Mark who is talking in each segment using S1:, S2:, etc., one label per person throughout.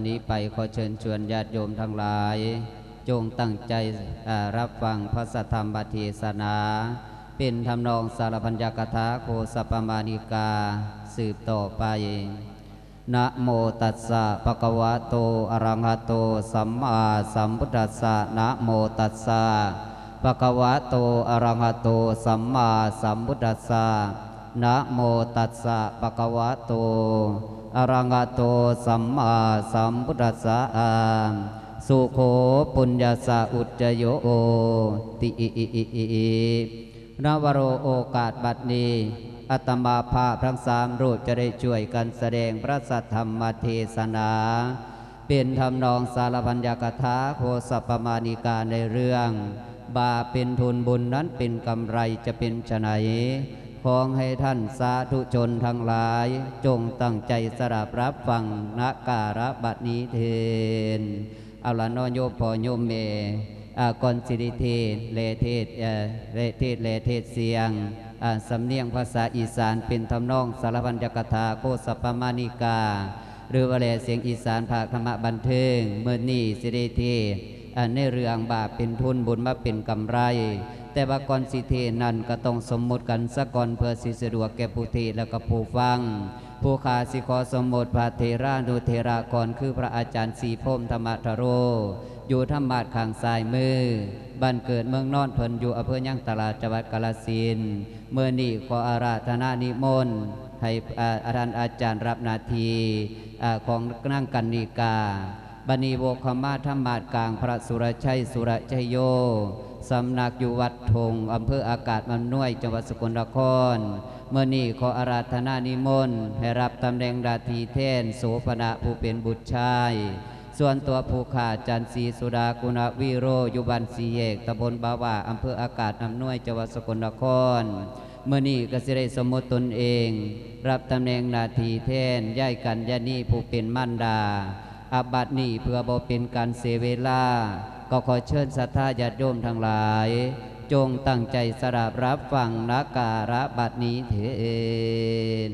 S1: อนนี้ไปขอเชิญชวนญาติโยมทั้งหลาย จงตั้งใจรับฟังพระสัทธรรมเทศนา เป็นทำนองสารพัญญกถาโคสปมานิกาสืบต่อไปนะโมตัสสะภะคะวะโตอะระหะโตสัมมาสัมพุทธัสสะนะโมตัสสะภะคะวะโตอะระหะโตสัมมาสัมพุทธัสสะนะโมตัสสะภะคะวะโต อระหะโตสัมมาสัมพุทธัสสะอาสุโขปุญญัสสะอุจจะโยติอิอิอิอิอินวโรโอกาสบัดนี้อาตมาภาพทั้งสามรูปจะได้ช่วยกันแสดงพระสัทธรรมเทศนา เป็นทำนองสารพัญญากถาโคสปมานิกาในเรื่อง บาปเป็นทุนบุญนั้นเป็นกำไรจะเป็นไฉน ขอให้ท่านสาธุชนทั้งหลาย จงตั้งใจสดับรับฟังนักการะบัดนี้เทนเอาละนโยมพอโยมเมกอนสิริเทศเลเทศเลเทศเลเทศเสียงสำเนียงภาษาอีสานเป็นทำนองสารพันยกถาโคสปมานิกา หรือว่าแลเสียงอีสานภาคธรรมะบันเทิงเมื่อนี่สิได้เทศในเรื่องบาปเป็นทุนบุญมาเป็นกำไร แต่ว่าก่อนสิเทนั้นก็ต้องสมมติกันสะก่อนเพื่อสิสะดวกแก่ผู้เทและก็ผู้ฟัง ผู้ขาสิขอสมมติพระเทรานุเทรากรคือพระอาจารย์สีพมธรรมทโร อยู่ธรรมาทขางซ้ายมือบ้านเกิดเมืองนอนเพิ่นอยู่อำเภอย่างตลาดจังหวัดกาฬสินเมื่อนี้ขออาราธนานิมนต์ให้อาจารย์อาจารย์รับนาทีอของนั่งกันนิกาบันีโวคมาธรรมาทกลางพระสุรชัยสุรชัยโย สำนักอยู่วัดทงอำเภออากาศมันน่วย จังหวัดสกลนคร เมื่อนี้ขออาราธนานิมนต์ให้รับตำแหน่งราทีเทนโสภณะผู้เป็นบุตรชาย ส่วนตัวผู้ขาจันทร์ศีสุดากุณวิโรยู่บ้านสีเอกตำบลบาวาอำเภออากาศอำนวยจังหวัดสกลนครเมื่อนี้ก็สิได้สมมติตนเอง รับตำแหน่งนาทีแทนย่ายกันยานีผู้เป็นมั่นดาอาบัดนี้เพื่อบ่เป็นการเสเวลา ก็ขอเชิญศรัทธาญาติโยมทั้งหลาย จงตั้งใจสดับรับฟังนักการะบัดนี้เถิน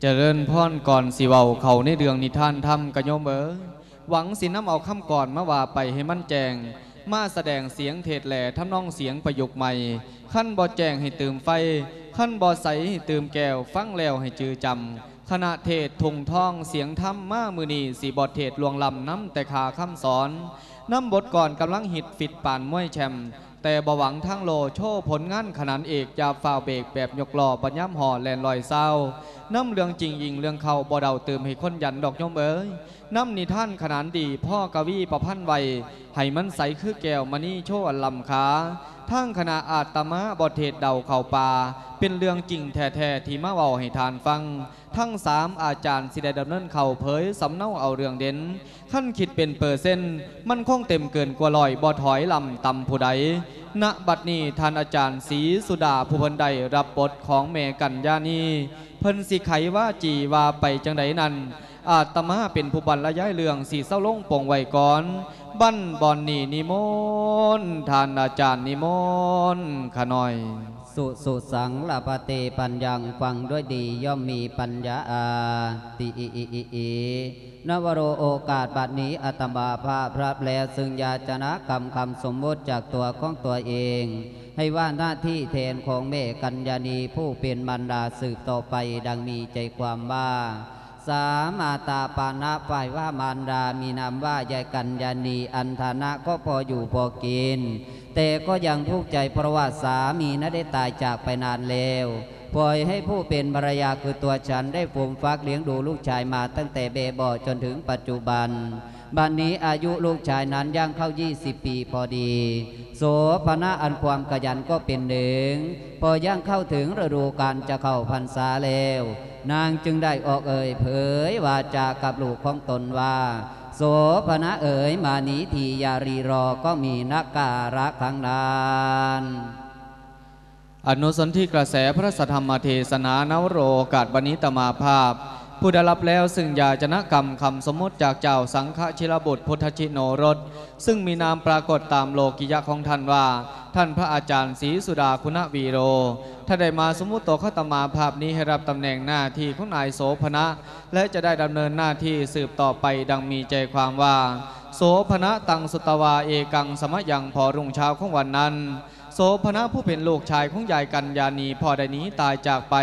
S2: เจริญพรก่อนสิเว้าเขาในเรื่องนิทานธรรมกะโยมเอ๋ยหวังสิน้ำเอาคำก่อนมาว่าไปให้มั่นแจง มาแสดงเสียงเทศแหล่ทำนองเสียงประยุกต์ใหม่ ขั้นบ่แจงให้ตื่มไฟ ขั้นบ่ใสให้ตื่มแก้ว ฟังแล้วให้จือจำขณะเทศทงท่องเสียงธรรมมามือนีสีบทเทศลวงลำน้ำแต่ขาคำสอน น้ำบทก่อนกำลังหิดฟิดป่านมวยแชมแต่บหวังทั้งโลโชว์ผลงานขนาดเอกอยาฝ่าวเบรกแบบยกลอปัญญามห่อแลนลอยเศร้าน้ำเรื่องจริงยิงเรื่องเขาบ่เดาเติมให้คนยันดอกยมเอ๋ยน้ำนิท่านขนานดีพ่อกวีประพันธ์ไวให้มันใสคือแก้วมณีโชว์ลำขาทั้งคณะอาตมาบทเทศเดาเข่าป่าเป็นเรื่องจริงแท้ๆที่มาเว้าให้ทานฟัง ทั้งสามอาจารย์สิได้ดำเนินเข่าเผยสำเนาเอาเรื่องเด่นขั้นคิดเป็นเปอร์เซ็นต์มันคงเต็มเกินกว่าลอยบ่ถอยลำต่ำผู้ใด ณบัดนี้ท่านอาจารย์ศรีสุดาภูพันใดรับบทของแม่กัญญานีเพิ่นสิไขว่าจีว่าไปจังไดนั้นอาตมาเป็นผู้บรรยายเรื่องสีเศร้าลงปงไว้ก่อน บั้นบอนนี่นิมนต์ท่านอาจารย์นิมนต์ขน่อย
S1: สุสุสังลาปเตปัญญังฟังด้วยดีย่อมมีปัญญาอาติอิอิอิอินวโรโอกาสบัดนี้อาตมาภาพพระแปลซึ่งยาจนะกรรมคำสมมติจากตัวของตัวเอง ให้ว่าหน้าที่แทนของแม่กัญญาณีผู้เป็นมารดาสืบต่อไปดังมีใจความว่าสามาตาปานะฝ่ายว่ามารดามีนามว่ายายกัญญาณีอันฐานะก็พออยู่พอกิน แต่ก็ยังทุกข์ใจเพราะว่าสามีนั้นได้ตายจากไปนานแล้วปล่อยให้ผู้เป็นภรรยาคือตัวฉันได้ฟูมฟักเลี้ยงดูลูกชายมาตั้งแต่เบบาะจนถึงปัจจุบัน บัดนนี้อายุลูกชายนั้นย่างเข้า 20 ปีพอดี โสภณะอันความขยันก็เป็นหนึ่ง พอย่างเข้าถึงฤดูการจะเข้าพรรษาแล้ว นางจึงได้ออกเอ่ยเผยวาจากับลูกของตนว่า โสภณะเอ๋ยมานิทียารีรอก็มีนักการะขังนาน
S2: อนุสนทิกระแสพระสธรรมเทศนานวโรกาสบณิตมาภาพ ผู้ได้รับแล้วซึ่งยาจนกรรมคำสมมติจากเจ้าสังฆชิรบุตรพุทธชิโนรส ซึ่งมีนามปรากฏตามโลกิยะของท่านว่า ท่านพระอาจารย์ศรีสุดาคุณวีโรถ้าได้มาสมมุติตัวข้าตมาภาพนี้ให้รับตำแหน่งหน้าที่ของนายโสพณะ และจะได้ดำเนินหน้าที่สืบต่อไปดังมีใจความว่า โสพณะตังสุตวาเอกังสมะยังพอรุ่งเช้าของวันนั้น โสพณะผู้เป็นลูกชายของยายกัญญาณีพอได้นี้ตายจากไป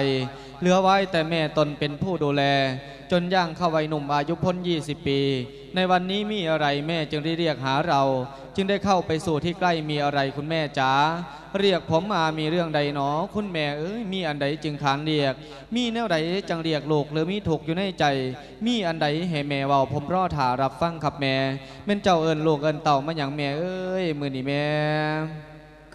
S2: เหลือไว้แต่แม่ตนเป็นผู้ดูแล จนย่างเข้าวัยหนุ่มอายุพ้น 20 ปี ในวันนี้มีอะไรแม่จึงได้เรียกหาเรา จึงได้เข้าไปสู่ที่ใกล้มีอะไรคุณแม่จ๋าเรียกผมมามีเรื่องใดหนอ คุณแม่เอ้ยมีอันใดจึงขานเรียก มีแนวใดจังเรียกลูกหรือมีถูกอยู่ในใจ มีอันใดให้แม่เว้าผมรอถารับฟังครับแม่แม่นเจ้าเอิญลูกเอิญเต่ามาอย่างแม่เอ้ยมือนี่แม่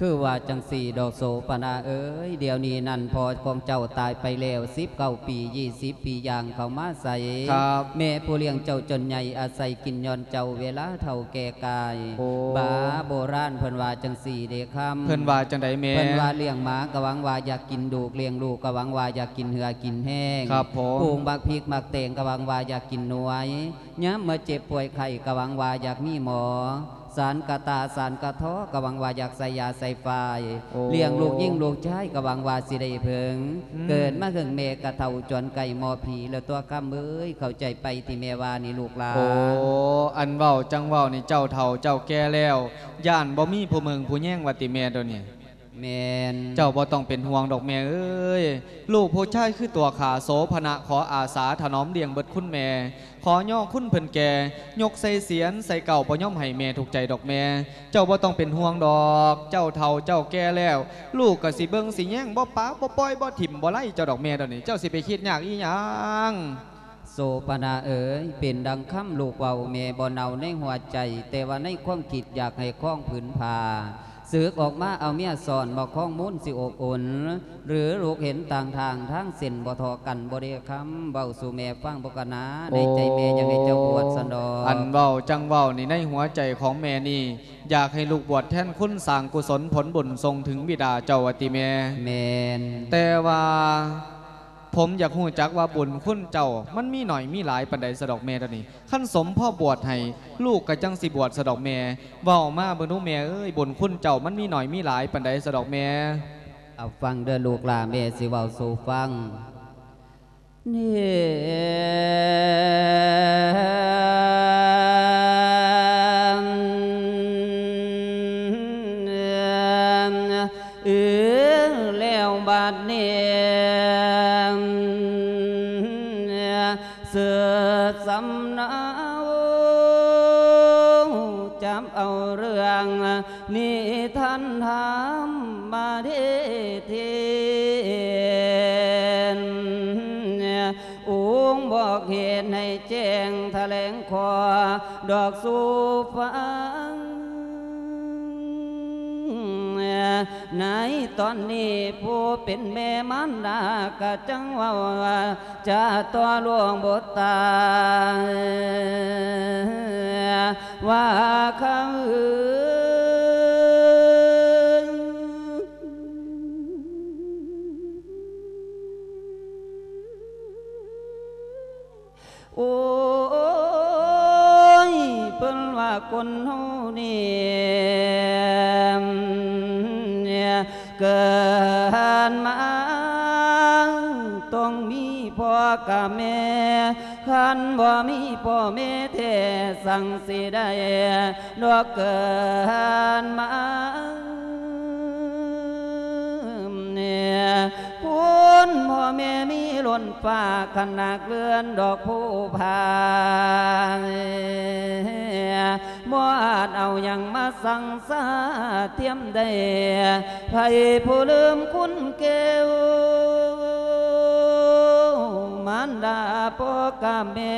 S1: คือว่าจังสี่ดอกโสปนาเอ้ยเดี๋ยวนี้นั่นพอของเจ้าตายไปแล้วสิบเก้าปียี่สิบปีอย่างเขามาใส่
S2: ครับ
S1: แม่ผู้เลี้ยงเจ้าจนใหญ่อาศัยกินย้อนเจ้าเวลาเท่าแก่กาย
S2: โอ้
S1: บาโบราณเพิ่นว่าจังสี่เด็กคำ
S2: เพิ่นว่าจังใดแม่
S1: เพิ่นว่าเลี้ยงหมากะหวังว่าอยากกินดูกเลี้ยงลูกกะหวังว่าอยากกินเหือกินแห้ง
S2: ครับผม
S1: ปลูกบักพริกบักเตงกะหวังว่าอยากกินหนวยย้ำเมื่อเจ็บป่วยไข้กะหวังว่าอยากมีหมอ สารกะตาสารกะท้อกะหวังว่าอยากใส่ยาใส่ไฟ
S2: โอ้
S1: เลี้ยงลูกยิ่งลูกชายกะหวังว่าสิได้เพิง
S2: อืม
S1: เกิดมาเกิงเมกะเท่าจวนไก่หมอผีแล้วตัวคำเอ้ยเข้าใจไปที่แม่ว่านี่ลูกหลา
S2: โอ้อันเว้าจังเว้านี่เจ้าเฒ่าเจ้าแก่แล้วย่านบ่มีผู้เมืองผู้แย่งว่าติแม่เดี๋ยวนี้
S1: แมน
S2: เจ้าบ่ต้องเป็นห่วงดอกแม่เอ้ยลูกผู้ชายคือตัวขาโสพนะขออาสาถนอมเลี้ยงเบิดคุณแม่ ขอย่อคุณเพิ่นแก่ ยกใส่เสียนใส่เก่าบ่ย่อมให้แม่ถูกใจดอกแม่ เจ้าบ่ต้องเป็นห่วงดอก เจ้าเฒ่าเจ้าแก่แล้ว ลูกก็สิเบิ่งสิแย่งบ่ป้าบ่ปล่อยบ่ถิ่มบ่ไล่เจ้าดอกแม่เดี๋ยวนี้เจ้าสิไปคิดยากอีหยัง
S1: โสปนาเอ๋ยเป็นดังคำลูกเว้าเมบ่เนาในหัวใจ แต่ว่าในความคิดอยากให้คล้องผืนผ้า สึกออกมาเอาเมียสอนบ่คล้องมุนสิอกอุ่นหรือลูกเห็นต่างทางทางเส้นบ่ทอกันบ่ได้คำเบาสู่แม่ฟังบ่กะนาในใจแม่อยากให้เจ้าบวชสันดอก
S2: อันเว้าจังเว้านี่ในหัวใจของแม่นี่ อยากให้ลูกบวชแทนคุณสร้างกุศลผลบุญทรงถึงบิดาเจ้าอติแม่
S1: แมน
S2: แต่ว่า ผมอยากหูจักว่าบุญคุณเจ้า มันมีหน่อยมีหลายปันใดสะดอกแม่ตอนนี้ขั้นสมพ่อบวชให้ลูกกะจังสิบวชสะดอกแม่เว้ามาเบิ่งดูแม่เอ้ยบุญคุณเจ้ามันมีหน่อยมีหลายปันใดสะดอกแม่
S1: เอาฟังเด้อลูกหลานแม่สิเว้าสู่ฟังเนี่ ทานถามมาเทเทนองค์บอกเหตุให้แจ้งแถลงขอดอกสูฟังในตอนนี้ผู้เป็นแม่มันดากะจังว่าว่าจะตัวหลวงบทตา ว่าคำอื่น โอ้ยเพิ่นว่าคนเฮานี่เนี่ยเกิดมาต้องมีพ่อกับแม่คันบ่มีพ่อแม่แท้สั่งสิได้ดอกเกิดมาเนี่ย นพ่อแม่มีล้นฟ้าขนาดเลื่อนดอกผู้พานบ่อาจเอาอย่างมาสั่งสาเทียมได้ไผผู้ลืมคุณเกวมันดาพ่อกะแม่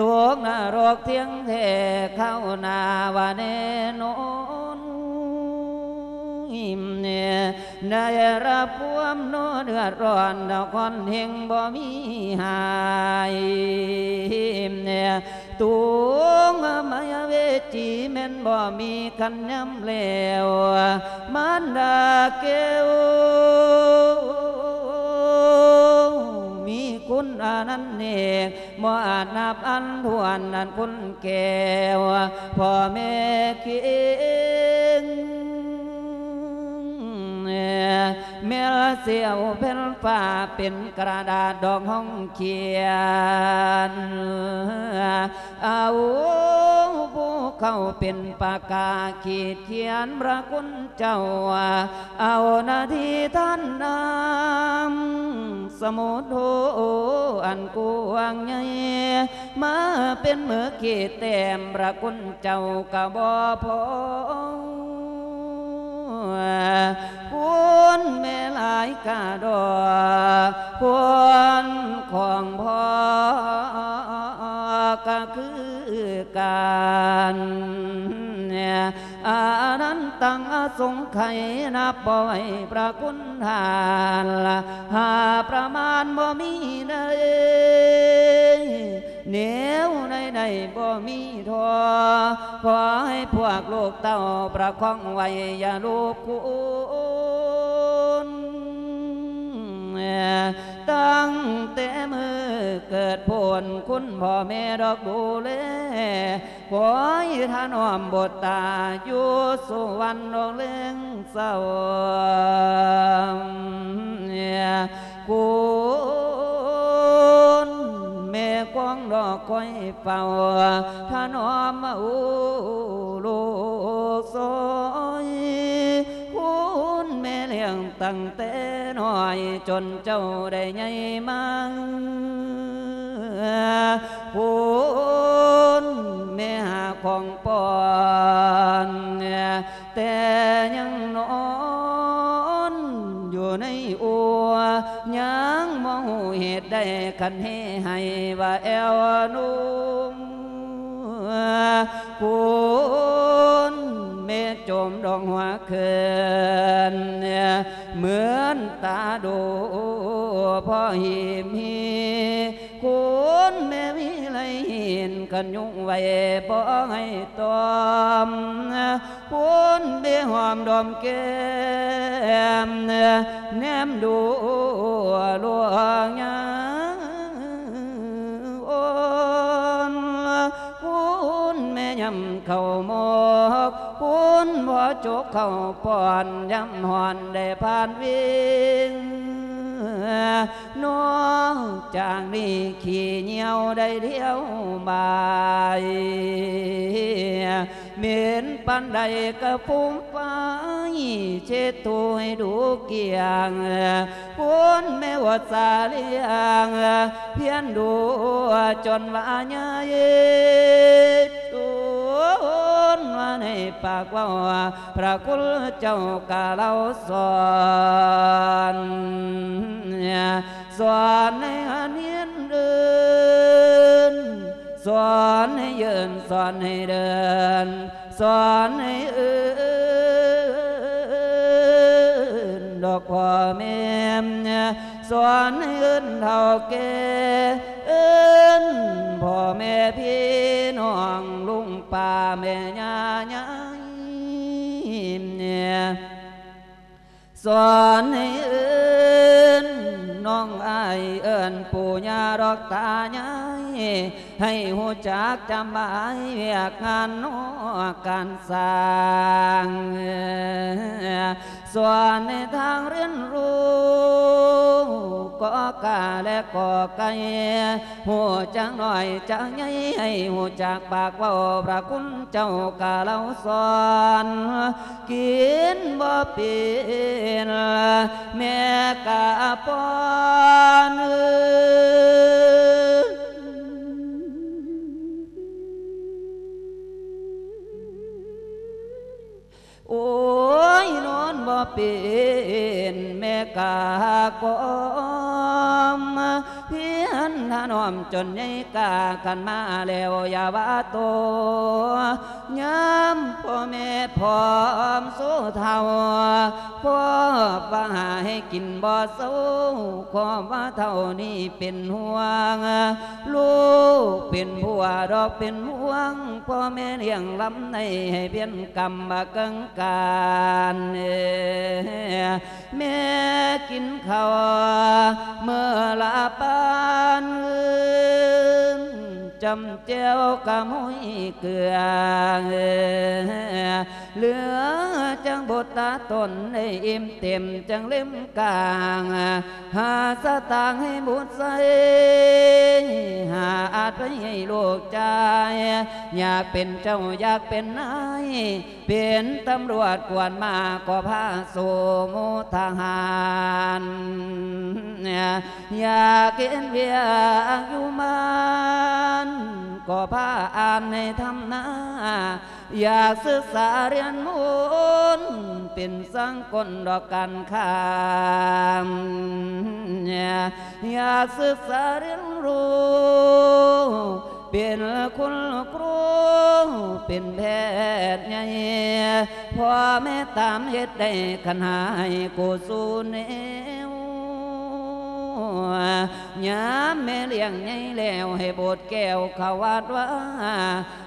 S1: ตัวกนรกเทียงแท้เข้านาว่าแน่น อนหิมเนี่ยได้รับความโนเดือดร้อนดอกคอนเฮงบ่มีหายเนี่ยตุงมายเวจีแม่นบ่มีกันย้ำแล้วมันดาเกวมีคุณอานันเนกบ่อาจนับอันทวนนันคุณแก้วพ่อแม่เกียง เมื่อเสียวเป็นฝ้าเป็นกระดาษดอกห้องเขียนเอาผู้เข้าเป็นปากกาขีดเขียนพระคุณเจ้า เอานาทีท่านนำสมุดโทอันกวางใหญ่มาเป็นเมือขีดแต้มพระคุณเจ้ากะบ่พอ คุณแม่หลายกาดอกควรของพ่อก็คือการ อานันตั้งอาสงไขยนับบ่อยประคุณทานละหาประมาณบ่มีเลยเหนียวในในบ่มีทอขอให้พวกลูกเต้าประคองไว้อย่าลูกคุณ ตั้งแต่มือเกิดผลคุณพ่อแม่ดอกดูแลขอให้ท่านอมบทตาอยู่สุวรรณดอกเลี้ยงเศร้าคุณแม่กวงดอกคอยเฝ้าท่านอมมาอูลูกซอย เลี้ยงตั้งแต่น้อยจนเจ้าได้ใหญ่มาคุณแม่หาข จมดองหัวเขินเหมือนตาดูพ่อหิมฮีคุณแม่วิไลหินกันยุ่งไว้บ่ให้ตอมคุณเบี้ยหอมดอมแก้มแนมดูลวงยา คุณแม่ยำเข้าหมอกคุณพ่อจกเข้าป้อนยำหอนได้ผ่านวิ่งนอกจากนี้ขี่เหม็นปันใดกระฟุ้มไฟเช็ดตัวให้ดูเกียงคุณแม่วัดสาเลียงเพียนดูจนว่าญาเยจูนว่าในปากว่าพระคุณเจ้ากาเล่าสอนสอนในอันเนียนเดิน สอนให้ยืนสอนให้เดิน สอนให้เอื่นดอกพ่อแม่สอนให้เอื่นเท่าแก่เอื่นพ่อแม่พี่น้องลุงป้าแม่ย่าย่าเนี่ยสอนให้เอินน้องอายเอินปู่ย่ารอกตายาย ให้หูจักจำบายเวียกงานนอการสร้างส่วนในทางเรียนรู้ก็กาและก็ไก่หูจังหน่อยจังใหญ่ให้หูจักปากว่าพระคุณเจ้ากาเล่าสอนกินบ่เป็นแม่กาปอน โอ้ยนอนบ่เป็นแม่กากอมเพียนถนอมจนใหญ่กากันมาแล้วอย่าว่าโตย้ำพ่อแม่พร้อมสู้เท่าพ่อป้าให้กินบ่สู้ขอว่าเท่านี้เป็นห่วง ลูกเป็นผัวดอกเป็นห่วงพ่อแม่เลี้ยงลำในให้เพียนกรรมมากังการแม่กินข้าวเมื่อลาปานจำเจ้ากะมุยเกลือเหลือจังบทตาตนในอิ่มเต็มจังเล่มกลาง หาสตางให้บุตรใสหาอาจ ไปให้ลูกใจ อยากเป็นเจ้าอยากเป็นนาย เป็นตำรวจกวนมาก็พาสูมุทหารอยากเกินเวียกอยู่มัน ก็พาอ่านในธรรมนาอยากศึกษาเรียนมูลเป็นสังกลดอกกันคามอยากศึกษาเรียนรู้เป็นคุณครูเป็นแพทย์ใหญ่พ่อแม่ตามเฮ็ดได้ขันหายกูสู้เนว ยามแม่เลี้ยงใหญ่แล้วให้บทแก้วขาวาดว่า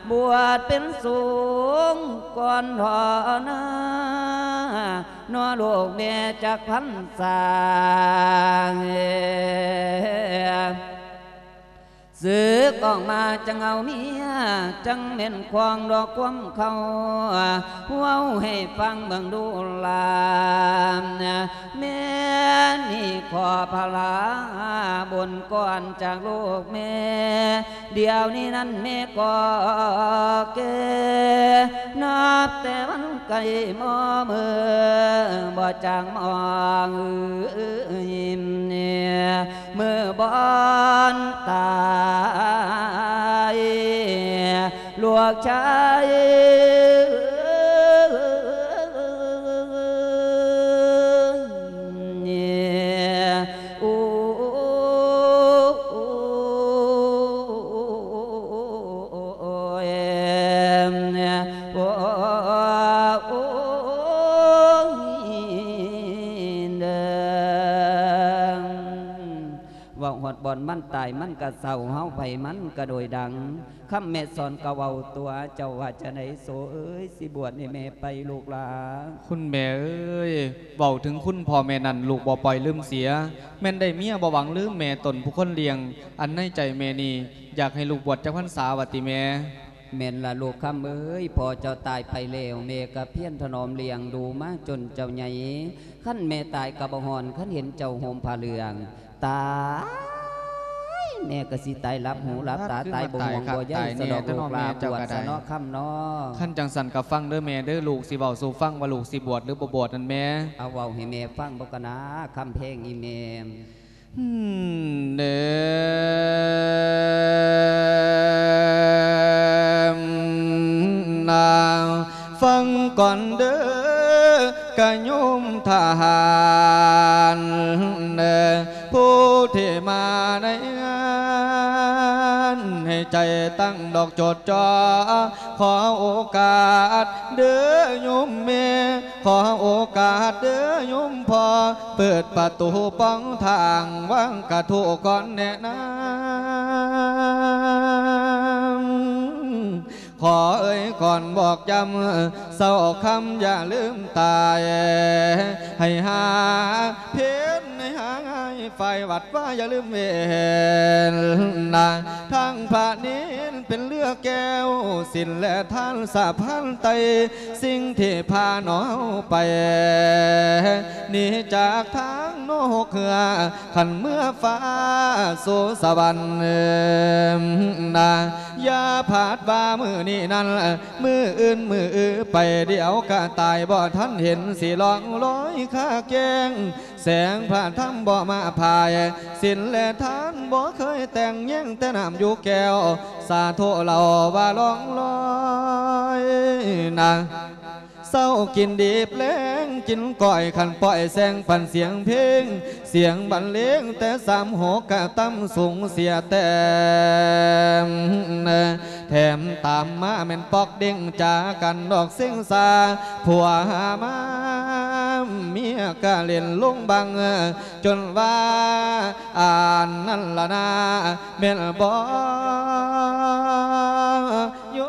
S1: บวชเป็นสูงก่อนทอน้านอลูกแม่จากพันสา ซื้อกองมาจังเอาเมียจังเม่นควางดอกความเขาเว้าให้ฟังเบิ่งดูลามแม่นี่ขอพลาบนก่อนจากลูกแม่ เดี๋ยวนี้นั้นแม่ก็เกนับแต่วันไก่มอมือบ่จางมองยิ้มเนี่ยมือบอนตายล อดบอนมันตายมันกะเศร้าเฮาไผมันกะโดยดังคำแม่สอนกะเว้าตัวเจ้าว่าจะไหนโสเอ้ยสิบวชให้แม่ไปลูกหลา
S2: คุณแม่เอ้ยเบาถึงคุณพ่อแม่นั่นลูกบ่ปล่อยลืมเสีย แม่นได้เมียบ่หวังลืมแม่ตนผู้คนเลี้ยง อันในใจแม่นี่อยากให้ลูกบวชจักพรรษาวัติแม่
S1: แม่นละลูกคำเอ้ยพอเจ้าตายไปแล้วแม่กะเพี้ยนถนอมเลี้ยงดูมาจนเจ้าใหญ่ขั้นแม่ตายกะบ่ฮอนขั้นเห็นเจ้าโฮมผ้าเหลืองตาย แม่ก็สิตายรับหูรับตาตายบ่ห่วงบ่ใยสะดอกลูกลาปวดสะเนาะคำเนาะ
S2: ขั้นจังสันกับฟังเด้อแม่เด้อลูกสิเว้าสู่ฟังว่าลูกสิบวชหรือบ่บวชนั่นแม่
S1: เอาเว้าให้แม่ฟังบ่กะนะคำเพลงอีแม่
S2: อืมเด้อนาฟังก่อนเด้อกะโยมทหารเด้อ ผู้ที่มาในงานให้ใจตั้งดอกจดจ่อขอโอกาสเด้อโยมเมขอโอกาสเด้อโยมพอเปิดประตูป้องทางว่างกระทูก่อนแนะนำ ขอเอ่ยก่อนบอกจำเศร้าคำอย่าลืมตาย ให้หาเพียนให้หาง่ายไฟวัดว่าอย่าลืมเวนนาทั้งพระนินเป็นเลือกแก้ว สินและท่านสาพันไต สิ่งที่พาหนอไปนี่จากทางโนกเหือขันเมื่อฟ้าสู่สวรรค์นาอย่าผาดว่ามือนี้นั้นมืออื่นมืออื่นไปเดี๋ยวกะตายบ่ท่านเห็นสีลองลอยข้าแกงแสงพระธรรมบ่มาพายสินและทานบ่เคยแต่งแย่งแต่น้ำอยู่แก้ว สาธุเราว่าลองลอยนะ เศร้ากินดีเพลงกินก้อยขันปล่อยแสงปันเสียงเพลง เสียงบรรเลงแต่สามหกกะตั้มสูงเสียแต่แถมตามมาแม่นปอกเด้งจากันดอกเสียงซาผัวหามาเมียกะเล่นลุงบัง จนว่าอ่านนั่นละนาแม่นบอโย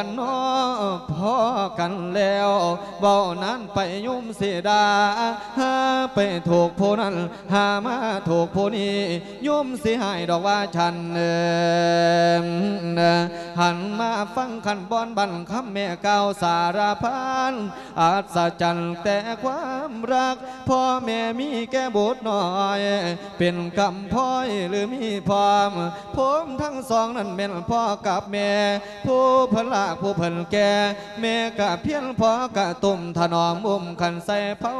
S2: เอนนาะพอกันแล้ว เบานั้นไปยุ่มเสียดาหาไปถูกผู้นั้นหามาถูกผู้นี้ยุ่มเสียหายดอกว่าฉันเอิ่มหันมาฟังขันบอนบันคำแม่เก่าสารพันอาศจรรย์แต่ความรักพ่อแม่มีแก่บุตรน้อย เป็นกำพ้อยหรือมีพร้อมผมทั้งสองนั้นเป็นพ่อกับแม่ ผู้พลากผู้เพิ่นแก่แม่กะเพียงพ่อกะตุ่มถนอมมุมขันใส่เผา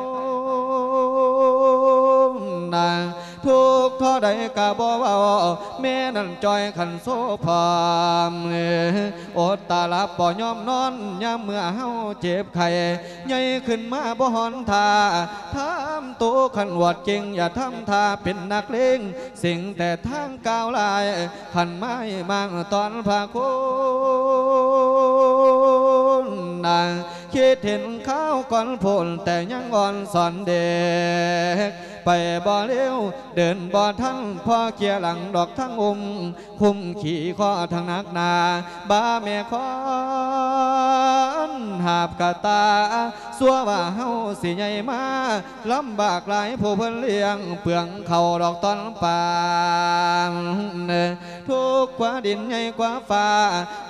S2: นาทุกข์เท่าใดกะบ่เว้าแม่นั่นจอยขันโซพามอดตาลับบ่ยอมนอนยามเมื่อเฮาเจ็บไข้ใหญ่ขึ้นมาบ่หอนทาทำตัวขันวดเก่งอย่าทำท่าเป็นนักเลงสิ่งแต่ทางก้าวลายขันไม้มางตอนพาคุณนางคิดเห็นข้าวก่อนผลแต่ยังอ่อนสอนเด็ก ไปบ่เร็วเดินบ่ทันพ่อเกียหลังดอกทั้งอุ้มคุ้มขี่ข้อทางนักนาบ้าแม่คอนหาบกะตา สัวว่าเฮาสิใหญ่มาลำบากหลายผู้เพิ่นเลี้ยงเปลืองเขาดอกตอนปางทุกข์กว่าดินใหญ่กว่าฟ้า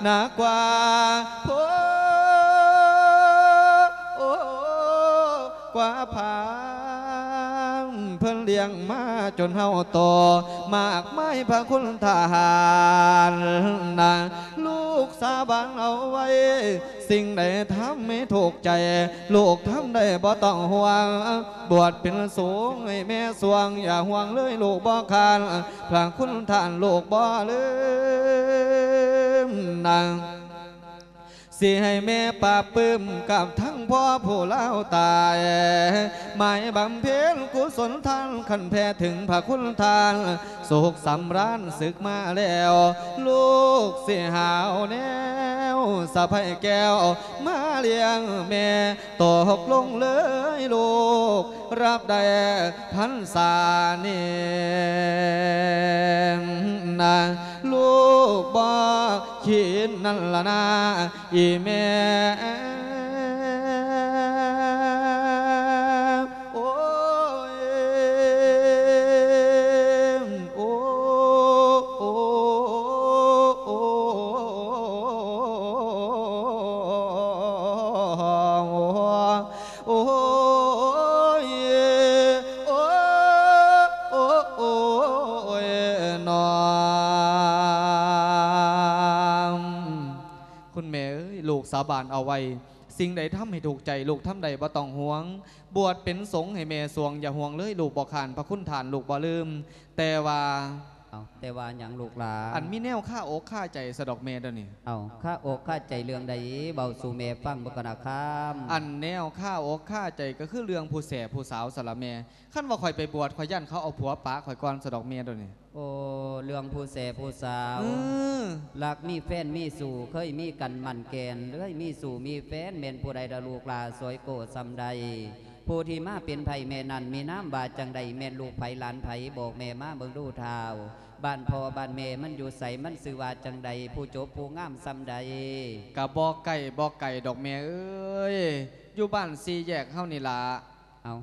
S2: หนักกว่าพ กว่าผาเพิ่นเลี้ยงมาจนเฮาโตมากไม่พระคุณทหารนะลูกสาบานเอาไว้ สิ่งใดทำไม่ถูกใจ ลูกทำได้บ่ต้องห่วง บวชเป็นสูงให้แม่สวง อย่าห่วงเลยลูกบ่คานพระคุณท่านลูกบ่ลืมนาง สิให้แม่ปาปื้มกับทั้งพ่อผู้เล่าตายหมายบำเพ็ญกุศลทานขันแพ้ถึงพระคุณทานสุขสำราญศึกมาแล้ว ลูกเสียหาวแนวสะพายแก้ว มาเลี้ยงแม่ตกลงเลยลูก รับได้พันษาเนี่นะลูกบ่คิดนั่นละนะอีแสาบานเอาไว้ สิ่งใดทำให้ถูกใจลูกทำใดบ่ต้องห่วง บวชเป็นสงฆ์ให้แม่สวง อย่าห่วงเลยลูกบ่ขานพระคุณฐานลูกบ่ลืม แต่ว่า
S1: เอาแต่ว่าอย่างลูกหลา
S2: อันมีแนวค่าอกค่าใจสะดอกแม่เด้อนี่
S1: เอาข้าอกข้าใจเรื่องใดเบาสู่เมฟังบกนาคาม
S2: อันแนวค่าอกค่าใจก็คือเรื่องผู้แสบผู้สาวสารแม่ขั้นว่าข่อยไปบวชข่อยยันเขาเอาผัวป๋าข่อยก่อนสะดอกแม่เด้อนี่
S1: โอ้เรื่องผู้เสพผู้สาว
S2: เออ
S1: หลักมีแฟนมีสู่เคยมีกันมันแกนเรื่อยมีสู่มีแฟนเมนผู้ใดดาลูกลาสวยโกซำใด ผู้ที่มาเป็นไผ่แม่นันมีน้ำบาดจังใดแม่นลูกไผ่หลานไผ่บอกแม่มาเบิ่งดูเท้าบ้านพ่อบ้านแม่มันอยู่ใสมันสื่อว่าจังใด ผู้จบผู้งามซำใด
S2: กะบอกไก่บอกไก่ดอกแม่เอ้ยอยู่บ้านซีแยกเฮานี่ล่ะ
S1: เอา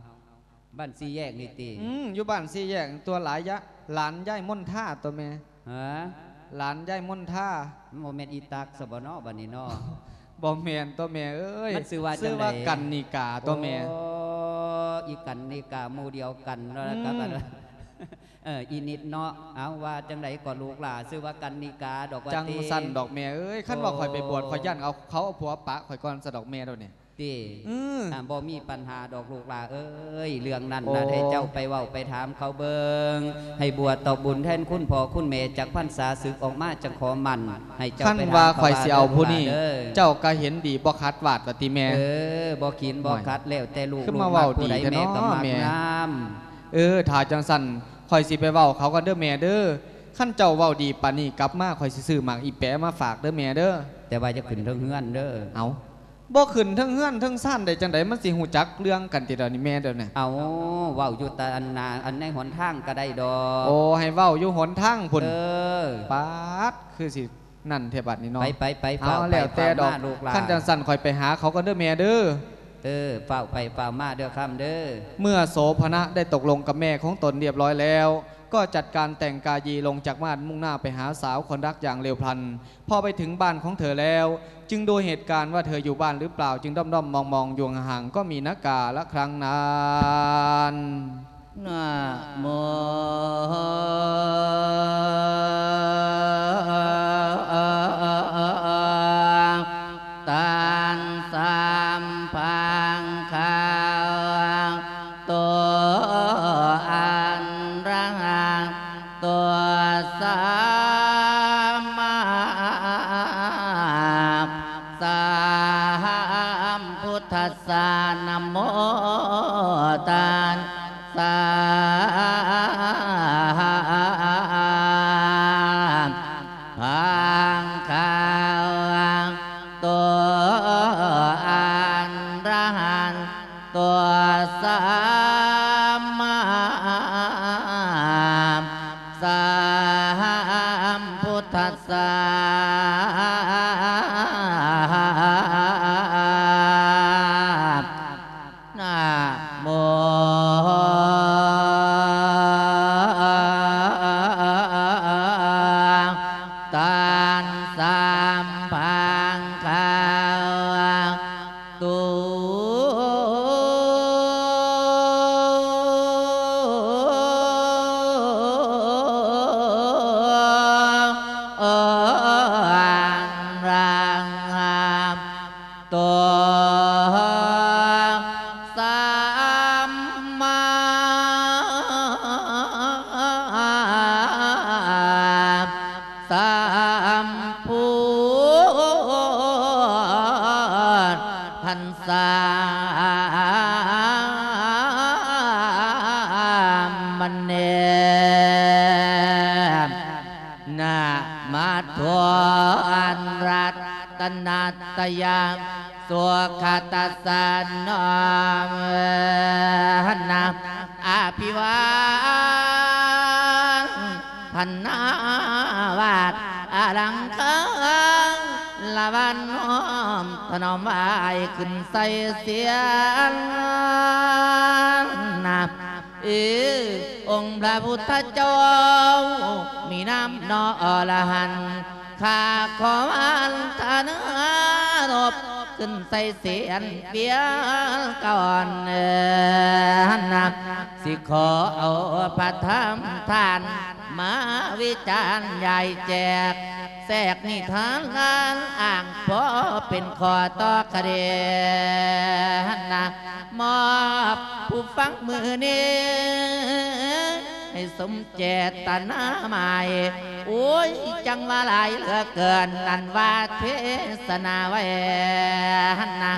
S1: บ้านสีแยกนี่ติ
S2: อืมอยู่บ้านซีแยกตัวหลายยะ หลานย่ายม่นท่าตัวแม่
S1: ฮะ
S2: หลานย่ายม่นท่า
S1: โมเมนอีตักสบเนอบันนี้เนอ
S2: บ่แม่นตัวแม่เอ้ย
S1: มันชื่อว่าจังใด
S2: ชื่อว่ากันนิกาตัวแม่
S1: โอ้อีกันนี่กาหมูเดียวกันเนาะนะครับ
S2: อืม
S1: อันนั้นเอออีนิดเนาะเอาว่าจังไดก่อนลูกหล่าซื้อว่ากันนิกาดอกว่า
S2: จัง
S1: ติ
S2: สั่นดอกแม่เอ้ยขั้นว่าข่อยไปบวชข่อยยันเอาเขาเอาผัวปะข่อยก่อนสะดอกแม่ตัวนี่
S1: ติ
S2: อือ
S1: อ่าบ่มีปัญหาดอกลูกหล่าเอ้ย เรื่องนั้น
S2: โอ้
S1: นะให้เจ้าไปเว้าไปถามเขาเบิงให้บวชตอบบุญแทนคุณพ่อคุณแม่จากพรรษาศึกออกมาจังขอมันให้เจ้า
S2: ขั้น
S1: ไปถาม
S2: ว่า
S1: เข
S2: ข่อยสิเอาผู้นี้
S1: เด้อ
S2: เจ้าก็เห็นดีบ่คัดวาดว่าติแม่
S1: เออบ่กินบ่
S2: โอ้ย
S1: คัดแล้วแต่ลูก
S2: ขึ้น
S1: ลูก
S2: มาเว้า
S1: ผู้ใด
S2: ดีแท้
S1: แม่ก็
S2: เนาะ
S1: มัก
S2: แม่
S1: น้ำ
S2: เออถ้าจังสั่นข่อยสิไปเว้าเขากันเด้อแม่เด้อขั้นเจ้าเว้าดีปานนี้กลับมาข่อยสิซื้อหมากอีแปะมาฝากเด้อแม่เด้อ
S3: แต่ว่าจะขึ้นเทิงเฮือนเด้อ
S2: เอา บ่ขึ้นเทั้งเฮือนเทั้งซ่านได้จังไดมันสิฮู้จักเรื่องกันติดยวนี้แม่เด้อเนี่ย
S3: เอาเว้าอยู่แต่อันนาอันในหนทางก็ได้ดอก
S2: โอ้ให้เว้าอยู่หนทางพุ่น
S3: เออ
S2: ปาดคือสินั่นเทบัดนี้เนาะ
S3: ไปไปไป
S2: เอา
S3: เฝ้าไป
S2: แล้วแต่
S3: เฝ้า
S2: ดอก
S3: มาลูกหลาน
S2: ขั้นจังสั่นข่อยไปหาเขาก็เด้อแม่เด้อ
S3: เออเฝ้าไปเฝ้ามาเด้อคำเด้อ
S2: เมื่อโสภณะได้ตกลงกับแม่ของตนเรียบร้อยแล้ว ก็จัดการแต่งกายีลงจากบ้านมุ่งหน้าไปหาสาวคนรักอย่างเร็วพลัน พอไปถึงบ้านของเธอแล้ว จึงดูเหตุการณ์ว่าเธออยู่บ้านหรือเปล่าจึงด้อมด้อมมองมองอยู่ห่างก็มีนากาละครั้งนา
S3: นนะโมตั มันเนนะมาทวันรัตตนัตยามสัวคาตสานนามนะอภิวาพันนาวาดอลังคังละวันน้อมถนอมไว้ขึ้นใส่เสียงนับเอ พระพุทธเจ้า มีน้ำนออรหันข้าขออันทานนบขึ้นใส่เสียนเบียก่อนเออนักสิขอเอาพระธรรมทาน มาวิจารณ์ใหญ่แจก แทกนิทานงานอ่างพอเป็นคอต่อคดีนะมอบผู้ฟังมือนี้ให้สมเจตนาใหม่โอ้ย จังว่าหลายเหลือเกินนันว่าเทศนาไว้นะ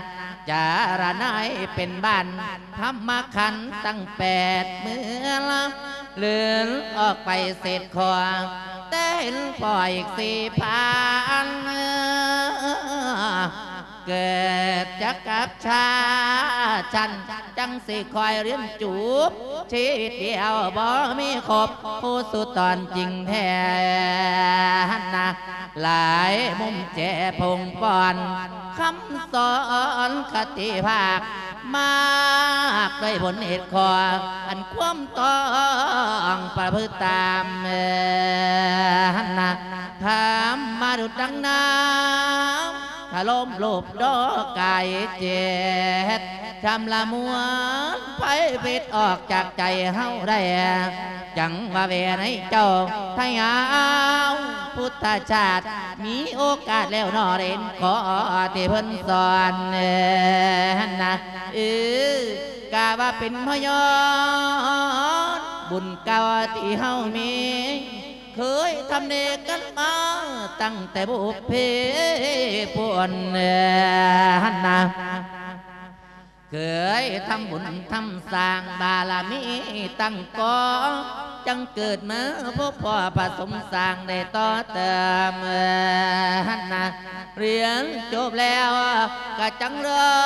S3: จารณัยเป็นบ้านธรรมขันตั้งแปดเมื่อลับ เลื่อนออกไปเศษขวางเต้นปล่อยอีกสี่พัน เกิดจะกับชาฉันจังสิคอยเรียนจูบ ชีวิตเดียวบ่มีครบผู้สุดตอนจริงแท้นะหลายมุมแจพงปอนคำสอนคติภาคมากด้วยผลเหตุขออันความต้องประพฤติตามเอ่อนะถามมาดุดดังน้ำ ถ้าลมโลบดอกไก่เจ็ดชำละมวนไปปิดออกจากใจเฮาได้ จังว่าเวในเจ้าไทยเอาพุทธชาติ มีโอกาสแล้วนอเรนขอที่เพิ่นสอนเอ่อนะเออกาว่าเป็นพยอนบุญเก่าที่เฮามี เคยทำเนกันมา ตั้งแต่บุพเพปวนหันนา เคยทำบุญทำสร้างบารมีตั้งกองจังเกิดมาพบพ่อผสมสร้างได้ต่อเติมเอ่อหันนะเรียนจบแล้วก็จังเริ่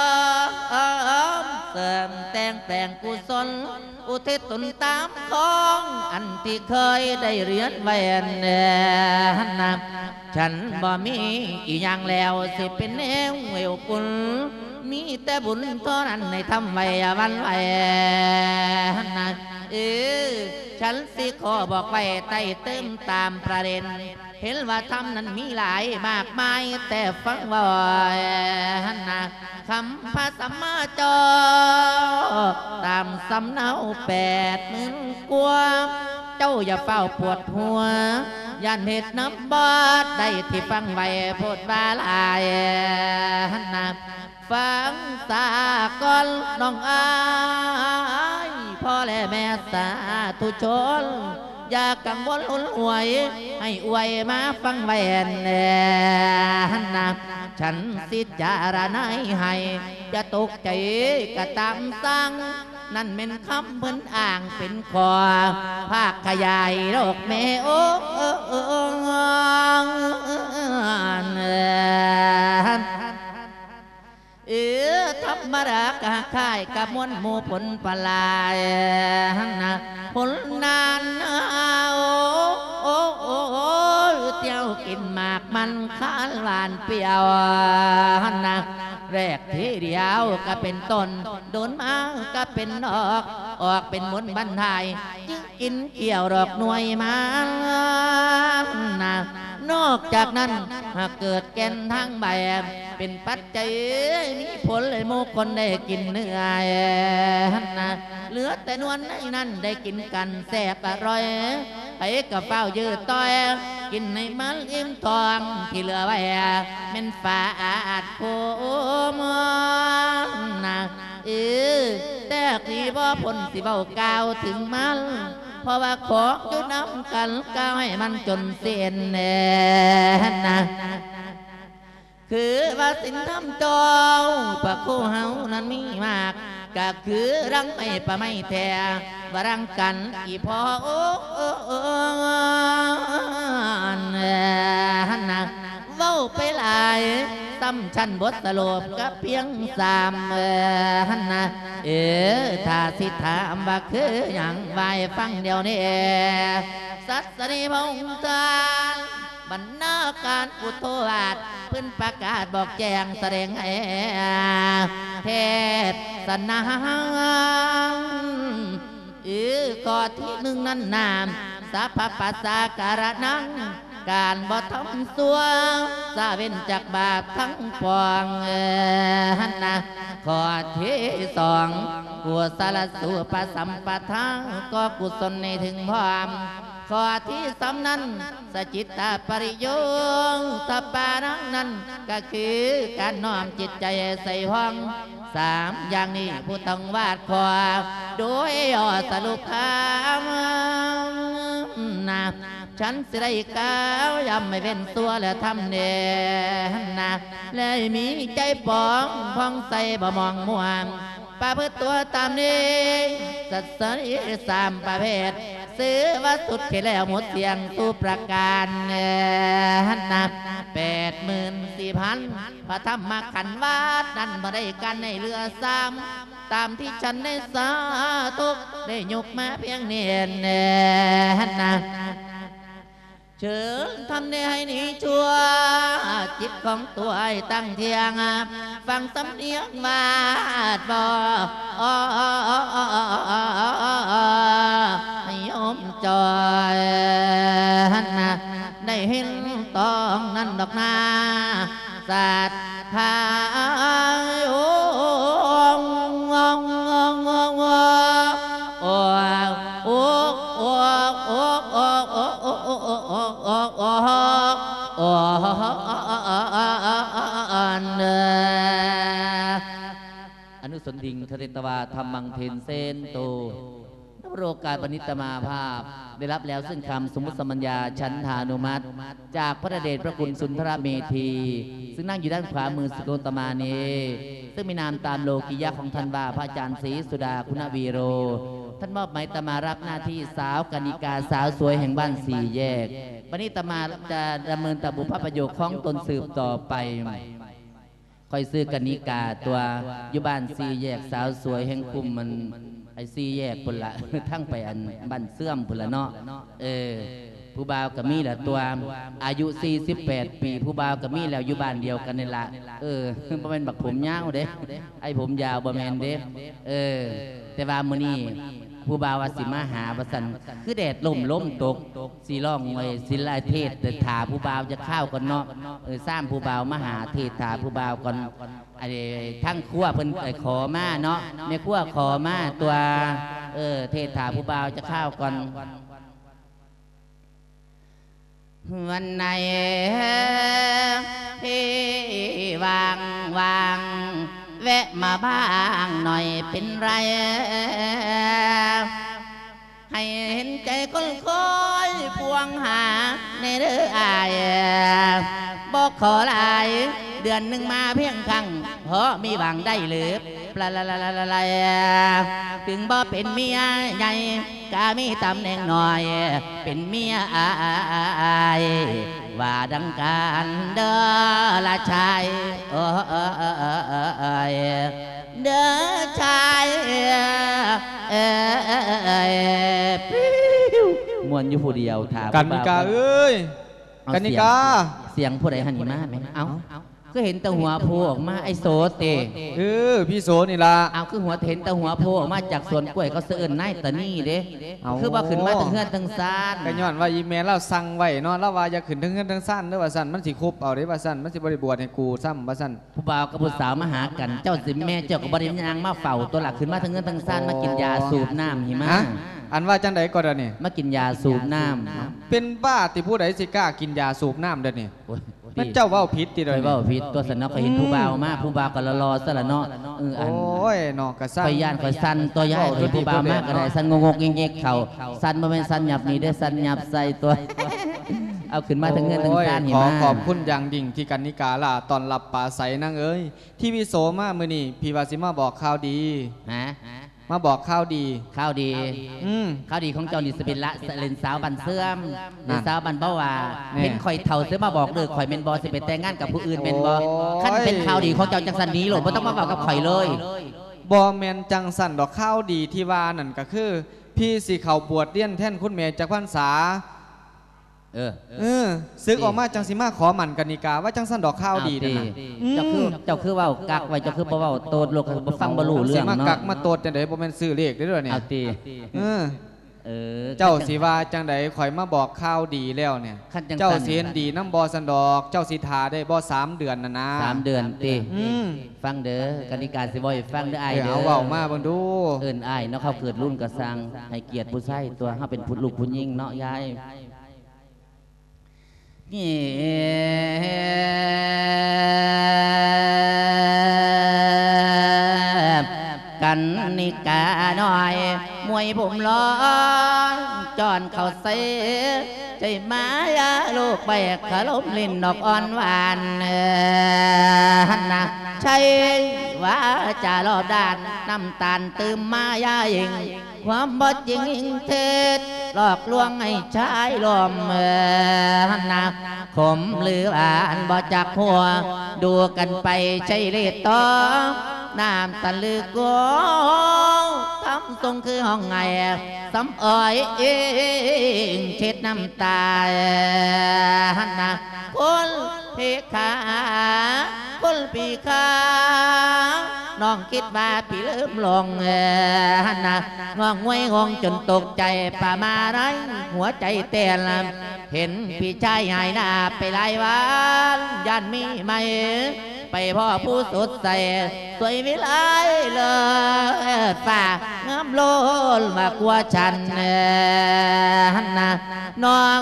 S3: มเสริมแต่งแต่งกุศลอุทิศตนตามของอันที่เคยได้เรียนไว้นะฉันบ่มีอีหยังแล้วสิเป็นแนวเววกุล มีแต่บุญเท่านั้นในทำไว้วันไหวนะเออฉันสิขอบอกไว้ใต้เติมตามประเด็น เห็นว่าธรรมนั้นมีหลายมากมายแต่ฟังว่านะคำพระสัมมาจอตามสำเนาแปดหมื่นกว่าเจ้าอย่าเฝ้าปวดหัวยันเหตุน้ำบอดได้ที่ฟังไว้โพดบาลายนะ ฟังสากลน้องอายพ่อและแม่สาธุชน อย่ากังวลอุ่นหวย ให้อวยมาฟังไว้แน่นะฉันสิจารณาให้ จะตกใจกะตามสั่งนั่นเป็นคำเพิ่นอ่างเป็นคอภาคขยายโรคแม่โอ้ เออเออเออเออธรากะค่ายกับมวลหมู่ผลปลายนะผลนานโอ้โอ้โอ้โอ้เที่ยวกินหมากมันข้านหวานเปรี้ยวนะแรกทีเดียวก็เป็นต้นโดนมาก็เป็นดอก ออกเป็นมนต์บรรทายยิ่งกินเกี่ยวดอกหน่วยมันนะ นอกจากนั้น หากเกิดแก่นทั้งใบเป็นปัจจัยมีผลเลยโมคนได้กินเนื้อนะเหลือแต่นวลในนั้นได้กินกันแซ่บอร่อยไอ้กระเฝ้ายืดต้อย กินในมันอิ่มทองที่เหลือไว้เป็นฝาอาดโคมนะเออแต่สีบ่พ้นสิเบาเก่าวถึงมัน เพราะว่าขออยู่น้ำกันก้าให้มันจนเส้นแน่นะคือว่าสินทำจองปะคู่เฮานั้นมีมากก็คือรังไม่ปะไม่แท้ว่ารังกันกี่พอโอ้โอ้โอ้นะ ว้าไปหลายซ้ำชั้นบทสโลบก็เพียงสามเออฮันนะเออถ้าสิถามว่าคืออย่างไว้ฟังเดียวนี้สัสนีพงษ์านบรรณาการอุทโทอาชเพิ่นประกาศบอกแจงแสดงให้เทศนาเออข้อที่หนึ่งนั้นนามสัพพปัสสาการะนัง การบ่ทำสัวสาเว้นจากบาปทั้งปวงหันนะขอที่สองกุศลสุปสัมปทาก็กุศลในถึงพร้อมขอที่สำนั้นสจิตตาปริโยงตปานังนั้นก็คือการน้อมจิตใจใส่ห้องสามอย่างนี้ผู้ต้องวาดขอโดยย่อสรุปคำนะฉันสิได้กล่าวยำไม่เป็นตัวและทำเนนะและมีใจปองพองใสบ่มองมัวงประพฤติตัวตามนี้สัตว์สนิสามประเภท ซื้อวัสสุดที่แล้วหมดเสียงตู้ประการเอ่อนับแปดหมื่นสี่พันพระธรรมขันวาดนั้นมาได้กันในเรือซ้ำตามที่ฉันได้สาธุได้ยกมาเพียงเนียนเอ่อนับ เชิญทำในให้หนีชัวจิตของตัวไอ้ตั้งเทียง ฟังสำเนียงมาดบอโยมจอยนะได้เห็นตองนั่นดอกนาสัตว์พาโอ้ สิงทเรตวาธรรมังเทนเซนโตนโมโรกาปณิตมาภาพ ได้รับแล้วซึ่งคำสมมติสมัญญาชั้นธานุมัติ จากพระเดชพระคุณสุนทรเมธี ซึ่งนั่งอยู่ด้านขวามือสกลตมานีซึ่งมีนามตามโลกิยะของท่านว่าพระอาจารย์ศรีสุดาคุณวีโร ท่านมอบหมายตมารับหน้าที่สาวกนิกาสาวสวยแห่งบ้านสี่แยกวันนี้ตมาจะดำเนินตบุพประโยคของตนสืบต่อไป คอยซื้อกันนิกาตัวอยู่บ้านซีแยกสาวสวยแห่งคุมมันไอซีแยกพุ่นละทั้งไปอันบ้านเสื่อมพุ่นละเนาะเออผู้บ่าวกับมีแหละตัวอายุ 48 ปี ผู้บ่าวกับมีแล้วอยู่บ้านเดียวกันนี่ละเออบ่แม่นบักผมยาวเด้ไอผมยาวบ่แม่นเด้เออ แต่ว่ามื้อนี้ผู้บ่าวว่าสิมาหาว่าซั่นคือแดดล่มล้มตกสิร้องไว้ศิลาเทศแต่ถาผู้บ่าวจะเข้ากันเนาะเออสร้างผู้บ่าวมาหาเทศถาผู้บ่าวก่อนไอ้ทั้งครัวเพิ่นขอมาเนาะแม่ครัวขอมาตัวเออเทศถาผู้บ่าวจะเข้าก่อนวันไหนที่วางวาง แวะมาบ้างหน่อยเป็นไร ให้เห็นใจคนคอยพวงหาในเรืออายบอกขอลาย เดือนหนึ่งมาเพียงครั้งเพราะมีหวังได้หรือปลาลาลาลาลาลาถึงบ่เป็นเมียใหญ่ก็มีตำแหน่งหน่อย เป็นเมียอาย ว่าดังการเด้อละชายโอ้ยเด้อชายเอ้ยปิ้วมวนอยู่ผู้เดียวถาม
S2: กันนิกาเอ้ย
S3: เอา
S2: กันนิกา
S3: เสียงผู้ใดหันนี่มาไหมเอ้า ก็เห็นแต่หัวโผล่ออกมาไอ้โสเต
S2: เออพี่โสนี่ล่ะ
S3: เอาคือหัวเห็นแต่หัวโผล่ออกมาจากสวนกล้วยเขาเสื่อนนายตะนี่เด้
S2: เอา
S3: คือว่าขึ้นมาตั้งเฮือนตั้งซาน
S2: ก็ย้อนว่าอีเมลเราสั่งไว้เนาะแล้วว่าอย่าขึ้นทั้งเงินทั้งสั้นเด้อว่าสั่นมันสิครบเอาเด้อว่าสั่นมันสิบ่ได้บวชให้กูซ้ำว่าสั่น
S3: ผู้บ่าวกับผู้สาวมาหากัน เจ้าสิแม่เจ้ากับบริญางมาเฝ้าตัวหลักขึ้นมาทั้งเฮือนตั้งซานมากินยาสูบน้ำหิมะ
S2: ฮะอันว่าจังไดก็เด้อนี่
S3: มากินยาสูบน้ำ
S2: เป็นบ้าที่ผู้ใดสิกล้ากินยาสูบน้ำเด้อนี่
S3: โอ้ย
S2: มันเจ้าเว้าผิดติ
S3: โด
S2: เด้อยนี่
S3: ว่าผิดตัวสนอก็เห็นผู้บ่าวมาผู้บ่าวก็รอๆซะละเนาะเอออัน
S2: โอ้ยเนาะก็สั่ง
S3: คอยย่านคอยสั้นตัวย้ายคอยผู้บ่าวมากก็ได้สั้นงงๆเงี้ยๆเข่าสั้นบ่แม่นสั้นหยับนี่ได้อสั้นหยับใส่ตัว เอาขึ้นมาทั้งเงินทั้ง
S2: โอ้ย
S3: ซานหิ
S2: ขอ
S3: มะ
S2: ขอบคุณอย่างดิ่งที่กันนิกาล่ะตอนรับป่าใสนางเอ้ย ที่วิโสมามื้อนี้พี่วาสิมาบอกข่าวดี
S3: ฮะ
S2: มาบอกข่าวดี
S3: ข้าวดี
S2: อืม
S3: ข้าวดีของเจ้านี่สเป็นละเล่นสาวบันเสื่อม
S2: นั่
S3: เล่
S2: น
S3: นสาวบันเบ้าว่า
S2: แน่
S3: เป็นข่อยเท่าเสื้อมาบอกเด้อข่อยเป็นบอสิไปแต่งงานกับผู้อื่นเป็นบอ
S2: โอ้ย
S3: ขั้นเป็นข่าวดีของเจ้าจังสันนี้หรอกบ่ต้องมาบอกกับข่อยเลย
S2: บอแมนจังสันดอกข้าวดีที่ว่านั่นก็คือ พี่สิเขาบวชเลี้ยนแท่นคุณเมจากพรรษา
S3: เออ
S2: เออซึกออกมาจังสิมาขอหมันกันนิกาว่าจังสันดอกข้าวดีนั่นน่ะ
S3: เจ้าคือเจ้าคือเว้ากักไว้เจ้าคือบ่เว้าโตดโลกบ่ฟังบ่รู้เรื่อง
S2: สิมา
S3: เนาะ
S2: กักมาโตดจังไดบ่แม่นซื้อเลขได้อเด้วยเนี่ย
S3: เอาตี
S2: เออ
S3: เออ
S2: เจ้าสิว่าจังไดข่อยมาบอกข่าวดีแล้วเนี่ย
S3: ขั้นจัง
S2: เจ้า
S3: ซั่น
S2: เสียนดีน้ำบอสันดอก เจ้าสิทาได้บ่สามเดือนน่ะนะ
S3: สามเดือนตี
S2: อืม
S3: ฟังเด้อกนิการสิบ่ให้ฟังเด้ออ้าย
S2: เออ
S3: เด้อ
S2: เอาเว้ามาเบิ่งดู
S3: เอิ้นอ้ายเนาะเขาเกิดรุ่นก็สร้างให้เกียรติผู้ชายตัวเฮาเป็นผู้ลูกผู้หญิงเนาะยายนี่ กันนิกาหน่อย มวยผมร้อนจอนเขาเสใจมายาลูกแบกขลมลินดอกอ่อนหวานนนะใช่ว่าจะรอบด้านน้ำตาลตืมมายายิง ความบดจริงเท็จหลอกลวงให้ชายลมเอ่อหนนะขมหรืออ่านบ่จากหัว ดูกันไปใช่เลตอน้ำตะลึกโกทำทรงคือห้องไงสำอ้อยเองเช็ดน้ำตาหันนะคนเพขาคนปีขาน้องคิดว่าพี่เริ่มลงเออหันนะงองงวยงงจนตกใจป่ามาไรหัวใจเต้นลำเห็นพี่ชายหายหน้าไปหลายวันยันมีไหมไปไปพ่อผู้สดใสสวยวิไลเลยฝ่างามโลลมากกว่าฉันนะ น้อง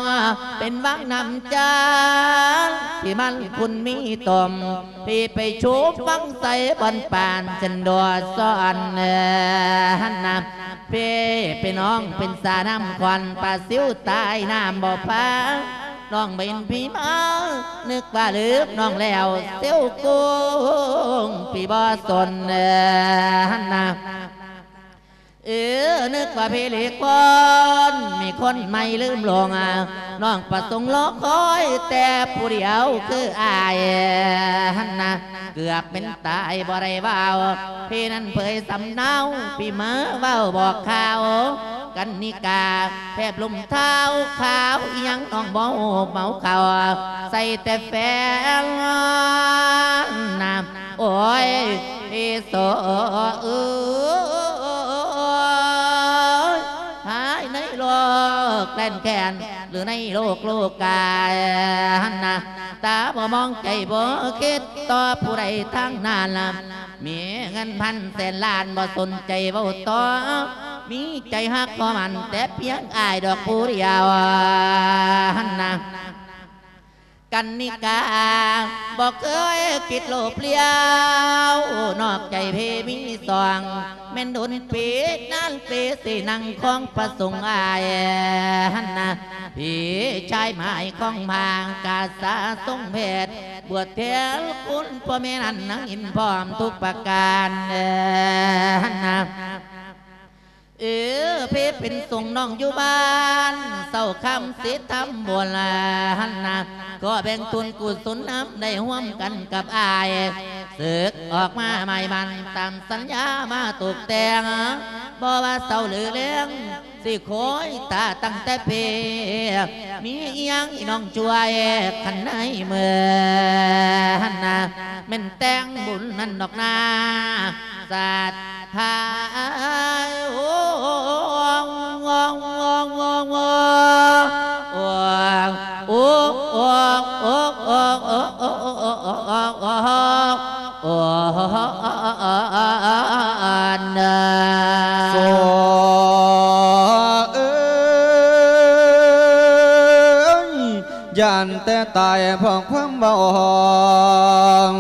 S3: เป็นวังนำจานที่มันคุณมีตมพี่ไปชูบฟังใส่บนปานฉันดอซ้อนเอ่อนะพี่เป็นน้องเป็นสาน้ำควันปลาซิวตายน้ำบ่อพังน้องเป็นพี่มานึกว่าลืมน้องแล้วเสียวกุ้งพี่บ่สนเอ่อนะ เออ นึกว่าพี่เล็กคนมีคนไม่ลืมลงน้องประสงค์รอคอย แต่ผู้เดียวคืออายหันนะเกือบเป็นตายบ่ได้เว้าพี่นั้นเผยสำเนาพี่เมื่อเว้าบอกข่าว กันนิกาแทบลุมเท้าขาวยังน้องบ่เมาเขาใส่แต่แฟนน้ำโอ้ยพี่โสเอ้ย กแดนแค้นหรือในโลกโลกกายนะตาบ่มองใจบ่คิดต่อผู้ใดทั้งนั้นล่ะมีเงินพันแสนล้านบ่สนใจเว้าต่อมีใจฮักพอมันแต่เพียงอายดอกผู้เดียวหันนะ กันนิกาบอกเคยคิดโลภเลี้ยวนอกใจเพมีสองแม่นโดนปีนั่นปีสินังของประสงค์อายหันนะพี่ชายหมายของพางกาสาทรงเพศบวชเทลคุณพ่อแม่นั่นนังอินพร้อมทุกประการหันนะ เออเพเป็นส่งน้องอยู่บ้านเศร้าคำสียทำบัวลาหันนะก็แบ่งตุนกุศลน้ำได้ห่วมกันกับอายศึกออกมาใหม่มันตามสัญญามาตกแต่งบ่ว่าเศร้าหรือเลี้ยงสิคอยตาตั้งแต่เพมีอิหยังน้องช่วยขันในเมื่อหันนะแม่นแต่งบุญนั่นดอกนาสาดพายโอ้า
S2: นแต่ตายเพราะความเบาหอง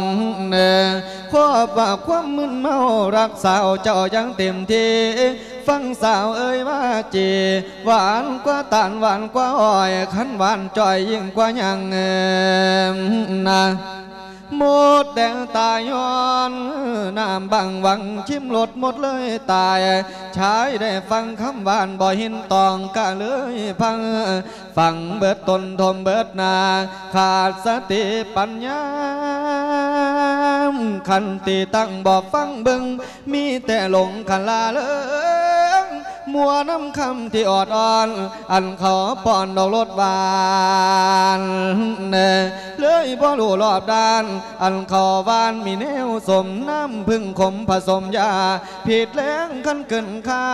S2: เนี่ยขอบาความ มึนเมารักสาวเจ้ายังเต็มที่ฟังสาวเอ้ยว่าจีหวานกว่าตาลหวานกว่าอ้อยขันหวานจ่อยยิ่งกว่าหยังเอิ่มนะห มดแดงตายย้อนน้ำบังหวังชิมรสหมดเลยตายชายได้ฟังคำหวานบ่หินตองกะเลยพังฟังเบิดตนทมเบิดนา ขาดสติปัญญาคันตีตั้งบ่ฟังบิงมีแต่หลงคันลาเลิง มัวน้ำคำที่อดอ่อน อันเขาป้อนดอกรถหวานเน่เลยบ่รู้รอบด้าน อันเขาวานมีแนวสมน้ำพึ่งขมผสมยา ผิดแรงคันเกินค่า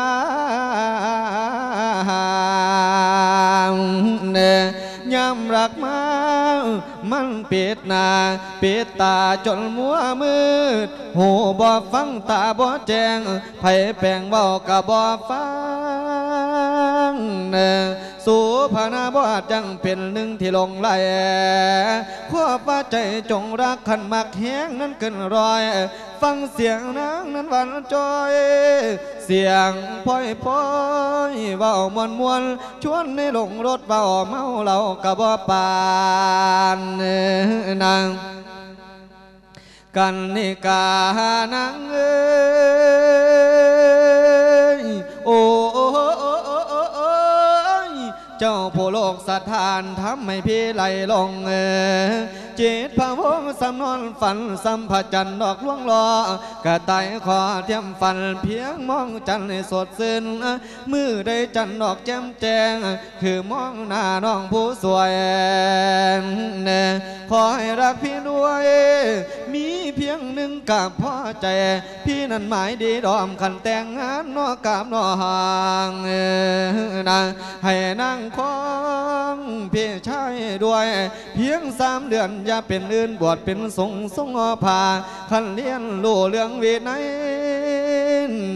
S2: เน่ยำรักมา มันปิดหน้าปิดตาจนมัวมืด หูบ่ฟังตาบ่แจ้งไผแปลงเบากะบ่ฟังเน่สู่พานาบ่อาจังเป็นหนึ่งที่ลงไหลขอฟ้าใจจงรักขันมักแห้งนั้นเกินรอย ฟังเสียงนางนั้นหวันจอย เสียงพ่อยพ่อยเว้ามวนมวนชวนในหลงรถเว้าเมาเรากะบ่ปานนางกันนิกานางเอ้ เจ้าผู้โลกสถานทำให้พี่ไหลลงเออ จิตพะวงสำนอนฝันสัมผัสจันดอกล่วงลอกระต่ายขอเทียมฝันเพียงมองจันให้สดชื่นมือได้จันดอกแจ่มแจ้ง คือมองหน้าน้องผู้สวยเน่ขอให้รักพี่ด้วย มีเพียงหนึ่งกับพ่อใจ พี่นั้นหมายดีดอมขันแต่งงานนอกกับนอห่างนะให้นั่งคองพี่ชายด้วย เพียงสามเดือนอย่าเป็นอื่นบวชเป็นสงฆ์ทรงผาขันเลี้ยนรู้เรื่องวินัย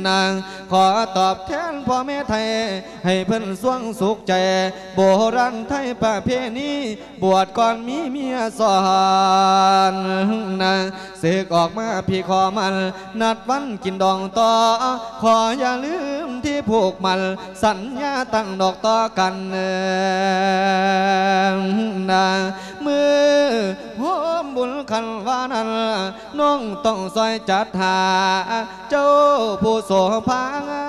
S2: นางขอตอบแทนพ่อแม่ไทย ให้เพิ่นสวงสุขใจ โบราณไทยประเพณีบวชก่อนมีเมียสอนนะเสกออกมาพี่ขอมัน นัดวันกินดองต่อ ขออย่าลืมที่ผูกมัน สัญญาตั้งดอกต่อกันเอ่อนะมือโหมบุญคันว่านั้นน้องต้องซอยจัดหา เจ้าผู้โสภางา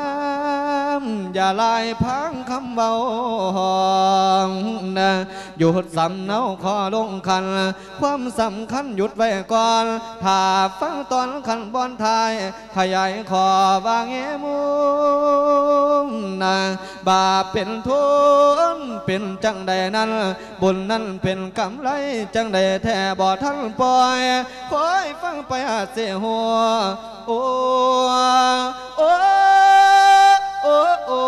S2: มอย่าลายพังคำเบานะหยุดสำเนาขอลงคัน ความสำคัญหยุดไว้ก่อนถ้าฟังตอนขันบอนทาย ขยายขอบางเอมุมนะบาปเป็นทุนเป็นจังใดนั้น บุญนั้นเป็นกำไรจังใดแท่บ่ทั้งปล่อยคอยฟังไปอาเสียหัวโอ้โอ้โอ้โอ้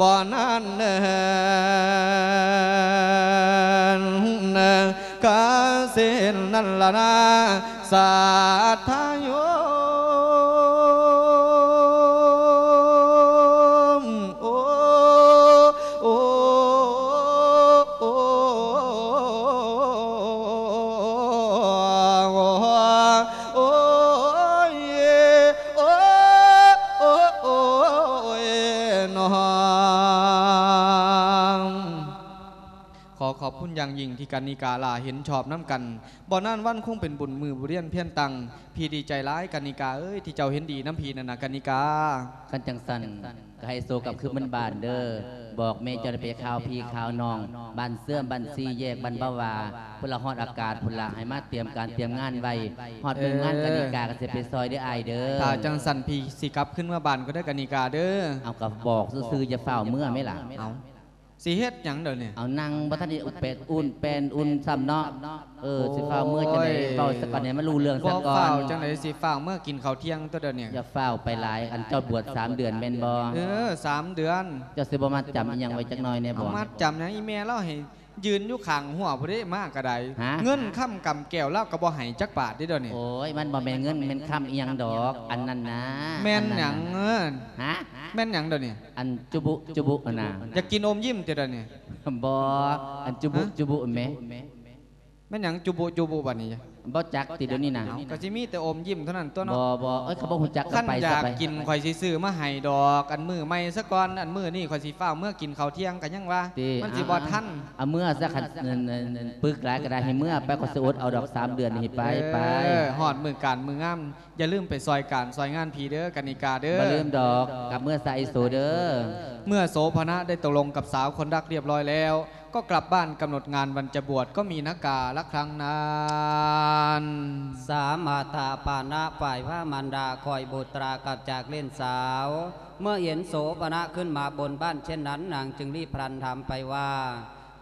S2: บ่นั่นเนินกาเส้นนั่นละนะสาธาโย อขอบคุณอย่างยิ่งที่กันนิกาลาเห็นชอบน้ำกันบ่อนั่นวันคงเป็นบุญมือบุเรียนเพี้ยนตังพี่ดีใจร้ายกันนิกาเอ้ยที่เจ้าเห็นดีน้ำพีนั่นนะกันนิกา
S3: กันจังสันก็ให้โซกับคือมันบานเด้อบอกแม่เจะได้ไปข่าวพี่ข่าวน้องบ้านเสื่อมบ้านซีแยกบ้านบ้าวาพนละฮอดอากาศพนละให้มาเตรียมการเตรียมงานไว้ฮอดมืองานกันนิกาก็สิไปซอยได้อายเด้อ
S2: ถ้าจังสันพี่สิกลับขึ้นมาบานก็ได้กันนิกาเด้อ
S3: เอากับบอกซื่อๆอย่าเฝ้าเมื่อไหม่ล่ะ
S2: เอา สีเฮ็ดหยังเด้อเนี่ย
S3: เอานั่งบ่ทันได้อุดเป็ดอุ่นเป็นอุ่นซ้ำเนาะเออสิเฝ้าเมื่อจะได้เฝ้าสักก่อนเนี่ยมันรู้เรื่อง
S2: บ่
S3: สักก่อ
S2: ฝ้าวนจังไดสิฝ้าวเมื่อกินข้าวเที่ยงตัวเดียวเนี่ย
S3: อย่าเฝ้าไปหลายอันเจ้าบวชสามเดือนแม่นบ่
S2: เออสามเดือน
S3: เจ้าสิบ่มาจำอีหยังไว้จักหน่อยแน่
S2: เอา
S3: บ่
S2: มาจำนะอีเมลเล่าให้ ยืนอยู่ข้างหัวผู้ใดมากกระได
S3: ฮะ
S2: เงินค่ำกำแก้วเล่าก็บ่ให้จักบาทเด้อเดี๋ยวนี้
S3: โอ้ยมันบ่แม่นเงินแม่นคำอีหยังดอก อันนั้นนะ
S2: แม่นหยัง
S3: อั
S2: เออ
S3: ฮะ
S2: แม่นหยังเดี๋ยวนี้
S3: อันจุบุจุบุอันน่ะ
S2: อยากกินอมยิ้มเดี๋ยวนี้
S3: บ่อันจุบุ
S2: ฮะ
S3: จุบุแม่
S2: แม่นหยังจุบุจุบุบัดนี้จ้ะ
S3: บ่จักติเดี๋ยวนี้น่ะ
S2: เอาก็สิมีแต่อมยิ้มเท่านั้นตัว
S3: บ่
S2: เนาะ
S3: บ่เอ้ยเขาบ่ฮู้จักกั
S2: ขั้
S3: น
S2: น
S3: ไป
S2: อ
S3: ซะ
S2: ยาก
S3: ไป
S2: กินข่อยสิซื้อมาให้ดอกอันมือไม่ซะก่อนอันมือนี่ข่อยสิฟ้าวเมื่อกินข้าวเที่ยงกันยังว่า
S3: ติ
S2: มันสิบ่ทัน
S3: เอาเมื่อซะคันเงินเงินปึกหลายก็ได้ให้เมื่อไปก็สิอดเอาดอกสามเดือนนี่ไปไป
S2: เออหอดมือการมืองามอย่าลืมไปซอยการซอยงานพีเด้อกันิกาเด้อ
S3: บ่ลืมดอกกับเมื่อใส่โซเด้อ
S2: เมื่อโสภณะได้ตกลงกับสาวคนรักเรียบร้อยแล้วก็กลับบ้านกำหนดงานวันจะบวชก็มีนากาละครั้งนั้น
S1: สามมาตาปานะฝ่ายพระมันดาคอยบุตรากับจากเล่นสาว เมื่อเห็นโสปณะขึ้นมาบนบ้านเช่นนั้นนางจึงรีบพลันถามไปว่า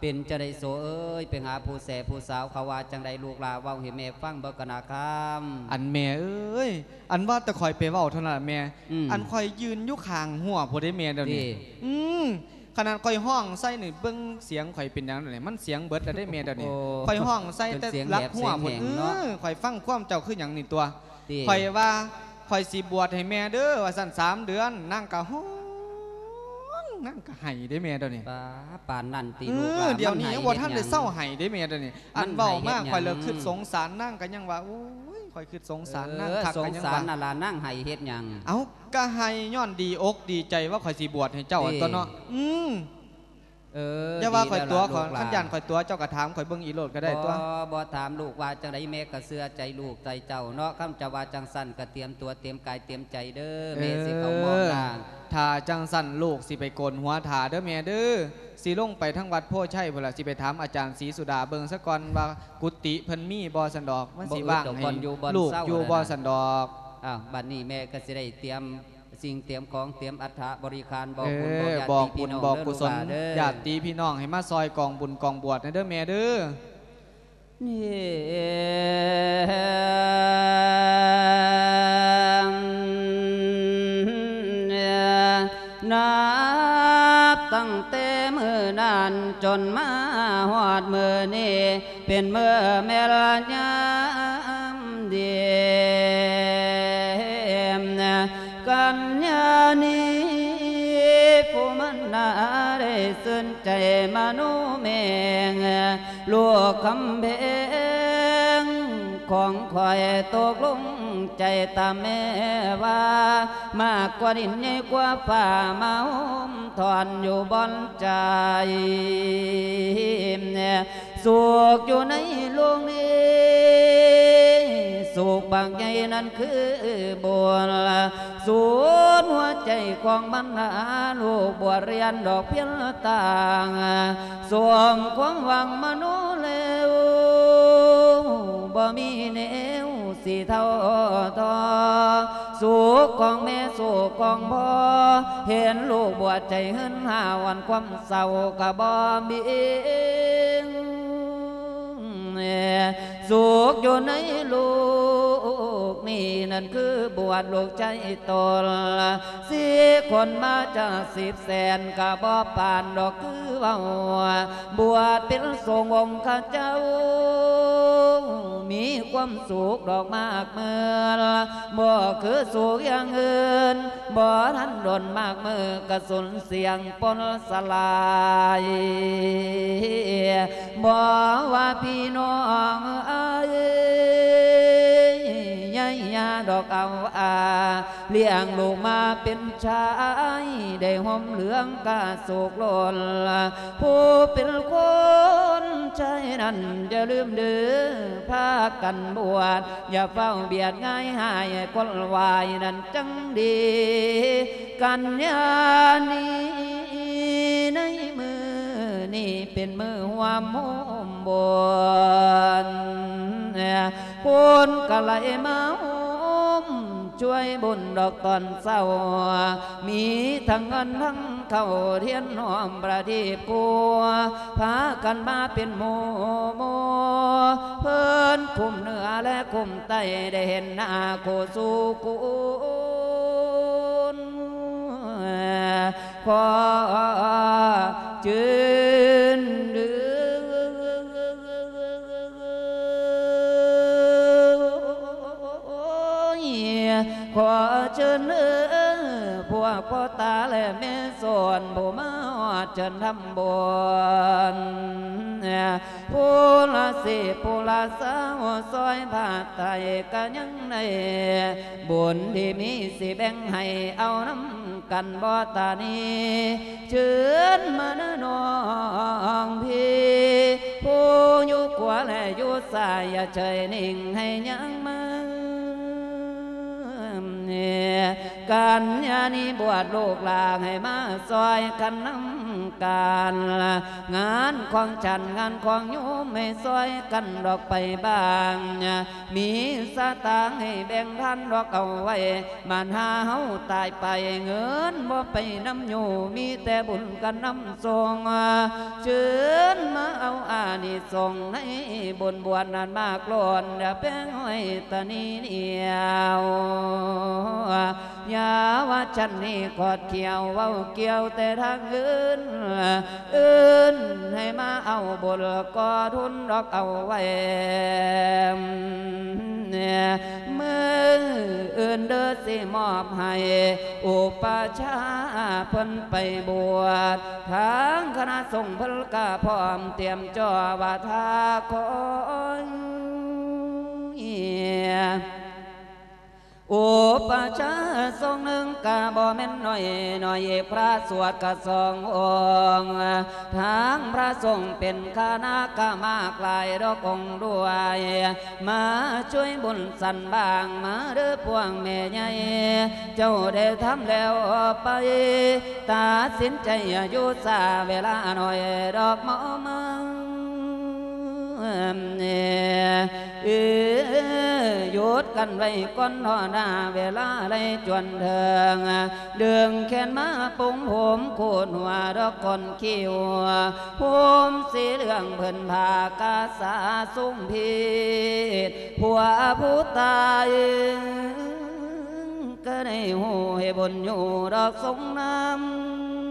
S1: เป็นจะได้โสเอ้ยไปหาผู้แสผู้สาวเขาว่าจังใดลูกลาเว้าให้แม่ฟังเบิกกนาคำ
S2: อันแม่เอ้ยอันว่าแต่คอยไปเว้าเท่านั้นแม่
S1: อืม
S2: อันคอยยืนอยู่ข้างหัวพอได้แม่เดี๋ยวนี้
S1: นี่
S2: อืม ขนาดคอยห้องใส่นี่เบิ่งเสียงข่อยเป็นหยังเดี๋ยวนี้มันเสียงเบิดแล้วได้แม่เดี๋ยวนี้
S1: โอ้
S2: คอยห้องใส่แต่
S1: จนเสียง
S2: รัก
S1: แหบ
S2: หัว
S1: เสี
S2: พุ่
S1: ย
S2: น
S1: ง
S2: เอ
S1: แหงเนาะ
S2: อข่อยฟังความเจ้าคือหยังนี่ตัว
S1: ที่
S2: ข่อยว่าข่อยสิบวชให้แม่เด้อว่าสั่นสามเดือนนั่งกะห้องนั่งกะไห้ได้แม่เดี๋ยวนี้
S1: ป้าปานนั่นตี
S2: เอ
S1: ลูกห
S2: อ
S1: ลาน
S2: เดี๋ยวนี้
S1: มั
S2: ยัง
S1: ให้
S2: บ่ท่าน
S1: ฮ็
S2: ได้
S1: หยัง
S2: เศร้าไห้ได้แม่เดี๋ยวนี้
S1: มั
S2: อั
S1: น
S2: นเว้า
S1: ให้เฮ็ด
S2: มาก
S1: หยัง
S2: ข่อยเลยคิดสงสารนั่งกันยังว่าโอ้ ยข่อยคิดสงสารนั่ง
S1: เออ
S2: คัก
S1: ส
S2: กั
S1: ง
S2: นยัง
S1: สาร
S2: ว่า
S1: น่ะล่ะนั่งให้เฮ็ดหยัง
S2: เอาก็ให้ย้อนดีอกดีใจว่าข่อยสิบวชให้เจ้า
S1: นี่
S2: ตัวเนาะอืม
S1: เออ
S2: อย่าว่าข่อยตัวขอ
S1: ดีแล้
S2: ขัน
S1: ล่ะ
S2: ยันข่อยตัวเจ้ากระถามข่อยเบิ่งอีโลดก็ได้ตัว
S1: บ่บ่ถามลูกว่าจังไดแม่ก็เสื้อใจลูกใจเจ้าเนาะคำจะว่าจังสั่นก็เตรียมตัวเตรียมกายเตรียมใจเด้อแม่สิเข้ามองล่าง
S2: ถ้าจังสั่นลูกสิไปโกนหัวถาเด้อแม่เด้อสิลงไปทั้งวัดโพชัยพุ่นล่ะสิไปถามอาจารย์ศรีสุดาเบิ่งซะก่อนว่ากุฏิเพิ่นมีบ่สันดอกมันสิว่าง
S1: บ่อึดดอก
S2: ให้
S1: บ่อนอยู่บ่อน
S2: ลูก
S1: เศร้า
S2: อยู่
S1: เลยนะ
S2: บ่สันดอก
S1: อ้าวบัดนี้แม่ก็สิได้เตรียม สิ่งเตรียมของเตรียมอัฐบริการบอก
S2: เอ
S1: บุญ
S2: อ
S1: ญาติ
S2: บอก
S1: พี่
S2: บุญ
S1: น้ง
S2: บอก
S1: เด้
S2: กุศล
S1: ลูหลนเด้อ
S2: ญาติพี่น้องให้มาซอยกองบุญกองบวชนะเด้อแม่เด้อ
S1: นี่นับตั้งแต่มือนั้นจนมาหอดมือนี้เป็นมือแม่ละยา ได้สนใจมนุเมงลูกคำเพงของคอยตกลงใจตาแม่ว่า มากกว่าดินใหญ่กว่าฝ่ามาหมถอนอยู่บนใจ สุขอยู่ในโลกนี้สุขบางใจนั้นคือบัวสูนหัวใจของบรรดาลูกบัวเรียนดอกเพียงต่างสวงความหวังมนุษย์เลวบ่มีแนว สีเท่าทอสุขของแม่สุขของพ่อเห็นลูกบวชใจหึนหาวันความเศร้ากะบ่มีสุขอยู่ในลูกนี่นั่นคือบวชลูกใจตนสิคนมาจากสิบแสนกะบ่ปานดอกคือว่าบวชเป็นทรงองค์ข้าเจ้า มีความสุขดอกมากเมื่อบ่คือสุขอย่างอื่นบ่ทันดนมากเมื่อกระสุนเสียงปนสลายบ่ว่าพี่น้องอยายยาดอกเอาอาเลี้ยงลูกมาเป็นชายได้ห่มเหลืองกาสุกลนผู้เป็นคนใจนั้นอย่าลืมเดือพากันบวชอย่าเฝ้าเบียดง่ายหายคนวายนั้นจังดี กันยานี้ในมือ นี่เป็นมือหัวมุมบนคนกะไหลมาหุมช่วยบุญดอกตอนเศร้า มีทั้งเงินทั้งเข้าเทียนหอมประทีปกัวพากันมาเป็นโมโมเพิ่นคุมเหนือและคุมใต้ได้เห็นหน้าโคสูกุนขอจืน ตาและแม่ส่วนผู้มาหอดเชิญทำบุญผู้ละสิผู้ละสาวซอยผาไตก็ยังในบุญที่มีสิแบ่งให้เอาน้ำกันบ่ตานีเชิญมาเด้อนองพี่ผู้อยู่ขวาและอยู่ซ้ายอย่าเฉยนิ่งให้ยังมากันย กานีบวชลูกหลางให้มาซอยกันน้ำกันงานของฉันงานของโยมให้ซอยกันดอกไปบ้างมีสตางให้แบ่งท่านดอกเอาไว้มันหาเฮาตายไปเงินบ่ไปน้ำอยู่มีแต่บุญกันน้ำทรงเชิญมาเอาอานิสงส์ให้บุญบวชนานมากล้นอย่าแป้งห้อยตานีเดียวยาว่าฉันนี่กอดเกี่ยวเว้าเกี่ยวแต่ทางอื่นอื่นให้มาเอาบุญก็ทุนดอกเอาไว้เนี่ยมืออื่นเด้อสิมอบให้ อุปชาเพิ่นไปบวชทางคณะสงฆ์เพิ่นก็พร้อมเตรียมจ่อว่าทาคอย อุปชาทรงหนึ่งกาบ่แม่นน้อยน้อยพระสวดกะสององค์ทางพระสงเป็นคณะกมากลายดอกองด้วย มาช่วยบุญสันบางมาเด้อพวงแม่ใหญ่เจ้าได้ทำแล้วไปตัดสินใจอยู่ซาเวลาหน่อยดอกมอมัง เออยู่ดกันไว้ก้อนหอหน้าเวลาไรจวนเทิงเดืองแขนมาปุงผมโคนหัวดอกก้อนคิวผมสีเหลืองเพิ่นพากาสาสุ่มพีดผัวผู้ตายก็ได้หูให้บนอยู่ดอกสงน้ำ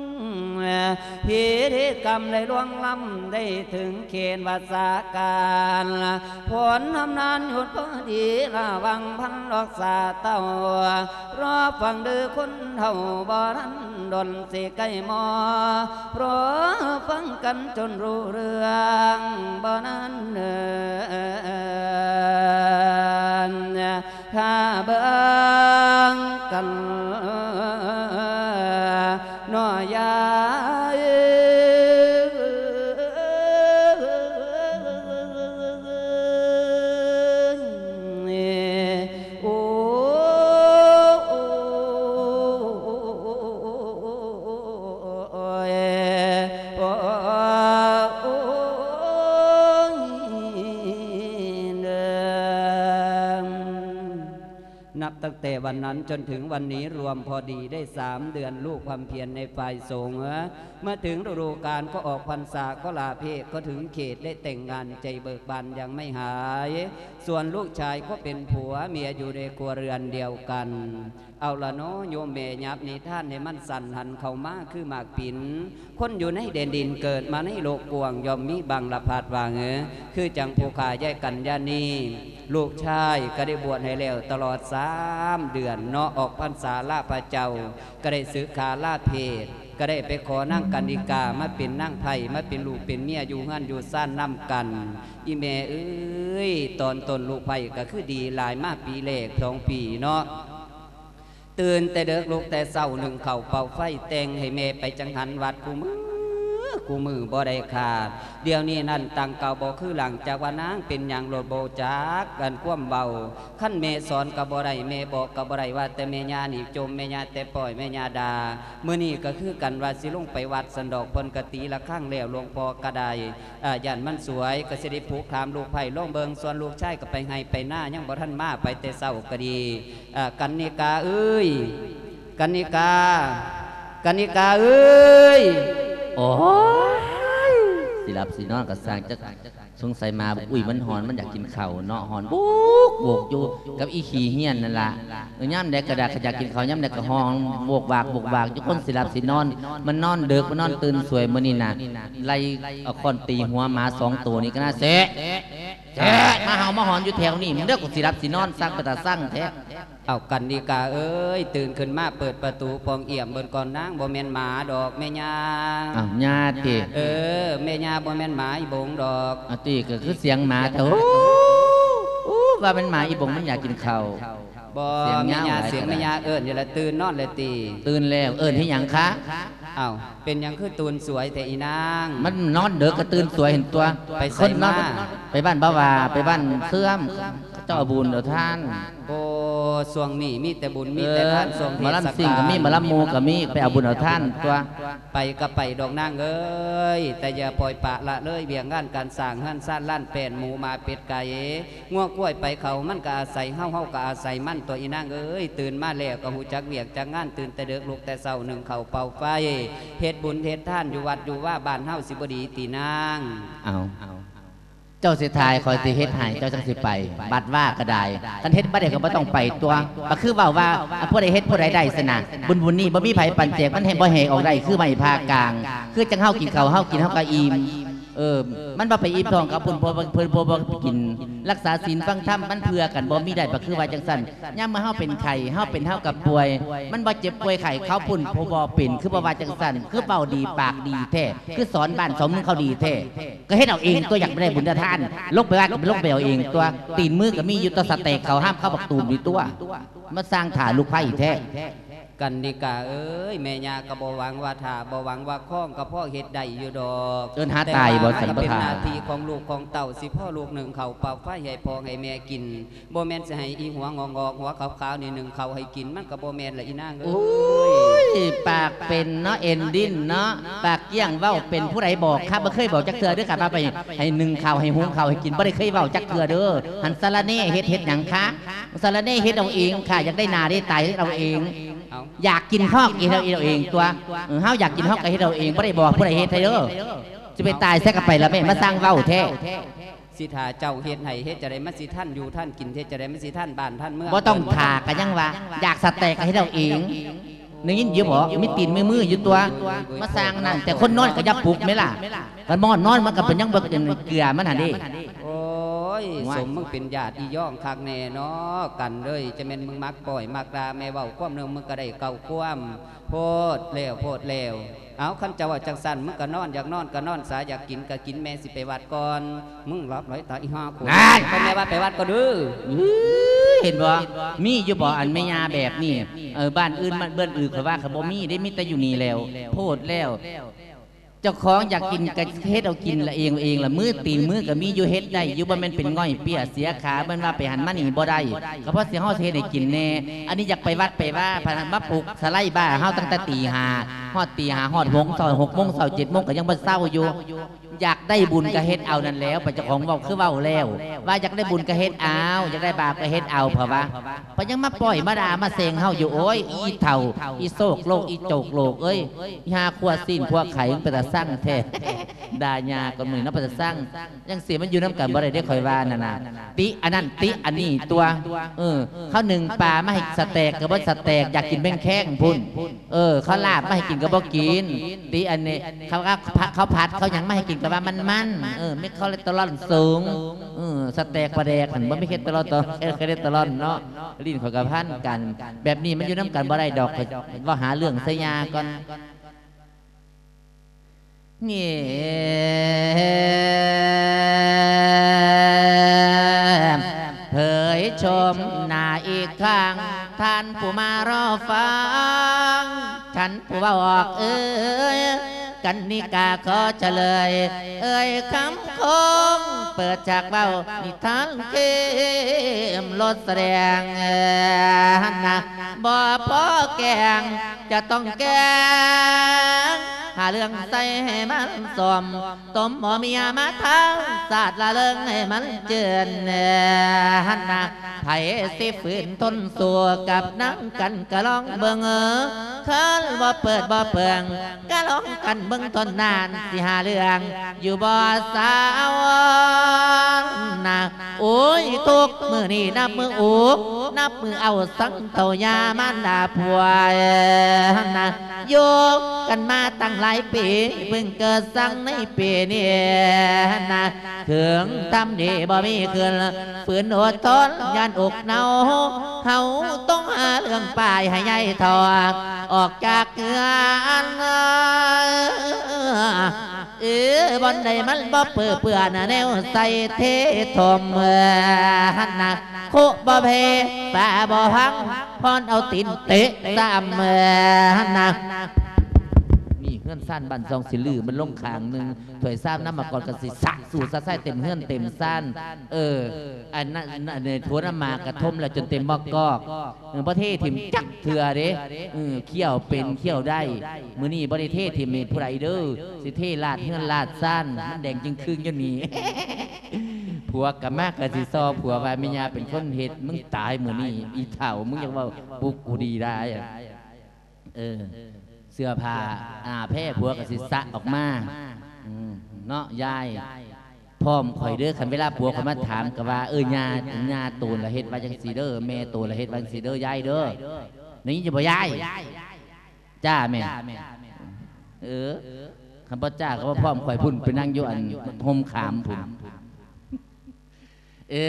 S1: พิธีกรรมได้ล่วงล้ำได้ถึงเขตวัสาการผลทำนานหยุดพอดีระวังพันดอกสาเต้ารอฟังดือคนเท่าบ่ทันดนสิไก่มอเพราะฟังกันจนรู้เรื่องบ่นั้นเนินถ้าเบิ่งกัน อยา ตั้งแต่วันนั้นจนถึงวันนี้รวมพอดีได้สามเดือนลูกความเพียรในฝ่ายสงฆ์เมื่อถึงฤดูกาลก็ออกพรรษาก็ลาเพศก็ถึงเขตได้แต่งงานใจเบิกบานยังไม่หาย ส่วนลูกชายก็เป็นผัวเมียอยู่ในครัวเรือนเดียวกัน เอาละเนาะโยมเมยับนิท่านให้มันสั่นหันเข้ามาคือมากปินคนอยู่ในเดนดินเกิดมาในโลกกวงยอมมีบังละพาดวางเออคือจังผูขาแยกกันยานีลูกชายก็ได้บวชให้แล้วตลอดสามเดือนเนาะออกพรรษาลาพระเจ้า ก็ได้ซื้อขาลาเพศก็ได้ไปขอนั่งกันดิกามาเป็นนั่งไผ่มาเป็นลูกเป็นเมียอยู่หันอยู่ซ่านน้ำกัน อีแม่เอ้ยตอนตนลูกไผ่ก็คือดีหลายมาปีเลขสองปีเนาะ ตื่นแต่เด็กลูกแต่เศร้าหนึ่งเข่าเป่าไฟแต่งให้เมไปจังหันวัดกูมือ กูมือบ่ได้ขาด เดี๋ยวนี้นั่นตังเก่าบ่คือหลังจากว่านางเป็นอย่างโลดโบจักกันคว่ำเบาขั้นเมสอนกับบ่ได้เมบอกกับบ่ได้ว่าแต่เมญานี่จมเมญาแต่ปล่อยเมญาดาเมื่อนี้ก็คือกันว่าสิลงไปวัดสันดอกเพิ่นกตีละข้างแล้วหลวงพ่อกระไดอ่าย่านมันสวยก็สิได้ผูกคามลูกไผ่ล่องเบิงส่วนลูกชายก็ไปให้ไปหน้ายังบ่ทันมาไปแต่เศร้าก็ดีอ่ากันนิกาเอ้ยกันนิกากันนิกาเอ้ย
S3: โอ้ยสิรับสินอนกับสร้างจะสงสัยมาอุ้ยมันหอนมันอยากกินเข่าเนาะหอนบุกบวกอยู่กับอีขี้เฮียนนั่นล่ะเออย่ำแดกกระดาษขยากกินเขาย่ำแดกกระหองบวกวากบวกวากทุกคนสิรับสินอน มันนอนเดึกมันนอนตื่นสวยมื้อนี่น่ะไล่เอาค้อนตีหัวหมาสองตัวนี้ก็น่าเสะเสะมาเห่ามาหอนอยู่แถวนี้มันเด้อกูสิรับสินอนสร้างกระดาษสร้างแท้
S1: เอากันนิกาเอ้ย ตื่นขึ้นมาเปิดประตูปองเอี่ยมเบิ่นก่อนนางบ่แม่นหมาดอกแม่ย่า
S3: อ้าวญาติ
S1: เออแม่ย่าบ่แม่นหมาอีบงดอก
S3: อาตีก็คือเสียงหมาแต่โอ้อู้ว่าเป็นหมาอีบงมันอยากกินข้าว
S1: บ่
S3: เสียง
S1: แม่
S3: ยาว
S1: ย่า
S3: หลาย
S1: เสียง
S3: ขนาด
S1: แม่ย่าเอิ้นอยู่ละตื่นนอนเลยตี
S3: ตื่นแล้วเอิ้นที่หยังคะ
S1: เอ้าเป็นหยังคือตูนสวยแต่อีนาง
S3: มันนอนเด็กก็ตื่นสวยเห็นตัว
S1: ไปไส
S3: คนนอน
S1: มา
S3: ไปบ้านบ้าวาไปบ้านเสื่อมเจ้าบุญเดี๋ยวท่าน
S1: โอ้สวงนี้มีแต่บุญมีแต่ทานสวง
S3: ห
S1: เท
S3: มา
S1: ศ
S3: ลำ
S1: กาล
S3: สิ่งก็มีหมาลำมูก็มีไปเอาบุญเอาท่านตัว
S1: ไปก็ไปดอกนางเอ้ยแต่อย่าปล่อยปละละเลยเบี่ยงงานการสร้างหันซ่านลั่นแป่นหมูมาเป็ดไก่ง่วงกล้วยไปเขามันก็อาศัยเฮาเฮาก็อาศัยมันตัวอีนางเอ้ยตื่นมาแล้วก็หูจักเวียกจักงานตื่นแต่เด็กลุกแต่เช้าหนึ่งเขาเป่าไฟเฮ็ดบุญเฮ็ดท่านอยู่วัดอยู่ว่าบ้านเฮาสิบดีตีนาง
S3: เอาเจ้าสิทายคอยสิเฮ็ดให้เจ้าจังสิไป บัดว่าก็ได้คันเฮ็ดบ่ได้ก็บ่ต้องไปตัวก็คือเว้าว่าอะผู้ใดเฮ็ดผู้ใดได้สนะบุญบุญนี่บ่มีไผปันแจกมันให้บ่ให้ออกได้คือไม่ภาคกลาง คือจังเฮากินข้าวเฮากินเฮาก็อิ่ม เออ มันบ่ไปอิ่มท้องกับเพิ่นบ่บ่เพิ่นบ่บ่กิน รักษาศีลฟังธรรมมันเพื่อกันบ่มีได้ก็คือว่าจังซั่นยามมื่อเฮาเป็นไข้เฮาเป็นเฮากับป่วย มันบ่เจ็บป่วยไข้เขาพุ่นผู้บ่เป็นคือบ่ว่าจังซั่นคือเว้าดีปากดีแท้คือสอนบ้านสอนเมืองเขาดีแท้ก็เฮ็ดเอาเองตัวอยากไม่ได้บุญทานลงไปว่าลงไปเอาเองตัวตีนมือก็มียู่แตัวสเตกเขาห้ามเข้าบักตูมอยู่ตัวมาสร้างฐานลูกไผ่แท้
S1: กันนิกาเอ้ยแม่ยาก็บ่หวังว่าถ้าบ่หวังว่าข้องกับพ่อเฮ็ดได้อยู่ดอก
S3: เอิ้นหาตายบ่สัน
S1: แต่
S3: ป
S1: ว่าเป็น
S3: ทา
S1: หน้าที่ของลูกของเต่าสิพ่อลูกหนึ่งเขาเป่าไฟให้พ่อให้แม่กินบ่แม่นสิให้อีหัวงอกๆหัวขาวๆนี่หนึ่งเขาให้กินมันก็บ่แม่นละอีนางเอ้
S3: โอ้ย
S1: ย
S3: ปากเป็นเนาะเอ็นดินเนาะปากเกี้ยงเว้าเป็นผู้ใดบอกครับบ่เคยบอกจักเทื่อเด้อครับว่าไปให้นึ่งข้าวให้หุงข้าวให้กินบ่ได้เคยเว้าจักเทื่อเด้อหันสารเน่เฮ็ดเฮ็ดหยังคะสารเน่เฮ็ดเอาเองค่ะอยากได้หนาได้ตายเฮ็ดเอาเอง
S1: เอา
S3: อยากกินฮอกกินเอาเองตัวเออเฮาอยากกินฮอกก็เฮ็ดเอาเองบ่ได้บอกผู้ใดเฮ็ดให้เด้อจะไปตายแซกกันไปแล้วแม่มาสร้างเว้าแท้
S1: สิทาเจ้าเฮ็ดให้เฮ็ดจะได้มาสิท่านอยู่ท่านกินเฮ็ดจะได้มาสิท่านบ้านท่านเมือง
S3: บ่ต้องถากันยังว่าอยากสแต็กก็เฮ็ดเอาเองนี่ยินอยู่บ่มีตีนมีมืออยู่ตัว มาสร้างนั่นแต่คนนอนก็อยับปลุกไหมล่ะกันมอนนอนมันก็เป็นยังเบิกอย่างเกลือมันหั่นดิ
S1: โอ้ ย
S3: ว่า
S1: สมมึงเป็นญาติอีย่องคักแน่เนาะกันเลยจะแม่นมึงมักปล่อยมักดาแม่เว้าความหนึงมึงก็ได้เก่าความโพดแล้วโพดแล้วเอาคันเจ้าว่าจังสั่นมึงก็นอนอยากนอนก็นอนสายอยากกินก็กินแม่สิไปวัดก่อนมึงรับร้อยตาอีห้าคนไปแม่ว่าไปวัดก็ดื้อ
S3: อื้อเห็นบ่มีอยู่บ่อันแม่ยาแบบนี้เออบ้านอื่นบ้านเบิ้นอื่นเขาว่าเขาบ่มีได้มีแต่อยู่นี่แล้ว โพดแล้ว เจ้าของอยากกินก็เฮ็ดเอากินละเองเองละมือตีนมือก็มีอยู่เฮ็ดได้อยู่บ่แม่นเป็นง่อยเปี้ยเสียขามันว่าไปหันมานี่บ่ได้ก็เพราะเสียเฮาเฮ็ดให้กินแน่ อันนี้อยากไปวัดไปว่าพนันมาปลุกสไลด์บ้าเฮาตั้งแต่ตีหาฮอดตีหาฮอดหกเช้าหกโมงเช้าเจ็ดโมงก็ยังบ่เศร้าอยู่อยากได้บุญก็เฮ็ดเอานั่นแล้วปเจ้าของเว้าคือเว้าแล้ว ว่าอยากได้บุญก็เฮ็ดเอาอยากได้บาปก็เฮ็ดเอาเพราะว่าเพราะยังมาปล่อยมาด่ามาเสงเฮาอยู่โอ้ยอีเฒ่าอีโศกโลกอีโจกโลกเอ้ยหาขวดซีนขวดไข่เป็นตาสร้างแท้ด่ายาก็มือนับป็นตาสร้างยังเสียมันอยู่น้ำกันบ่ได้ได้คอยว่านั่นน่ะติอันนั้นติอันนี้ตัวเออข้าวหนึ่งปลาไมาให้สเต็กก็บ่สเต็กอยากกินแม่งแข้งพุ่นเออข้าวลาบไมาให้กินก็บ่กินติอันนี้เขาก็เขาผัดเขายังมาให้กินก็ว่ามันมันเออไม่คอเลสเตอรอลสูงเออสเต็กปลาแดกหันบ่ไม่เลสเตอรอลต่อคอเลสเตอรอลเนาะลิ้นขอกับพันกัน แบบนี้มันอยู่น้ำกันบ่ได้ดอกว่าหาเรื่องใส่ยาก่อน ยเผยชมหน้าอีกครั้งท่านผู้มารอฟัง ฉันผู้ว่าออกเอ้ย กันนิกาขอเฉลย เอ้ยคำคงเปิดจากเบ้านิทานเกมรถแสดงนะบ่พอแกงจะต้องแกงหาเรื่องใส่ให้มันสมต้มหมอเมียมาทั้งศาสตร์ละเลิงให้มันเจือนเอ่อหันนะไผสิฝืนทนสัวกับนังกันกะลองเบิงเออคันบ่เปิดบ่เปิงกะลองกันเบิ่งทนนานสิหาเรื่อง อยู่บ่อสาวนะโอ้ยทุกมือนี่นับมืออุกนับมือเอาสังเตายามันดาผัวนะโยกกันมาตั้งหลายปีเพิ่งเกิดสังในปีนี้นะถึงทำดีบ่มีคืนฝืนอดทนยันอกเนาเฮาต้องหาเรื่องปายให้ใหญ่ทอออกจากเงานเออบอนใดมันบ่เปื่อเปื่อนแนวใส่เททมเอ่อหันนะโคบ่เพป่าบ่พังพอนเอาตินเตะตามเอ่อหันนะมีเฮือนสั้นบันซองสิลือมันลงขางหนึ่งถวยซ้ำน้ำมาก่อนกันสิสะสู่ซะไส้เต็มเฮือนเต็มสั้นเอออันนั้นอันในทัวน้ำมากระทมแล้วจนเต็มบอกกอกเออประเทศทิมจักเถื่อเด้เออเขี้ยวเป็นเขี้ยวได้มือนี้บริเทศทิมเมผู้ใดเด้อสิเทลาดเฮือนลาดสั้นมันแดงจึงครึ่งอยู่นี่ผัวกับมากกับสิซอผัวว่ามิญาเป็นคนเฮ็ดมึงตายมือนี้อีเถ่ามึงยังว่าปุกกูดีได้เออ เสื้อผ้าอาแพร่ผัวกับสิสะออกมาอืมเนาะยายพร้อมข่อยเด้อคันเวลาผัวเขามาถามก็ว่าเออยาญาตูนละเฮ็ดว่าจังสีเด้อแม่ตูนละเฮ็ดว่าจังสีเด้อยายเด้อนี่จะบ่ยายจ้าแม่เออคันบ่จ้าก็ว่าพร้อมข่อยพุ่นไปนั่งอยู่อันห่มขามพุ่น เอ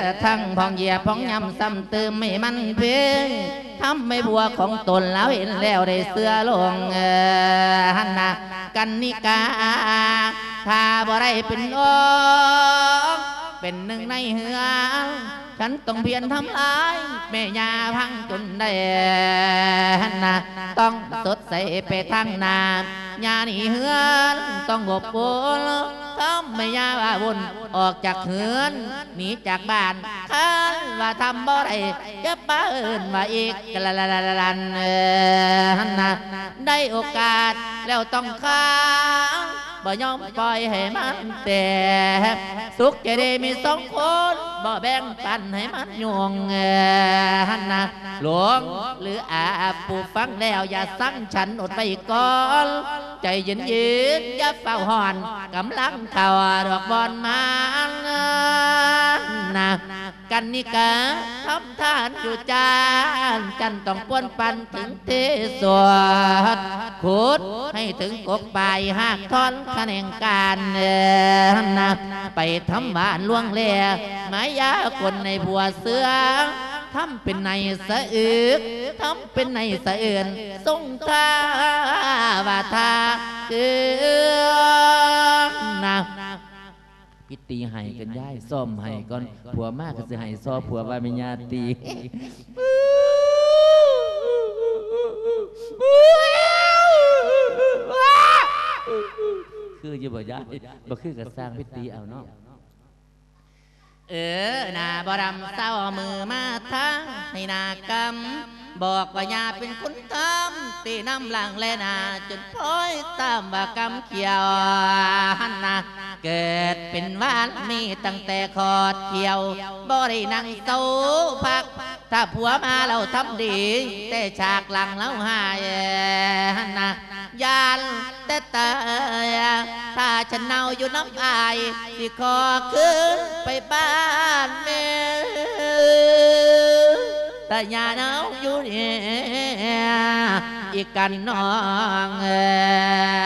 S3: อทั้งพองเหยียบพองยำซ้ำเติมไม่มันเพียงทำไม่บัวของตนแล้วเห็นแล้วได้เสื้อลงเออหันนะกันนิกาถ้าบ่ได้เป็นองเป็นหนึ่งในเฮือฉันต้องเพียรทำลายแม่ยาพังจนได้นะต้องสดใสไปทางนายาหนีเฮือนต้องอบอุ่นท มไม่ยาว่าวนออกจากเฮือนหนีจากบ้านคันว่าทำบ่ได้จะป้าเอินว่าอีกกะละละละละลันเออนะได้โอกาสแล้วต้องค้า บ่ยอมปล่อยให้มันแต่สุขจะได้มีสองคนบ่แบ่งปันให้มันยวงเออหันนะหลวงหรืออาผู้ฟังแล้วอย่าสั่งฉันอดไปก่อนใจเย็นเย็นอย่าเฝ้าหอนกำลังเข่าดอกบอลมานะกันนิกาทำทานอยู่จานจันต้องป้วนปันถึงเทสวดขุดให้ถึงกกปลายหากทอนคะแนนการเอ่อนะไปทำบ้านล่วงเล่หมายยาคนในบัวเสือทำเป็นในสะอึกทำเป็นในสะเอื่นทรงท่าวาทาคือนะพิตีไห้กันย่ายซ่อมไห้ก่อนผัวมากก็สิไห้ซอผัวว่าไม่ญาตี คืออยู่บ่ย่ายบ่คือกับสร้างพิตีเอาเนาะเออหนาบรำเศร้ามือมาทั้งให้นากรรม บอกว่ายาเป็นคนทำตีน้ำหลังแลนาจนพลอยตามว่ากรรมเขียวหันนาเกิดเป็นวานมีตั้งแต่ขอดเขียวบ่ได้นั่งเศร้าพัก ถ้าผัวมาเราทำดี แต่ฉากหลังเราหายหันนายานแต่ตายถ้าฉันเนาอยู่น้ำอายสิขอคืนไปบ้านแม่ tại nhà nấu vui nè cần non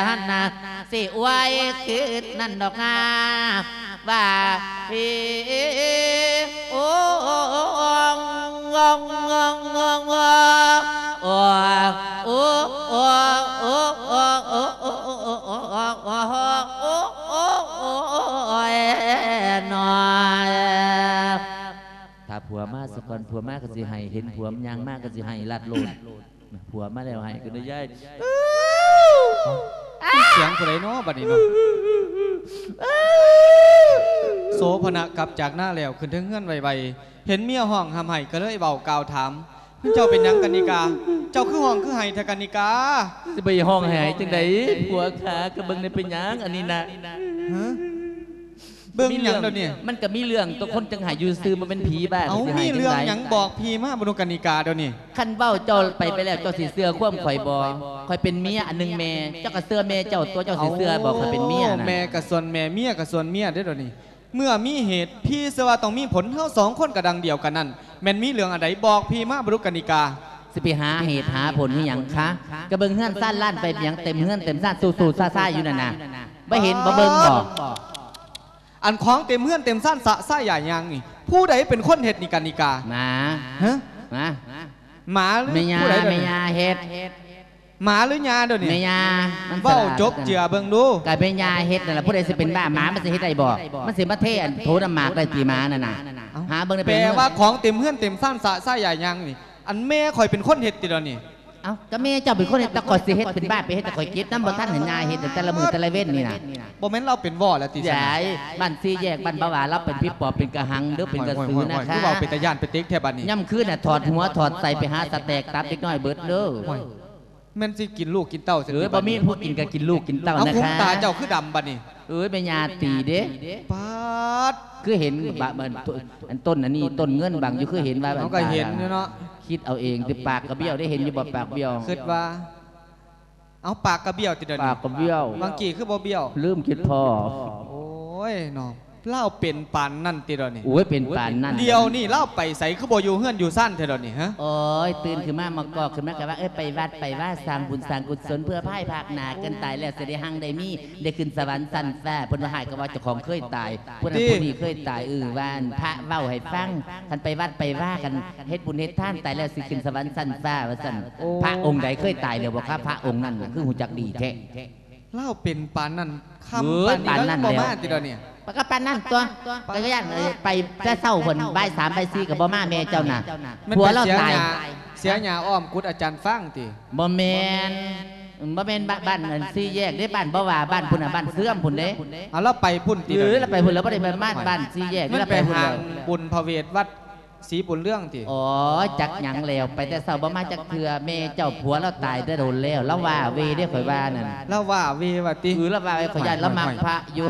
S3: hắn si oai khít năn đọc nga và hi ô ngon ngon ngon ngon ô ô ô ô ô ô มาสักคนผัวมาก็สิให้เห็นผัวมันยังมากก็สิให้ลัดโลดผัวมาแล้วให้ก็ได้ย่าย
S2: เสียงผู้ใดเนาะบัดนี้เนาะโสพนะกลับจากหน้าแล้วขึ้นถึงเงื่อนไวๆเห็นเมียห้องหำไห้ก็เลยเบากล่าวถามเจ้าเป็นหยังกันนิกา เจ้าคือห้องคือไห้เทกันนิกา
S3: สิไปห้องหายจังไดผัวขาก็เบิ่งในเป็นหยังอันนี้นะ
S2: ฮะ เบิ่งหยังเดี๋ยวนี้
S3: มันก็มีเรื่องตัวคนจังหายอยู่ซื้อมาเป็นผีบ้า
S2: เอา
S3: สิ
S2: มี
S3: ให้จั
S2: เรื่อง
S3: ใด
S2: หยังบอกพี่มาบรุกันนิกาเดี๋ยวนี้
S3: คันเบ้าเจ้าไปไปแล้วเจ้าสิเสื้อความข่อยบ่ข่อยเป็นเมียอันหนึงแม่เจ้าก็เสื้อแม่เจ้าตัวเจ้าสิเสื้อบอกข่อยเป็นเมียนะ
S2: แม่กับส่วนแม่เมียกับส่วนเมียเด้อเดี๋ยวนี้เมื่อมีเหตุพี่เสอว่าต้องมีผลเท่าสองคนกระดังเดียวกันนั่นแม่นมีเรื่องอะไรบอกพี่มาบรุกันนิกา
S3: สิไปหาเหตุหาผลนี่หยังคะกระเบิงเฮือนซ่านล้านไปหยังเต็มเฮือนเต็มซ่านสู้ๆซ่าๆอยู่นั่นน่ะบ่เห็นบ่เบิ่งบ่
S2: อั นของเต็มเฮือนเต็มซ่านสะไส้ใหญ่ยังนี่ ผู้ใดเป็นคนเฮ็ดนิกันนิกา
S3: มา
S2: ฮะ
S3: มา
S2: หมาหรือ
S3: แม่ยา
S2: ผู้ใดเดี๋ยว
S3: แม่
S2: นี้
S3: ยาเฮ็ด
S2: หมาหรือยาเดี๋ยวนี้
S3: แม่ยามัน
S2: เว้า
S3: สลด
S2: จบเจือเบิ่งดู
S3: กลายเป็นยาเฮ็ดนั่นแหละผู้ใดสิเป็นบ้าหมามันสิเฮ็ดได้บ่มันสิมาเทอันโทน้ำหมากได้ตีหมานั่นน่ะ
S2: เอ้า
S3: หาเบิ่งได้
S2: แปล
S3: เป็น
S2: ว่าของเต็มเฮือนเต็มซ่านสะไส้ใหญ่ยังนี่ อันแม่ข่อยเป็นคนเฮ็ดติเดี๋ยวนี้
S3: เอ้าก็แม่เจ้าเป็นคนเฮ็ดแตะกอนสิเฮ็ดเป็นบ้าไปเฮ็ดแต่ข่อยคิดนำบ่ทันเห็นยาเฮ็ดแต่ละมื้อแต่ละเว้นนี่น่ะ
S2: บ่แม่นเราเป็นว่อแล้วติ
S3: ใหญ่บ้านซีแยกบ้านบาวาเราเป็นพี่ปอบเป็นกระหังหรือเป็นกระสือนะ
S2: คื
S3: คะ
S2: อเว้าเป็นตาย่านเป็นติ๊กแทบัดนี้
S3: ย่ำคืนน่ะถอดหัวถอดใส่ไปหาสแต็กตับเด็กน้อยเบิดเด้อ
S2: โอ้ย แม่นสิกินลูกกินเต้าสิ
S3: เอ้ยบ่มีผู้กินก็กินลูกกินเต้า
S2: เอา
S3: นะ
S2: คุ้ม
S3: คะ
S2: ตาเจ้าคือดำบัดนี้
S3: เอ้ยแม่ยาตีเด้
S2: ปาด
S3: คือเห็นบะมันต้นอันต้นอันนี้ต้นเงินบางอยู่คือเห็นว่า
S2: เขาก็เห็นอยู่เนาะ
S3: คิดเอาเองแต่ปากกระเบี้ยวได้เห็นอยู่บ่ปากเบี้ยว
S2: คิดว่า เอาปากกระเบี้ยวติเดี๋ยว
S3: ปา
S2: นี้
S3: กกระเบี้ยว
S2: บางกีคือบ่เบี้ยว
S3: ลืมคิดพ่อ
S2: โอ้ยน้อง เล่าเป็นปานนั่นติเดี๋ยวนี้
S3: โอ้ยเป็นปานนั่น
S2: เดียวนี่เล่าไปใส่คือบ่อยู่เฮือนอยู่สั้นเท่าเดี๋ยวนี้ฮะ
S3: โอ้ยตื่นขึ้นมามากอกขึ้นมากับว่าเอ้ยไปวัดไปว่าสร้างบุญสร้างกุศลเพื่อพ่ายภาคหนาเกินตายแล้วเสได็จหังได้มีได้ขึ้นสวรรค์สันฟ้าเพิ่นว่าหายก็ว่าเจ้าของเคยตายผู้นั้นผู้นี้เคยตายเออว่านพระเว้าให้ฟังท่านไปวัดไปว่ากันเฮ็ดบุญเฮ็ดทานตายแล้วสิขึ้นสวรรค์สันฟ้าว่าซั่นพระองค์ใดเคยตายแล้วบ่ครับพระองค์นั้นน่ะคือหูจักดีแท้
S2: เล่าเป็นปานนั่น
S3: เอ้
S2: คำ
S3: ย
S2: ปานนี้
S3: ปานนั่
S2: แล้ว
S3: น
S2: บ่
S3: แล้ว
S2: มาติดเดี๋ยวนี้
S3: ปกปันนั่นตัวก็ย่านเอ้ยไปแต่เศร้าเพิ่นบ่ายสามบ่ายสี่กับบ่มาแม่เจ้าน่ะ
S2: มัน
S3: ผัว
S2: เป็น
S3: เรา
S2: เสีย
S3: ตาย
S2: หยาเสียหยาอ้อมกุดอาจารย์ฟังติ
S3: บ่แม่นบ่แม่นบ้านบ้านอันสี่แยกเด้บ้านบ่ว่าบ้านพุ่นน่ะบ้านเสื่อมพุ่นเด้
S2: เอาเราไปพุ่นติ
S3: ห
S2: เดี๋
S3: รื
S2: ยว
S3: อ
S2: นี้
S3: เราไปพุ่นแล้วบ่ได้ไปบ้านบ้านสี่แยก
S2: มัน
S3: เรา
S2: ไป
S3: ไปพุ่น
S2: หา
S3: แล้ว
S2: งบุญพระเวทวัด ศรีบุญเรื่องติ
S3: อ๋อจักหยังแล้วไปแต่เศร้าบ่มาจักเทื่อแม่เจ้าผัวเราตายได้โดนแล้วแล้วว่าเวเด้ข่อยว่านั่น
S2: แล้วว่าเวว่าติ
S3: คือแล้วว่าไว้ข่อยย่านแล้วมักพระอยู่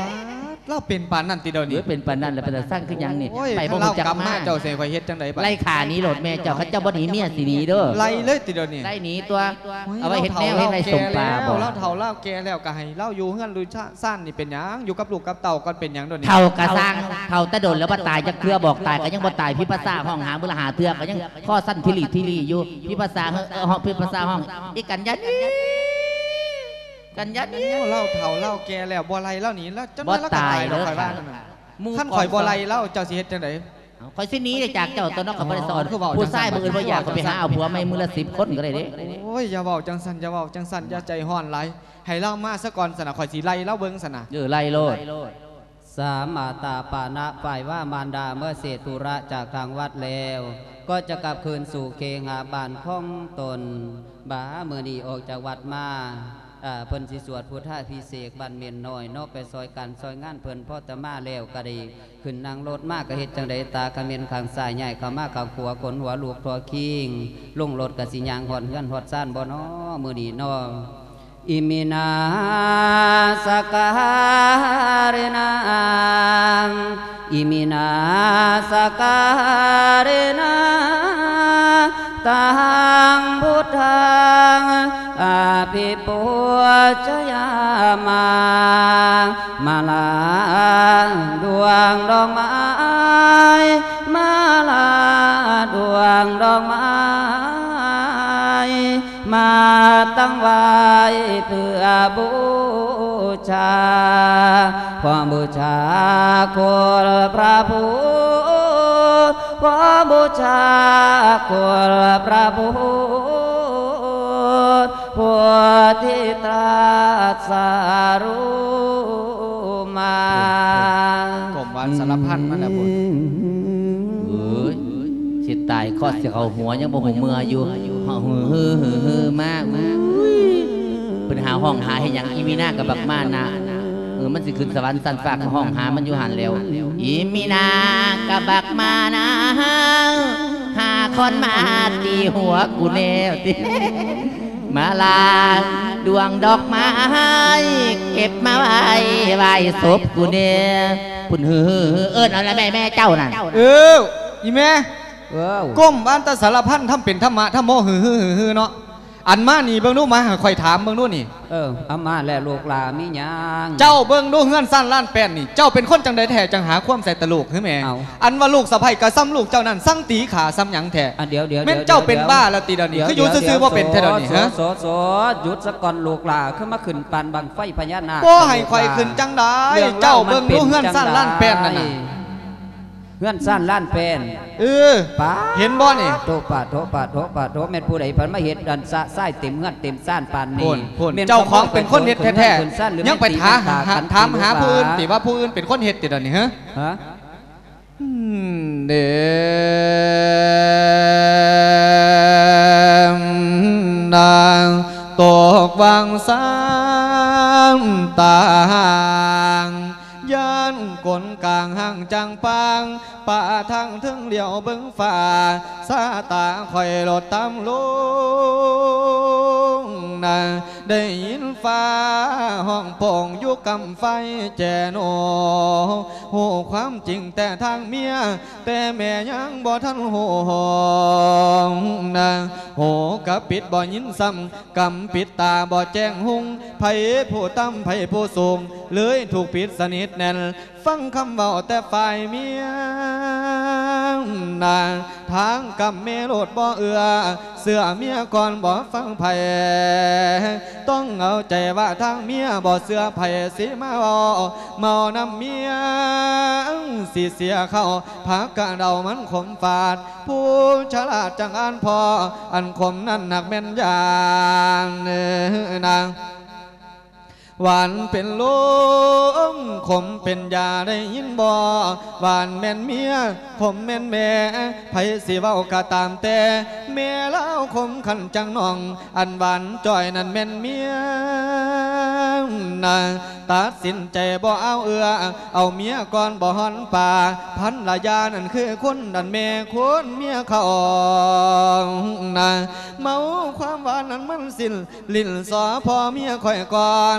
S2: ป๊าด เราเป็นปานนั่นติเดี๋ยว
S3: หรื
S2: นี้
S3: อเป็นปานนั้นแล้วเป็นแต่สร้างคือหยังนี่
S2: โอ้ย
S3: ไปบ่
S2: ถ้า
S3: ฮู้
S2: เรา
S3: จัก
S2: กลับ
S3: มา
S2: มาเจ้าเสข่อยเฮ็ดจังไดบัด
S3: ไล่ขาหนี้โหลดแม่เจ้าเขาเจ้าบ่หนีเมียสิหนีเด้อ
S2: ไล่เลยติเดี๋ยวนี้
S3: ไล่หนีตัว
S2: โย
S3: เอาไว้เฮ็ดแนว
S2: รา
S3: เฮ็ดไว้ส่งปลาบ่
S2: เล่าเฒ่าเล่าแก่แล้วก็ให้เล่าอยู่เฮือนลุยชะซ่านนี่เป็นหยังอยู่กับลูกกับเต่ากันเป็นหยังเดี๋ยวนี้
S3: เท่ากระสร้างเท่าแตะโดนแล้วบ่ตายจักเทื่อบอกตายก็ยังบ่ตายพี่ภาษาห้องหาบุรหาเทื่อก็ยังข้อสั้นทิลีทิลีอยู่พี่ภาษาเฮ้อเออห้องพี่ภาษาห้องอีกันยันนี่ กันยันนี่
S2: โอ้เล่าเฒ่าเล่าแก่แล้วบ่ไล่เล่าหนีแล้วจัง
S3: บ่
S2: นั้นแล้วก็
S3: ตาย
S2: ตายดอก
S3: เด้อ
S2: ข่อยว่านั่นน่ะ
S3: หมู่
S2: ขั้นข่อยบ่ไล่เล่าเจ้าสิเฮ็ดจังได
S3: ข่อยสิหนีได้จากเจ้าตัวเนอกกับบริษัท
S2: คือเว้า
S3: ผู้ชาย
S2: จังซั่น
S3: มื้ออื่นบ่อยากก็ไปหาเอาผัวใหม่มื้อละ10คนก็ได้เด้
S2: โอ้ยอย่าเว้าจังสั่นอย่าเว้าจังสั่นอย่าใจฮ้อนหลายให้เล่ามาซะก่อนสนะข่อยสิไล่เล่าเบิ่งสนะ
S3: เออไล่โลด
S1: สามมาตาปานะฝ่ายว่ามารดาเมื่อเสร็จธุระจากทางวัดแล้ว ก็จะกลับคืนสู่เคหาบานของตนบาเมื่อนี้ออกจากวัดมาอ่า เพิ่นสิสวดพุทธาพิเศษกบันเมียนน้อยนอกไปซอยกันซอยงานเพิ่นพ่อตะมาแล้วก็ดีขึ้นนางรถมากกะเฮ็ดจังไดตาขมิ้นขางสายใหญ่ขามาข้างขวขนหัวลูกทอคิงลงรถกะสิยางหอนเฮือนหอดซ่านบ่นอมือนีน้อ อิมินาสการินังอิมินาสก มาตั้งไว้เพื่อบูชา ความบูชาคุณพระพุทธความบูชาคุณพระพุทธผู้ที่ตรัสรู้มา
S2: กรมวันสารพันมันน่ะบุญ
S3: เอ้ยสิตายก็สิเอาหัวยังบ่หูเมื่ออยู่ เฮาฮือฮือฮือฮือมากเพิ่นหาห้องหาให้หยังอีมีนากับบักมานะเออมันสิขึ้นสวรรค์สันฝากห้องหามันอยู่หันแล้วอีมีนากับบักมานะหาคนมาตีหัวกูแนวติมาลาดวงดอกไม้เก็บมาไว้ไว้ศพกูเนี่ยปุ่นฮือเอิ้นอะไรแม่แม่เจ้านั่น
S2: เอออีแม่ ก้มบ้านตาสารพันทำเป็นธรรมะธรรมโมหือหือหือหือเนาะอันมานี่เบิ่งดูมาหาข่อยถามเบิ่งดูนี่
S1: เอออามาและลูกหลามีหยัง
S2: เจ้าเบิ่งดูเฮือนซ่านล้านแป้นนี่ เจ้าเป็นคนจังใดแท้จังหาความใส่ตะลูกคือแม่
S1: เอา
S2: อันว่าลูกสะใภ้กะซ้ำลูกเจ้านั่นสั่งตีขาซ้ำหยังแท้
S1: อะเดี๋ยวเดี๋ยว
S2: แม่น
S1: ดี๋ยว
S2: เจ้าเป็น
S1: ดี๋ยว
S2: บ้าแล้วตีเดี๋ยวนี้คืออยู่ซื่อๆว่าเป็นแท้เดี๋ยวนี้ฮะ
S1: โสโสหยุดสะก่อนลูกหลาขึ้นมาขึ้นปานบังไฟพญานาค
S2: บ่ให้ข่อยขึ้นจังได
S1: รื่อง
S2: เจ้า
S1: ล่
S2: เบิ่งดูเฮือนซ่านล้านแป้นนั่นน่ะ
S1: เฮือนซ่านล้านแป้น
S2: เออ
S1: ป้า
S2: เห็นบ่นี่
S1: โตปาโตปาโตปาโตแม่นผู้ใดเพันมาเฮ็ดดันสะไส้เต็มเฮือนเต็มซ่านปาน
S2: โพ
S1: นี้
S2: นโพน
S1: แม่น
S2: เจ้าของเป็นคนเฮ็ดแท้
S1: ขึ้นซ่านหรือ
S2: ๆยังไป
S1: แม่น
S2: ถาม
S1: ตี
S2: หา
S1: ขัน
S2: ถามหา
S1: ตี
S2: ผู้อื่น
S1: ลูกหล
S2: ติว่าผู้อื่นเป็นคนเฮ็ดติเดี๋ยวนี้ฮะ
S1: ฮะ
S2: อืมเดมนางตกวังสามตางย่านกลกลางห่างจังปัง ป่าทางถึงเหลียวเบิ้งฝ่าสาตาคอยลดตามลงนาได้ยินฟ้าห้องโป่งยุกกำไฟแจโนหูความจริงแต่ทางเมีย แต่แม่ยังบ่ทันโหูนะโหกับปิดบ่ยินซ้ำกำปิดตาบ่แจ้งหุงไผผู้ต่ำไผผู้สูงเลยถูกปิดสนิทแน่น ฟังคำเบาแต่ฝ่ายเมียนะทางกำเมโลดบ่เอือ เสื้อเมียก่อนบ่ฟังไผต้องเอาใจว่าทางเมียบ่เสื้อไผสิมาเอาเมานำเมียสิเสียเข้าพักกะเดามันขมฝาด ผู้ฉลาดจังอ่านพอ อันคมนั่นหนักแม่นยางเนื้อนาง หวานเป็นลมขมเป็นยาได้ยินบ่หวานแม่นเมียขมแม่นแม่ไผสิเว้าก็ตามแต่แม่เล่าขมขันจังน้อง อันหวานจ้อยนั่นแม่นเมียนะตัดสินใจบ่เอาเอือ เอาเมียก่อนบ่หอนป่า พันละยานั่นคือคนดันแม่คนเมียเขานะเมาความหวานนั้นมันสิ้นลิ้นสอพอเมียคอยก่อน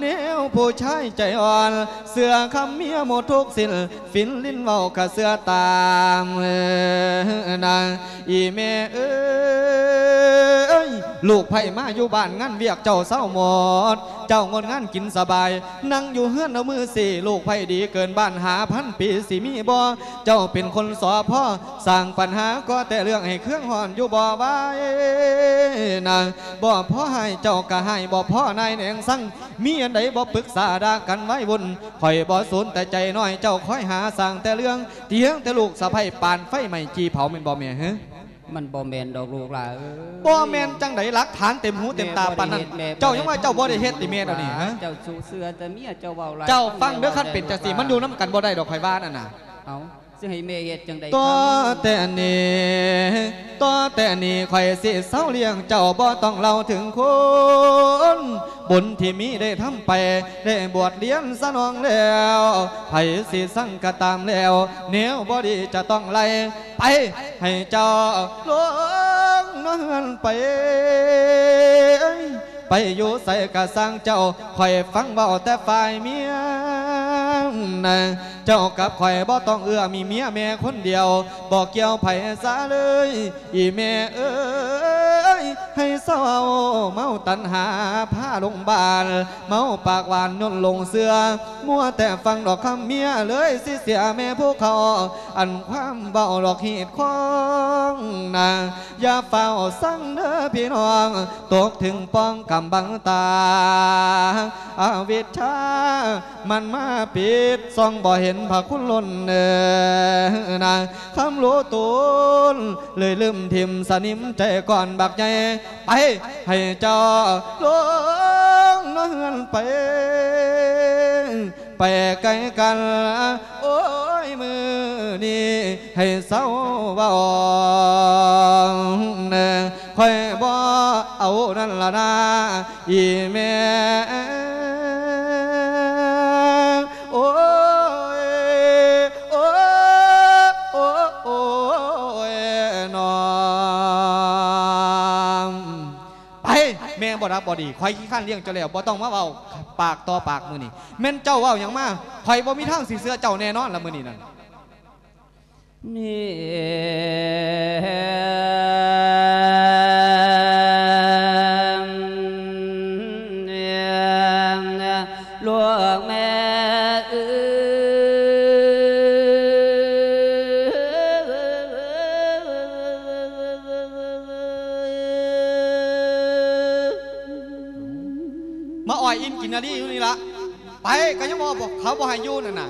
S2: แนวผู้ชายใจอ่อน เสือคำเมียหมดทุกสิ้นฟินลิ้นเว้ากะเสือตามนะอีแม่เอ้ยลูกไผ่มาอยู่บ้านงานเวียกเจ้าเศร้าหมด เจ้างดงานกินสบาย นั่งอยู่เฮือนเอามือสี่ลูกไผ่ดีเกินบ้านหาพันปีสิมีบ่เจ้าเป็นคนสอพ่อสร้างปัญหาก็แต่เรื่องให้เครื่องหอนอยู่บ่ไว้นะบ่พ่อให้เจ้าก็ให้บ่พ่อนายแหนงสั่งมีอันใดบ่ปรึกษาดากันไว้บุญคอยบ่สนแต่ใจน้อยเจ้าคอยหาสร้างแต่เรื่องเตียงแต่ลูกสะใภ้ปานไฟใหม่จีเผาแม่นบ่แม่ฮะ
S1: มันบ่แม่นดอกลูกหล่ะเอ้ย
S2: บ่แม่นจังไดหลักฐานเต็มหูเต็มตาปานนั้น
S1: แม่บ่ได้เฮ็ดแม่บ่ได้
S2: เจ้ายังว่าเจ้าบ่ได้เฮ็ดติแม่เดี๋ยวนี้ฮะ
S1: เจ้าสู้เสือแต่เมียเจ้าเว้าหลาย
S2: เจ้าฟังเด้อคันเป็นจังซี่มันอยู่นํกันบ่ได้ดอกข่อยว่านั่นน่ะ
S1: เอา สิให้แม่เฮ็ดจังได๋
S2: ต่อแต่นี้ต่อแต่นี้ข่อยสิเศร้าเลี้ยงเจ้าบ่ต้องเล่าถึงคนบุญที่มีได้ทำไป ได้บวชเรียนสนองแล้วไผสิสั่งก็ตามแล้วแนวบ่ดีจะต้องไล่ไป ให้เจ้าลงนอนไป ไปอยู่ใส่กะสร้างเจ้าคอยฟังเบาแต่ฝ่ายเมียนะเจ้ากับคอยบ่ต้องเอื้อมีเมียแม่คนเดียวบอกเกี่ยวไผซาเลย อีแม่เอ้ยให้เศร้าเมาตันหาผ้าลงบาลเมาปากหวานย่นลงเสือมัวแต่ฟังดอกคำเมียเลยสิเสียแม่พวกเขา อันความเบาดอกเหตุของนะอย่าเฝ้าสั่งเด้อพี่น้อง ตกถึงป้องกำบังตาอาวิชามันมาปิดส่องบ่เห็นพระคุณล้นเนอนะคำรู้ตูนเลยลืมทิมสนิมใจก่อนบักใหญ่ไปให้เจ้าลงนอนไป ไปไกลกัน โอ้ยมือนี้ให้เศร้าเบาเนอค่อยบ่เอานั่นละนะอีแม่ บ่ดีคอยขี้ข้านเลี้ยงเจ้าแล้วบ่ต้องมาเว้าปากต่อปากมือนี่แม่นเจ้าเว้าอย่างมาคอยบ่มีทางสีเสื้อเจ้าแน่นอนละมือนี่นั่น
S1: นี่
S2: ไปก็ยังบ่บอกเขาบ่ให้อยู่นั่นน่ะ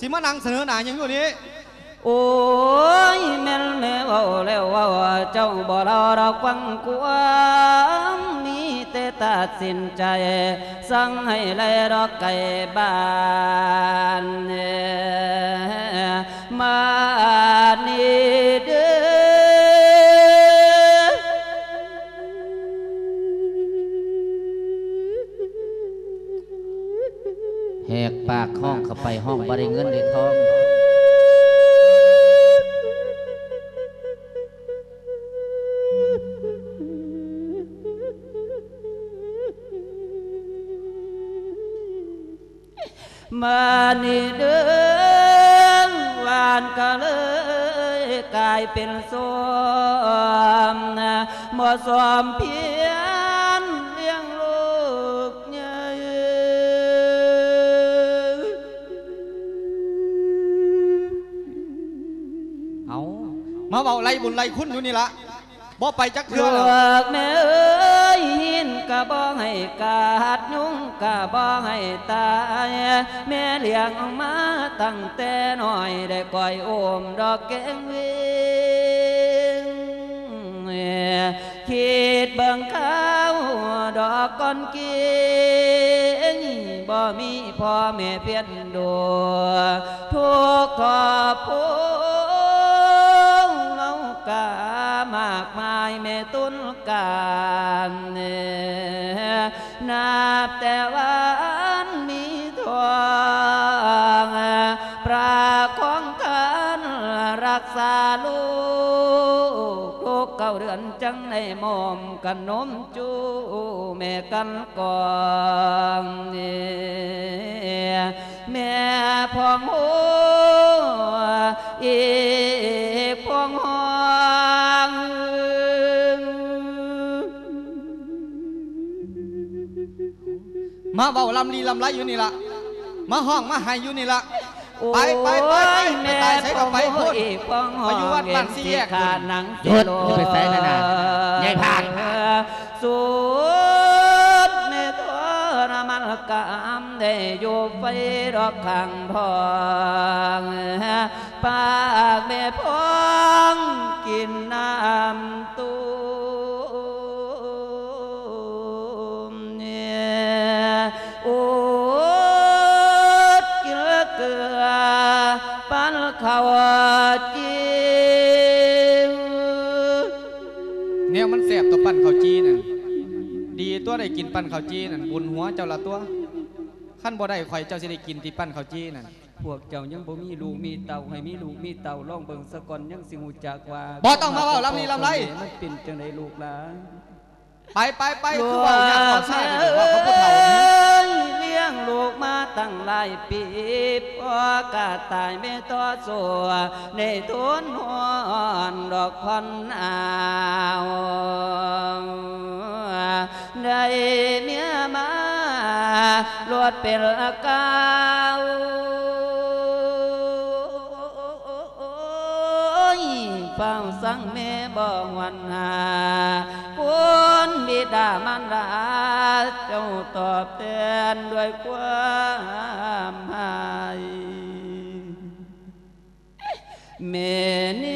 S2: สิมานั่งเสนอหน้ายังอยู่นี่
S1: โอ้ยแม่นแม่ว่าแล้วว่าเจ้าบ่รอดอกฟังความมีแต่ตัดสินใจ สั่งให้ไล่ดอกไก่บ้านมานี่
S3: ปากห้องเข้าไปห้องบริเงินได้ทอง
S1: มานี่เดินวานก็เลยกลายเป็นสวมมอสวมพี
S2: มาเว้าไล่บุญไล่คุณอยู่นี่ละบ่ไปจักเทื่อ
S1: ว
S2: แล้ว
S1: กแม่เอ้ยหินกะบ้องให้กาดยุงกะบ้องให้ตายแม่เลี้ยงออกมาตั้งแต่น้อยได้ก่อยโอมดอกแกงเวงคิดเบิ่งข้าวดอกก้อนเกียงบ่มีพ่อแม่เพียนดูทุกข์ทอพูเอา กามากมายแม่ตุนการนับแต่วันมีทองปราของกันรักษาลูกลูกเก่าเดือนจังในมอมกันนมจูแม่กันก่อนแม่พองหั
S2: มาเบาลำลีลำไรอยู่นี่ละมาห้องมาไห้อยู่นี่ละไปไปไปไป
S1: โอ้ย
S2: ไป
S1: แม่
S2: ตายใช้กับไปพูด
S1: อีกฟังหอ
S2: ไปอยู่วัดบ้านสี่แยก
S1: ขาดหนัง
S3: หยุดอย่าไปใส่นั่นน่ะยายพาน
S1: สุดแม่ทรมันกามได้อยู่ไฟดอกขังทองปากแม่พองกินน้ำ
S2: ได้กินปั้นข้าวจีนั่นบุญหัวเจ้าละตัวขั้นบ่ได้ข่อยเจ้าสิได้กินที่ปั้นข้าวจีนั่น
S1: พวกเจ้ายังบ่มีลูกมีเต่าให้มีลูกมีเต่าลองเบิ่งสะก่อนยังสิหูจักว่า
S2: บ่ต้องมาเว้าลำนี้ลำไร
S1: มันเป็นจังไดลูกหลาน
S2: ไปไปไปคือเบาอย่างขอซ่าดีกว่าเขาพูดเท่านี้
S1: เลี้ยงลูกมาตั้งหลายปีพ่อกาตายไม่ต่อสัวในทุนหอนดอกพันอาว ได้เมียมาลวดเป็นกาวเฝ้าสังแม่บ่วันหาคุณบิดามารดาเจ้าตอบแทนด้วยความหายเมนี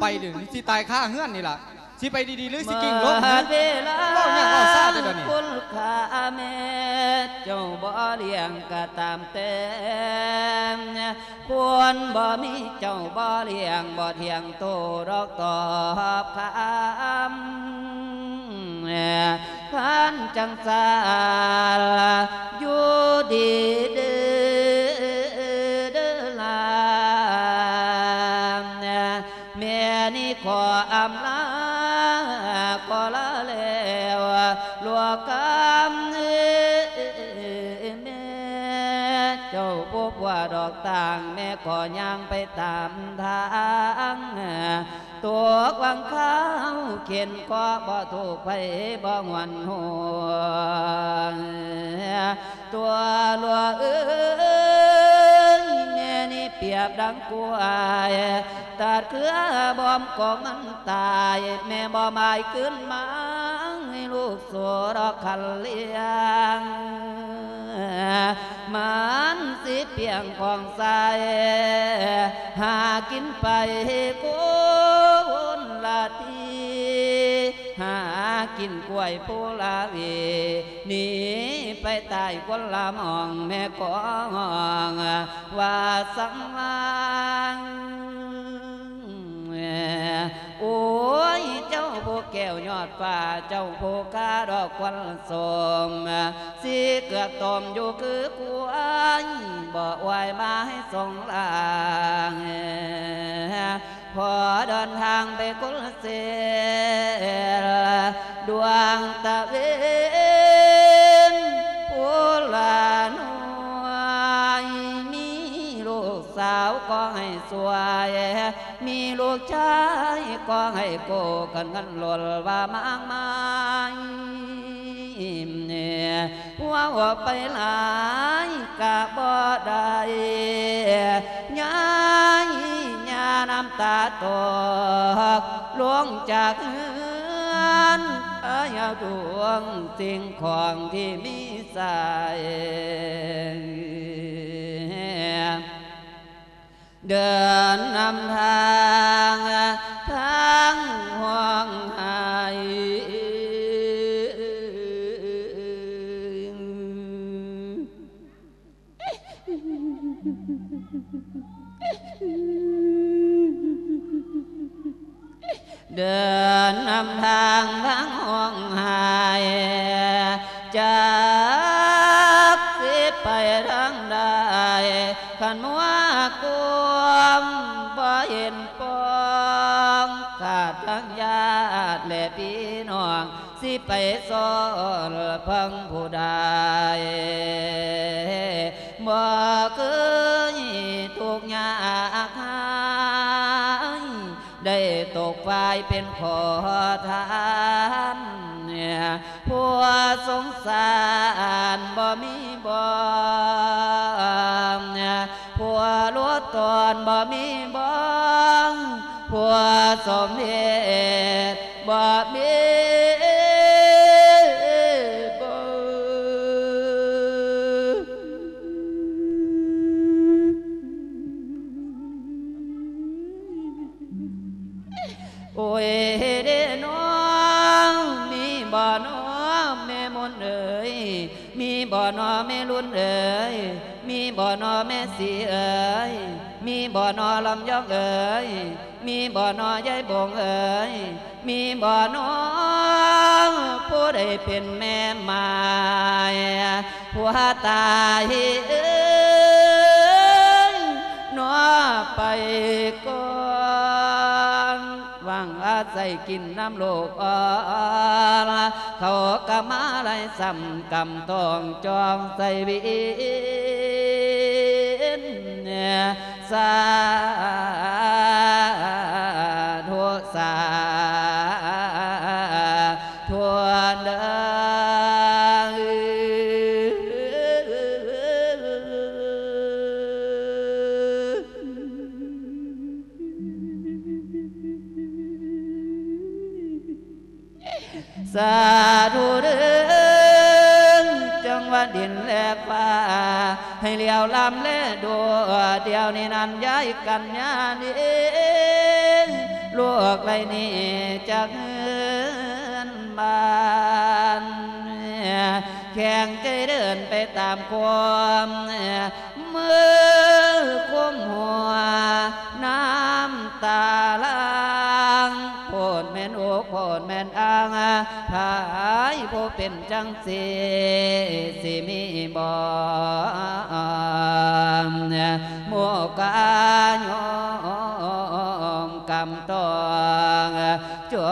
S1: ไป
S2: เดี๋ยวนี้สิตายค่าเฮือนนี่ล่ะสิไปดีๆหรือสิกิ่งลง
S1: เมื่อเวลา
S2: เว้าหยังเว้าซ่าแต่เดี๋ยวนี้
S1: คุณค่าแม่เจ้าบ่เลี้ยงก็ตามแต่ควรบ่มีเจ้าบ่เลี้ยงบ่เที่ยงโตดอกตอบคำพันจังสาอยู่ดี กำเอ้ยแม่เจ้าพบว่าดอกต่างแม่ขอย่างไปตามทางตัวกวางข้าวเขียนก็บ่ถูกไปบ่หวนหัวตัวลัวเอ้ยแม่นี่เปียบดังกล้วตัดเครือบอมของมันตาย แม่บ่หมายขึ้นมา ลูกสัวดอกคันเลี้ยงมันสิเปียงของใสหากินไปกุนละทีหากินกล้วยปูลาเวหนีไปตายคนละมองแม่กองว่าสังวาง โอ้ยเจ้าผู้แก้วยอดฟ้าเจ้าผู้กาดอกควันสมสีเกือกตมอยู่คือกวายบ่ไหวมาให้ทรงลางพอเดินทางไปกุลเสรดวงตะเวนผู้ลานวยมีลูกสาวก็ให้สวย ลูกชายก็ให้โกกันกันหล่นว่ามากมายเนี่ยว่าว่าไปหลายกะบ่ได้ย้ายญาน้ำตาตกลวงจากเฮือนเอายดวงสิ่งของที่มีใสาย เดินนำทางทางห่วงหายจาก บ่เห็นปองขาดทั้งญาติและพี่น้อง สิไปสอนพังผู้ใดบ่เคยทุกยากหายได้ตกไฟเป็นขอทานเนี่ยผัวสงสารบ่มีบ่ อนบ่มีบ่ผัวสมเหตุบ่มีบ่โอ้ยเด้น้องมีบ่อน้อแม่มนเอ๋ยมีบ่อน้อแม่รุ่นเอ๋ยมีบ่อน้อแม่สีเอ๋ย มีบ่อนอลำยองเอ๋ยมีบ่อนอยายบงเอ๋ยมีบ่อนอผู้ใดเป็นแม่ไม้ผัวตายเอ๋ยน้อไปก่อนวางอาศัยกินน้ำโลกอ่อนเขากะมาไล่ซ้ำกำตองจองใส่บินเนี่ย สาธุสาธุเด้อสาธุียวลำและดัวเดียวนี้นั้นย้ายกันยานี้ลูกไรนี่จากเงินบานแข่งใจเดินไปตามความมือคุมหัวน้ำตาลา แม่นอกโพดแม่นอ่างพายผู้เป็นจังสีสิมีบ่โมกายอมกำตองจว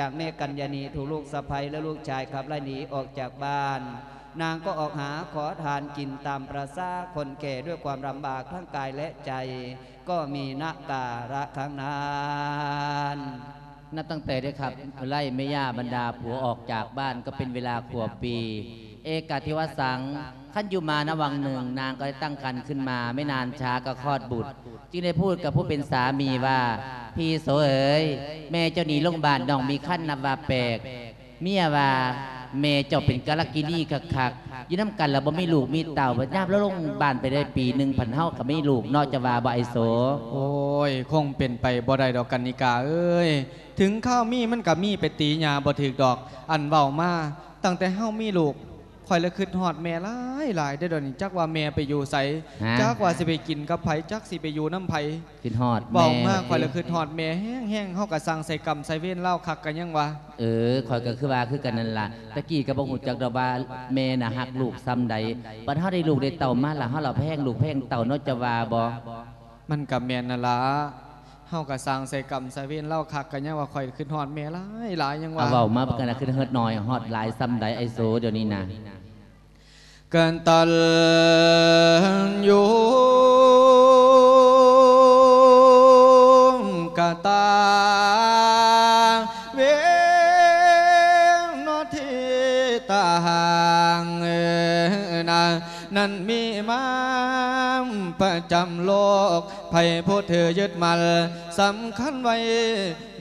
S1: จากแม่กัญญาณีถูกลูกสะใภ้และลูกชายขับไล่หนีออกจากบ้าน นางก็ออกหาขอทานกินตามประสาคนแก่ด้วยความลำบากทั้งกายและใจ ก็มีนาการะข้งนั้น
S3: นับตั้งแต่ได้ครับไล่ไม่ย่าบรรดาผัวออกจากบ้านก็เป็นเวลาขวบปี เอกาธิวสังขั้นอยู่มานวังหนึ่งนางก็ได้ตั้งครรภ์ขึ้นมา ไม่นานช้าก็คลอดบุตร จึงได้พูดกับผู้เป็นสามีว่า พี่โสเอ๋ยแม่เจ้าหนีโรงพยาบาลน้องมีขั้นนำว่าแปลกเมียว่าแม่เจ้าเป็นกาลกินีคักๆอยืนน้ำกันแล้วบ่มีลูกมีเต่าบัดยามแล้วลงบ้านไปได้ปีหนึ่งพันเท่ากับไม่ลูกนอกจากว่าบ่ไอโส
S2: โอ้ย คงเป็นไปบ่ได้ดอกกันนิกาเอ้ย ถึงข้าวมีมันกับมีไปตีหยาบ่ถึกดอก อันเว้ามาตั้งแต่เฮามีลูก คอยละคิดฮอดแม่หลายหลายได้อเดยวนี้จักว่าแม่ไปอยู่ไส
S3: ฮะ
S2: จักว่าสิไปกินกับไผจักสิไปอยู่น้ำไผ
S3: ขึ้นฮอด
S2: เว้ามา
S3: แค
S2: อยละคิดฮอดแม่แห้งๆเฮาก็สั่งใส่กรรมใส่เวรเล่าคักกันยังวะ
S3: เออคอยก็คือว่าคือกันนั่นล่ะตะกี้ก็บ่ฮู้จักดอกว่าแม่น่ะฮักลูกซ้ำใดปัดเฮาได้ลูกได้เต่ามาล่ะเฮาเราแพงลูกแพงเต่าเนาะจะว่าบ่
S2: มันกับแม่นนั่นล่ะเฮาก็สั่งใส่กรรมใส่เวรเล่าคักกันยังว่าคอยคิดฮอดแม่หลายหลายยังวะ
S3: เอาเว้ามากันนะคือเฮ็ดน้อยฮอดหลายซ้ำใดไอโซเดี๋ยวนี้นะ
S2: กันตัลยูกตาเวนทิตาหังนานั้นมีมามประจำโลกภัยพูดเธอยึดมันสำคัญไว้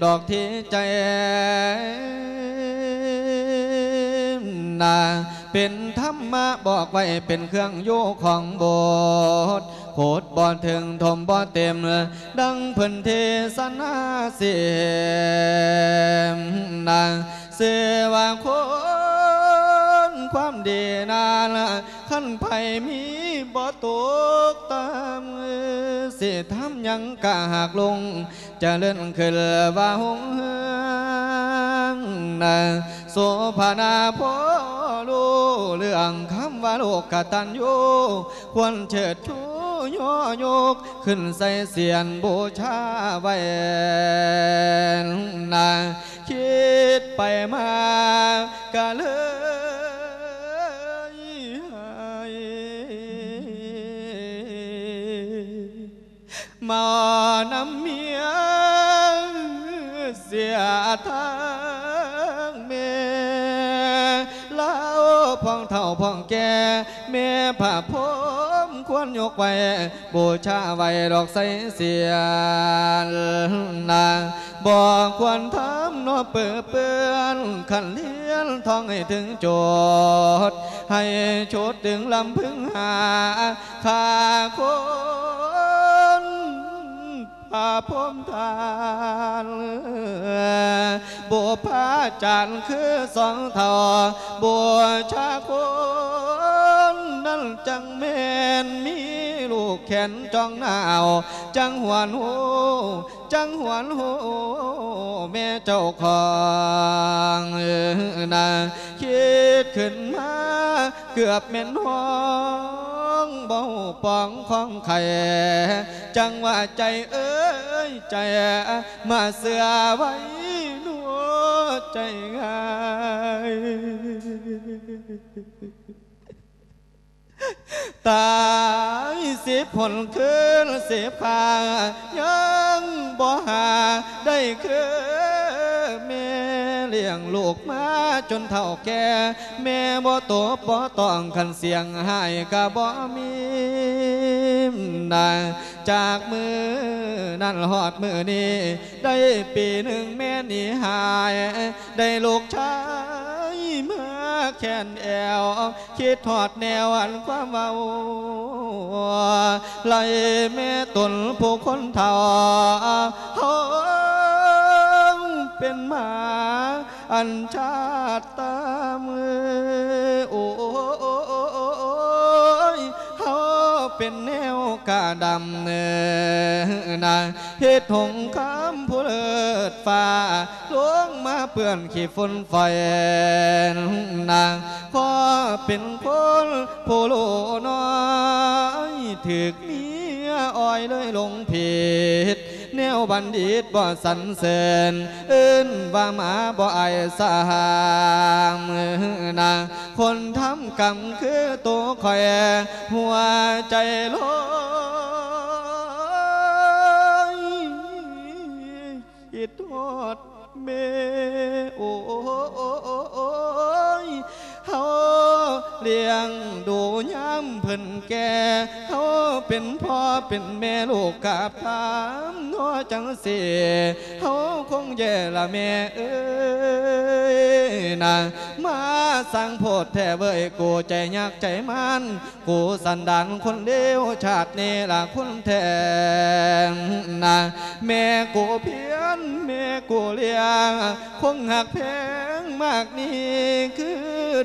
S2: ดอกที่ใจนา เป็นธรรมะบอกไว้เป็นเครื่องโยของโบสถ์โคดบอถึงทมบอเต็ม ดังเพิ่นเทศนาเสียมนาเสว่าคนความดีนาละขั้นไผมีบ่ตกตามสิทำยังกะหากลง จะเลื่อนขึ้นว่าหงเฮืองนา โสภานาพ่อรู้เรื่องคำว่าโลกกตัญญูควรเชิดชูย่อยก ขึ้นใส่เสียนบูชาไว้นาคิดไปมากะเลยหายมานำเมียเสียทา เท่าพ่องแก่แม่ผ้าผมควรยกไว้บูชาไว้ดอกใสเสียนางบอกควรทำนอเปื้อเปื้อนขันเลี้ยนทองให้ถึงโจทย์ให้โชดถึงลำพึงหาขาโค นพาพมทานบัวพาจันคือสองเท่าบัวชาคนนั่นจังแม่นมีลูกแขนจ้องหนาว จังหวนหู จังหวนหูแม่เจ้าของนาคิดขึ้นมาเกือบแม่นห้องเบาปองของไข่จังว่าใจเอ้ยใจมาเสือไว้หนัวใจง่าย ตายสิผลคืนสิบขายังบ่หาได้คือแม่เลี้ยงลูกมาจนเท่าแก่แม่บ่โตบ่ต้องคันเสียงหายก็บ่มีนาจากมือนั่นหอดมือนี้ได้ปีหนึ่งแม่หนีหาย ได้ลูกชายมาแขนแอว คิดทอดแนวอันความเบาไล่แม่ตนผู้คนเท่าเฮาเป็นหมาอันชาติตามือโอ้ยเขาเป็นเน กาดำเนนาเฮ็ดหงคำผู้เลิศฟ้าลวงมาเปื้อนขี้ฝุ่นไฟนางขอเป็นคนผู้โลน้อยถึกมี ยอ้อยเลยลงผิด แนวบัณฑิตบ่สันเสริญอิ้นว่าหมาบ่ไอายสามนาคนทำกรรมคือตัวคอยหัวใจลอยคิดทอดเมโอ้ย เฮาเลี้ยงดูย้ำเพิ่นแก่เฮาเป็นพ่อเป็นแม่ลูกกับถามนัวจังเสิเฮาคงแย่ละแม่เอ้ยนะมาสั่งโพดแท้เว้ยกูใจยากใจมันกูสันดานคนเดียวชาตินี้ละคนแทนนะแม่กูเพียนแม่กูเลี้ยงคงหักแพงมากนี่คือ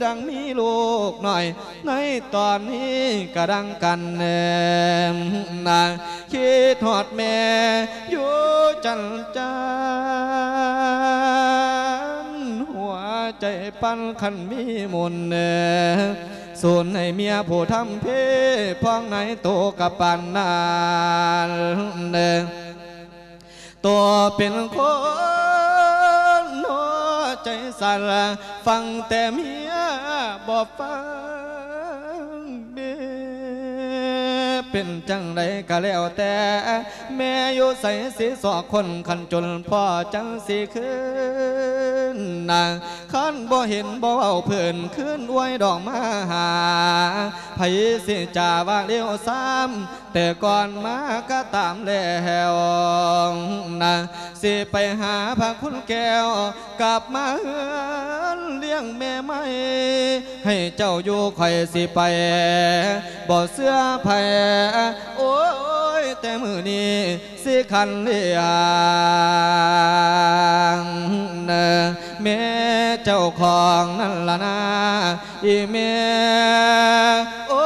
S2: ดังมีลูกหน่อย ในตอนนี้กระดังกันแนมนะคิดทอดแม่อยู่จันจานหัวใจปั้นขันมีมนเนส่วนให้เมียผู้ทำเพพ้องไหนโตกับปันนานเนตัวเป็นคนหัวใจสั่นฟังแต่เมีย บอกฟ้า เป็นจังไรก็แล้วแต่ แม่อยู่ใส่สีสอกคนขันจนพ่อจังสีขึ้นนางขันบ่เห็นบ่เอาเพื่อนขึ้นไว้ดอกมาหาไผสิจ่าว่าเลี้ยวซ้ำแต่ก่อนมาก็ตามแล้วนะสิไปหาพระคุณแก้ว กลับมาเฮือนเลี้ยงแม่ไม่ ให้เจ้าอยู่คอยสิไปบ่เสื้อไผโอ้ยแต่มือนี้สิคันเลียงเนอแม่เจ้าของนั่นละนะอีแม่โอ้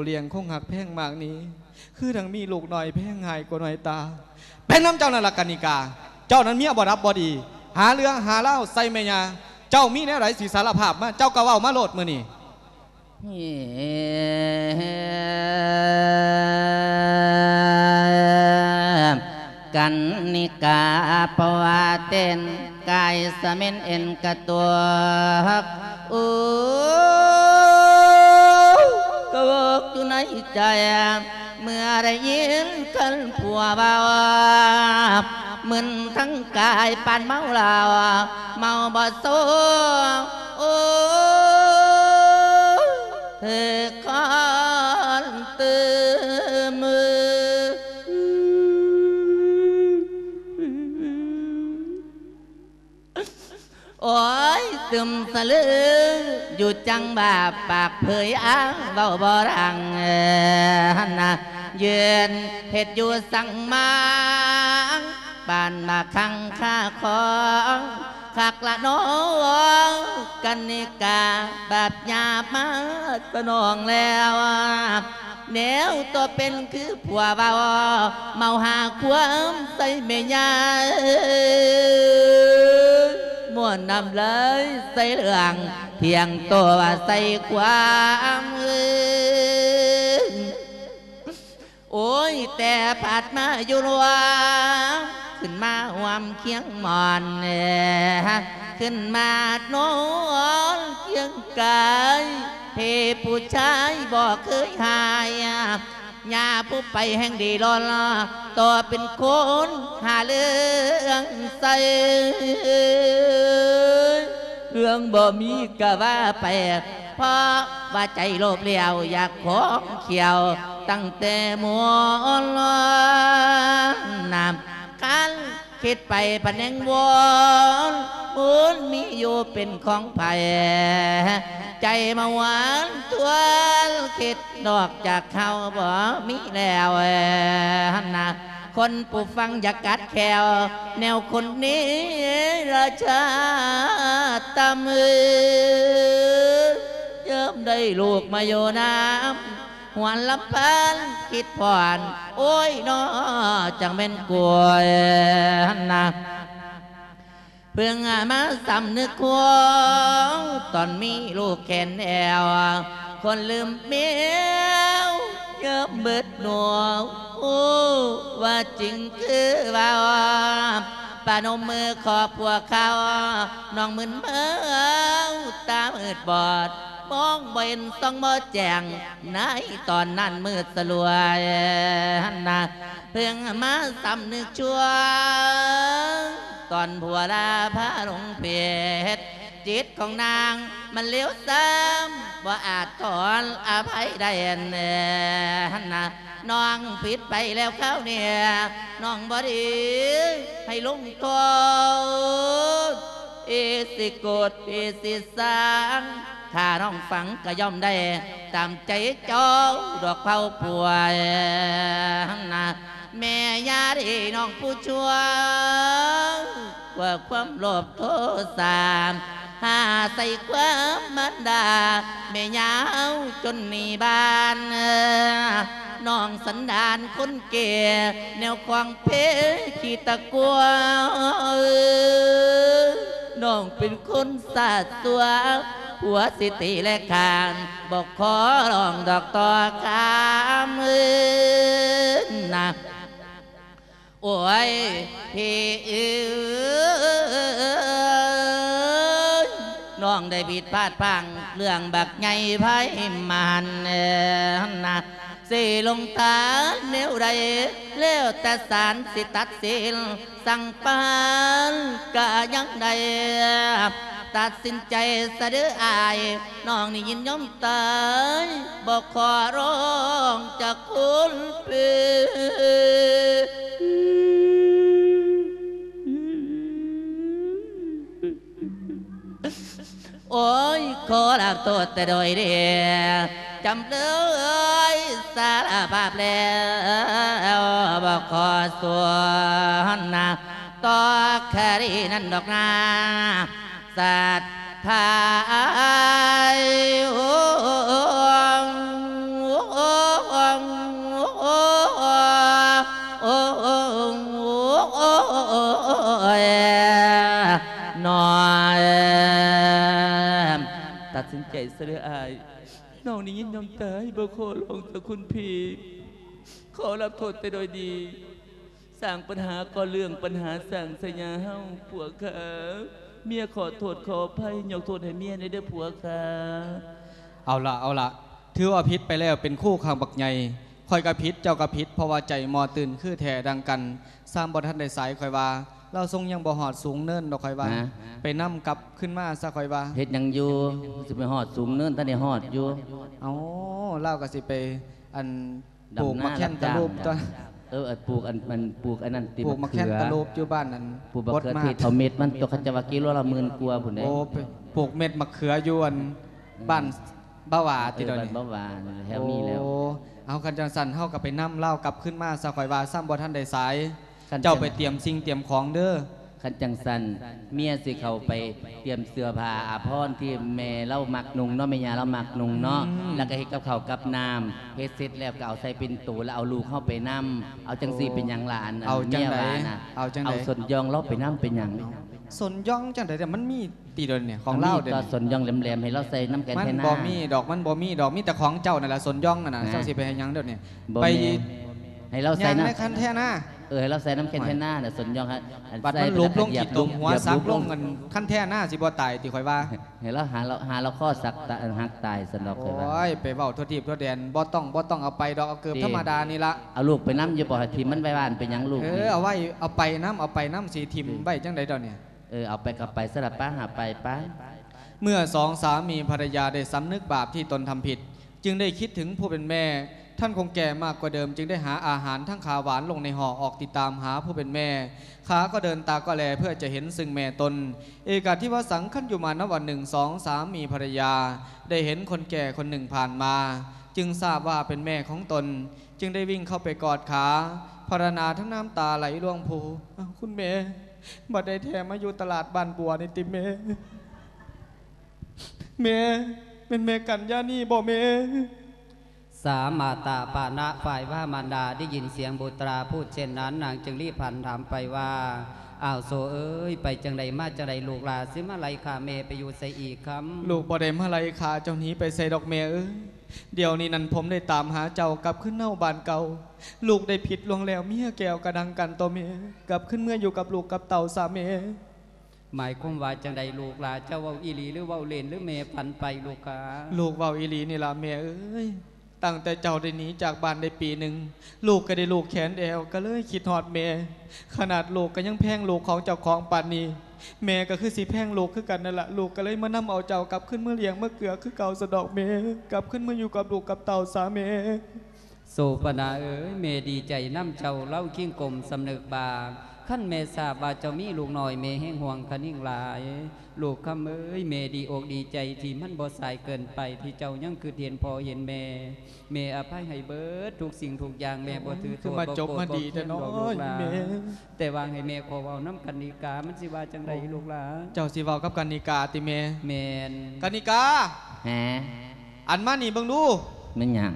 S2: กูเลี้ยงคงหักแพงมากนี้ คือดังมีลูกหน่อยแพงง่ายกว่าหน่อยตา เป็นน้ำเจ้านั่นละกานิกา เจ้านั้นเมียบ่รับบอดี หาเรื่องหาเล่าใส่เมียาเจ้ามีแนวไหนสีสารภาพมาเจ้าก็เว้ามาโลดมือนี่
S3: กันนิกาปวเต้น กายสเมนเอ็นกระตัวอู้กะบอกอยู่ในใจเมื่อได้ยินกันผัวเบามึนทั้งกายปานเมาเหล้าเมาบ่โซโอ้เธอคอนตื่น โอ้ยตึมสะลืออยู่จังบาปากเผยอ้างเบาบรังนนะยืนเห็ดอยู่สั่งมังบานมาคังข้าของ ขักละน้องกันนิกาแบบหยาบมาสนองแล้วแนวตัวเป็นคือผัวเบาเมาหาความใส่เมียม่วนนำเลยใส่เรื่องเพียงตัวใส่ความโอ้ยแต่ผัดมาอยู่รวม ขึ้นมาหวามเคียงหมอนขึ้นมาโนอนเคียงกายเพผู้ชายบอกเคยหายยาผู้ไปแห่งดีรอนตัวเป็นคนหาเรื่องใส่เรื่องบ่มีกะว่าแปลกเพราะว่าใจโลภเลี้ยวอยากของเขียว ตั้งแต่มัวลน้ำ กันคิดไปปันแหงวอนบุญมีอยู่เป็นของไผ่ใจมาหวานทวนคิดนอกจากเขาบ่มีแล้วหันนะคนผู้ฟังอยากกัดแควแนวคนนี้ราชาตามือเยิมได้ลูกมาอยู่น้ำ หวนลำพันคิดผ่อนโอ้ยน้อจังเป็นกวยนะเพื่องมาสำนึกควงตอนมีลูกแขนแอวคนลืมเมียวเยิบเบิดหนัวโอ้ว่าจริงคือว่าปานมมือขอบพวกเขาน้องมึนเมาตามืดบอด มองเห็นต้องมาแจงในตอนนั้นมืดสลัวนะเพิ่งมาสำนึกชั่วตอนผัวลาพาลงเพชรจิตของนางมันเลี้ยวซ้ำว่าอาจถอนอภัยได้แน่นะน้องผิดไปแล้วเขาเนี่ยน้องบอดีให้ลงโทษเอสิโกดเอสิสัง ถ้าน้องฟังก็ย่อมได้ ตามใจเจ้าดอกเผาป่วยนะแม่ยาดีน้องผู้ช่วยว่าความโลภโทสามหาใส่ความมันดาแม่ยาวจนหนีบ้านน้องสันดานคนเก่แนวควางเพขี้ตะกัวน้องเป็นคนสาดตัว หัวสิติและคานบอกขอลองดอกต่อคำมือนะโอ้ยพี่เอ้ยน้องได้ผิดพลาดพังเรื่องบักไงไพ่มันเอ่อนะสิลงตาเนวใดแล้วแต่สารสิตัดสินสั่งปานกะยังใด ตัดสินใจสะดืออายน้องนี่ยินยอมตายบอกขอร้องจากคุณเป็นโอ้ยขอลาโทษแต่โดยเดียจำเลยสารภาพแล้วบอกขอส่วนนะต่อคดีนั้นดอกนา สัตว์ทายนอยตัดสินใจเสียอายน้องนี้ยินยอมตายบ่ขอลงแต่คุณพี่ ขอรับโทษแต่โดยดีสร้างปัญหาก็เรื่องปัญหาสั่งสัญญาเฮาผัวเขา เมียขอโทษขออภัยยกโทษให้เมียในเด้อผัวขา
S2: เอาละเอาละถือว่าพิษไปแล้วเป็นคู่ข้างบักใหญ่คอยกระพิษเจ้ากระพิษเพราะว่าใจมอตื่นคือแท่ดังกันสร้างบ่ทันได้สายคอยว่า เราทรงยังบ่หอดสูงเนินดอกคอยว่า
S3: ฮะ
S2: ไปนํกลับขึ้นมาซะคอยว่า
S3: เฮ็ดหยังอยู่สิไปฮอดสูงเนินท่านได้ฮอดอยู่
S2: เอาเล่าก็สิไปอันป
S3: ดำ
S2: ลูก
S3: หน้ามะ
S2: แคน
S3: รับ
S2: ตะ
S3: จ้าง
S2: ลูปตัว
S3: เออ เออปลูกอันมันปลูกอันนั้นติ
S2: ปลูกมะแคนตะลูปอยู่บ้านนั้น
S3: ปลูกมะเขือ
S2: มา
S3: เทศเอาเม็ดมันตัวเขาจะว่ากิโลละหมื่นกว่าพุ่นเด้
S2: โอ้ไปปลูกเม็ดมะเขืออยวนบ้านบ้าวา
S3: เอ
S2: ติด
S3: อ
S2: ดอย
S3: บ้าน
S2: นี่
S3: บ่หวานแถวนี้แล้ว
S2: โอ้เอากันจังสันเฮากับไปนํเล่ากลับขึ้นมาซะคอยว่าซ้ำบ่ทันได้สาย
S3: คัน
S2: เจ้าไปเตรียมสิ่งเตรียมของเด้อ
S3: คันจังสันเมียสิเข้าไปเตรียมเสื้อผ้าอาภรณ์ที่แม่เรามักนุ่งเนาะแม่ยาเรามักนุ่งเนาะ
S2: อืม
S3: แล้วก็เฮ็ดกับข้าวกับน้ำเฮ็ดเสร็จแล้วก็เอาใส่ปิ่นโตแล้วเอาลูกเข้าไปนํเอาจังซี่เป็นหยังหลาน
S2: เอาจัง
S3: มีย
S2: ได
S3: ว่านะ
S2: เอาจังได
S3: เอาส่วนยองเราไปนํเป็นหยัง
S2: สนย่องจังได๋แต่มันมีตีเดยวเนี่ยของเล่าเดี๋ยว
S3: ก็
S2: นี้
S3: สนย่องแหลมๆให้เราใส่น้ำแกง
S2: มัน
S3: ไทยหน้า
S2: บ่มีดอกมันบ่มีดอกมีแต่ของเจ้านั่นแหละสนย่องนั่นน่ะ
S3: นะ
S2: เจ้าสิไปให้หยังเดี๋ยวนี้
S3: บ่
S2: ไป
S3: แม่นให้เราใส่
S2: ยัง
S3: น้
S2: ในคันแท้หน้าำ
S3: เออให้เราใส่น้ำแกงไทยหน้าน่ะสนย่องฮะอั
S2: บัด
S3: ใส่
S2: มันลุบลง
S3: เหยีย
S2: กี่
S3: บ
S2: ตุ่มหัว
S3: เหยียบ
S2: ซักลง
S3: บ
S2: กันคันแท้หน้าสิบ่ตายติข่อยว่า
S3: ให้เราหาเราหาเราข้อสักตะหักตายสนอกเคยว่า
S2: โอ้ยไปเว้าทั่วทิพย์ทั่วแดนบ่ต้องบ่ต้องเอาไปดอกเอาเกือบ
S3: ดี
S2: ธรรมดานี่ละ
S3: เอาลูกไปน้ำอย่าบอกให้ทีมันไปบ้านเป็นหยังลูก
S2: เอ
S3: นี่
S2: อเอาไว้เอาไปน้ำเอาไปน้ำสีทิมไว้จังไดดอกเนี่ย
S3: เออเอาไปกลับไปสลับป้าหาไปป้า
S2: เมื่อสองสามีภรรยาได้สำนึกบาปที่ตนทำผิด จึงได้คิดถึงผู้เป็นแม่ ท่านคงแก่มากกว่าเดิม จึงได้หาอาหารทั้งขาหวานลงในห่อออกติดตามหาผู้เป็นแม่ ขาก็เดินตาก็แลเพื่อจะเห็นซึ่งแม่ตน เอกาที่ว่าสังขันอยู่มานวันหนึ่งสองสามีภรรยา ได้เห็นคนแก่คนหนึ่งผ่านมา จึงทราบว่าเป็นแม่ของตน จึงได้วิ่งเข้าไปกอดขาพรณนาทั้งน้ำตาไหลร่วงผูอ้าคุณแม่บัดได้แถมมาอยู่ตลาดบ้านบัวในติแม่แม่เป็นแม่กันย่านี่บ่แม่
S1: สามาตาปานะฝ่ายว่ามารดาได้ยินเสียงบุตราพูดเช่นนั้น นางจึงรีบพันถามไปว่าอ้าวโซเอ้ย ไปจังใดมาจังใดลูกหลาสิมาไลขาเมไปอยู่ใส่อีกคำ
S2: ลูกบ่ได้มาไล่ขาเจ้าหนี้ไปใส่ดอกแม่เอ้ยเดี๋ยวนี้นั้นผมได้ตามหาเจ้ากลับขึ้นเน่าบ้านเก่า ลูกได้ผิดลวงแล้วเมียแก้วกระดังกันตัวเมกลับขึ้นเมื่ออยู่กับลูกกับเต่าสาเม
S1: หมายความว่าจังใดลูกหลาเจ้าเว้าอีหลีหรือเว้าเล่นหรือเมพันไปลูกกา
S2: ลูกเว้าอีหลีนี่ล่ะแม่เอ้ย ตั้งแต่เจ้าได้หนีจากบ้านได้ปีหนึ่งลูกก็ได้ลูกแขนแอวก็เลยคิดฮอดแม่ขนาดลูกก็ยังแพงลูกของเจ้าของป่านนี้แม่ก็คือสิแพงลูกคือกันนั่นแหละลูกก็เลยมานํเอาเจ้ากลับขึ้นเมื่อเลี้ยงเมื่อเกลือคือเก่าสะดอกแม่กลับขึ้นมาอยู่กับลูกกับเต่าสาแม่
S1: โสปนาเอ๋ยเมดีใจน้ำเจ้าเล่าขิ้งกลมสำนึกบาป ขั้นเมทราบว่าเจ้ามีลูกน้อยเมแห้งห่วงคันิ่งหลาย ลูกคำเอ้ยเมดีอกดีใจที่มันบ่สายเกินไปที่เจ้ายังคือเทียนพอเห็นแม่เมอภัยให้เบิดทุกสิ่งทุกอย่างแม่บ่ถือโท
S2: คือ
S1: ษ
S2: มา
S1: บ่
S2: จบ
S1: โกรธ
S2: มา
S1: บ่
S2: ดีแต่
S1: เคียน
S2: น้อ
S1: ดอกลู
S2: ย
S1: กหลา
S2: แม่
S1: แต่ว่าให้แม่ขอเว้าน้ำกันนิกามันสิว่าจังไดลูกหลา
S2: เจ้าสิเว้ากับกันนิกาติแม่
S1: แม่น
S2: กันนิกา
S3: ฮะ
S2: อันมานี่เบิ่งดู
S3: มันหยัง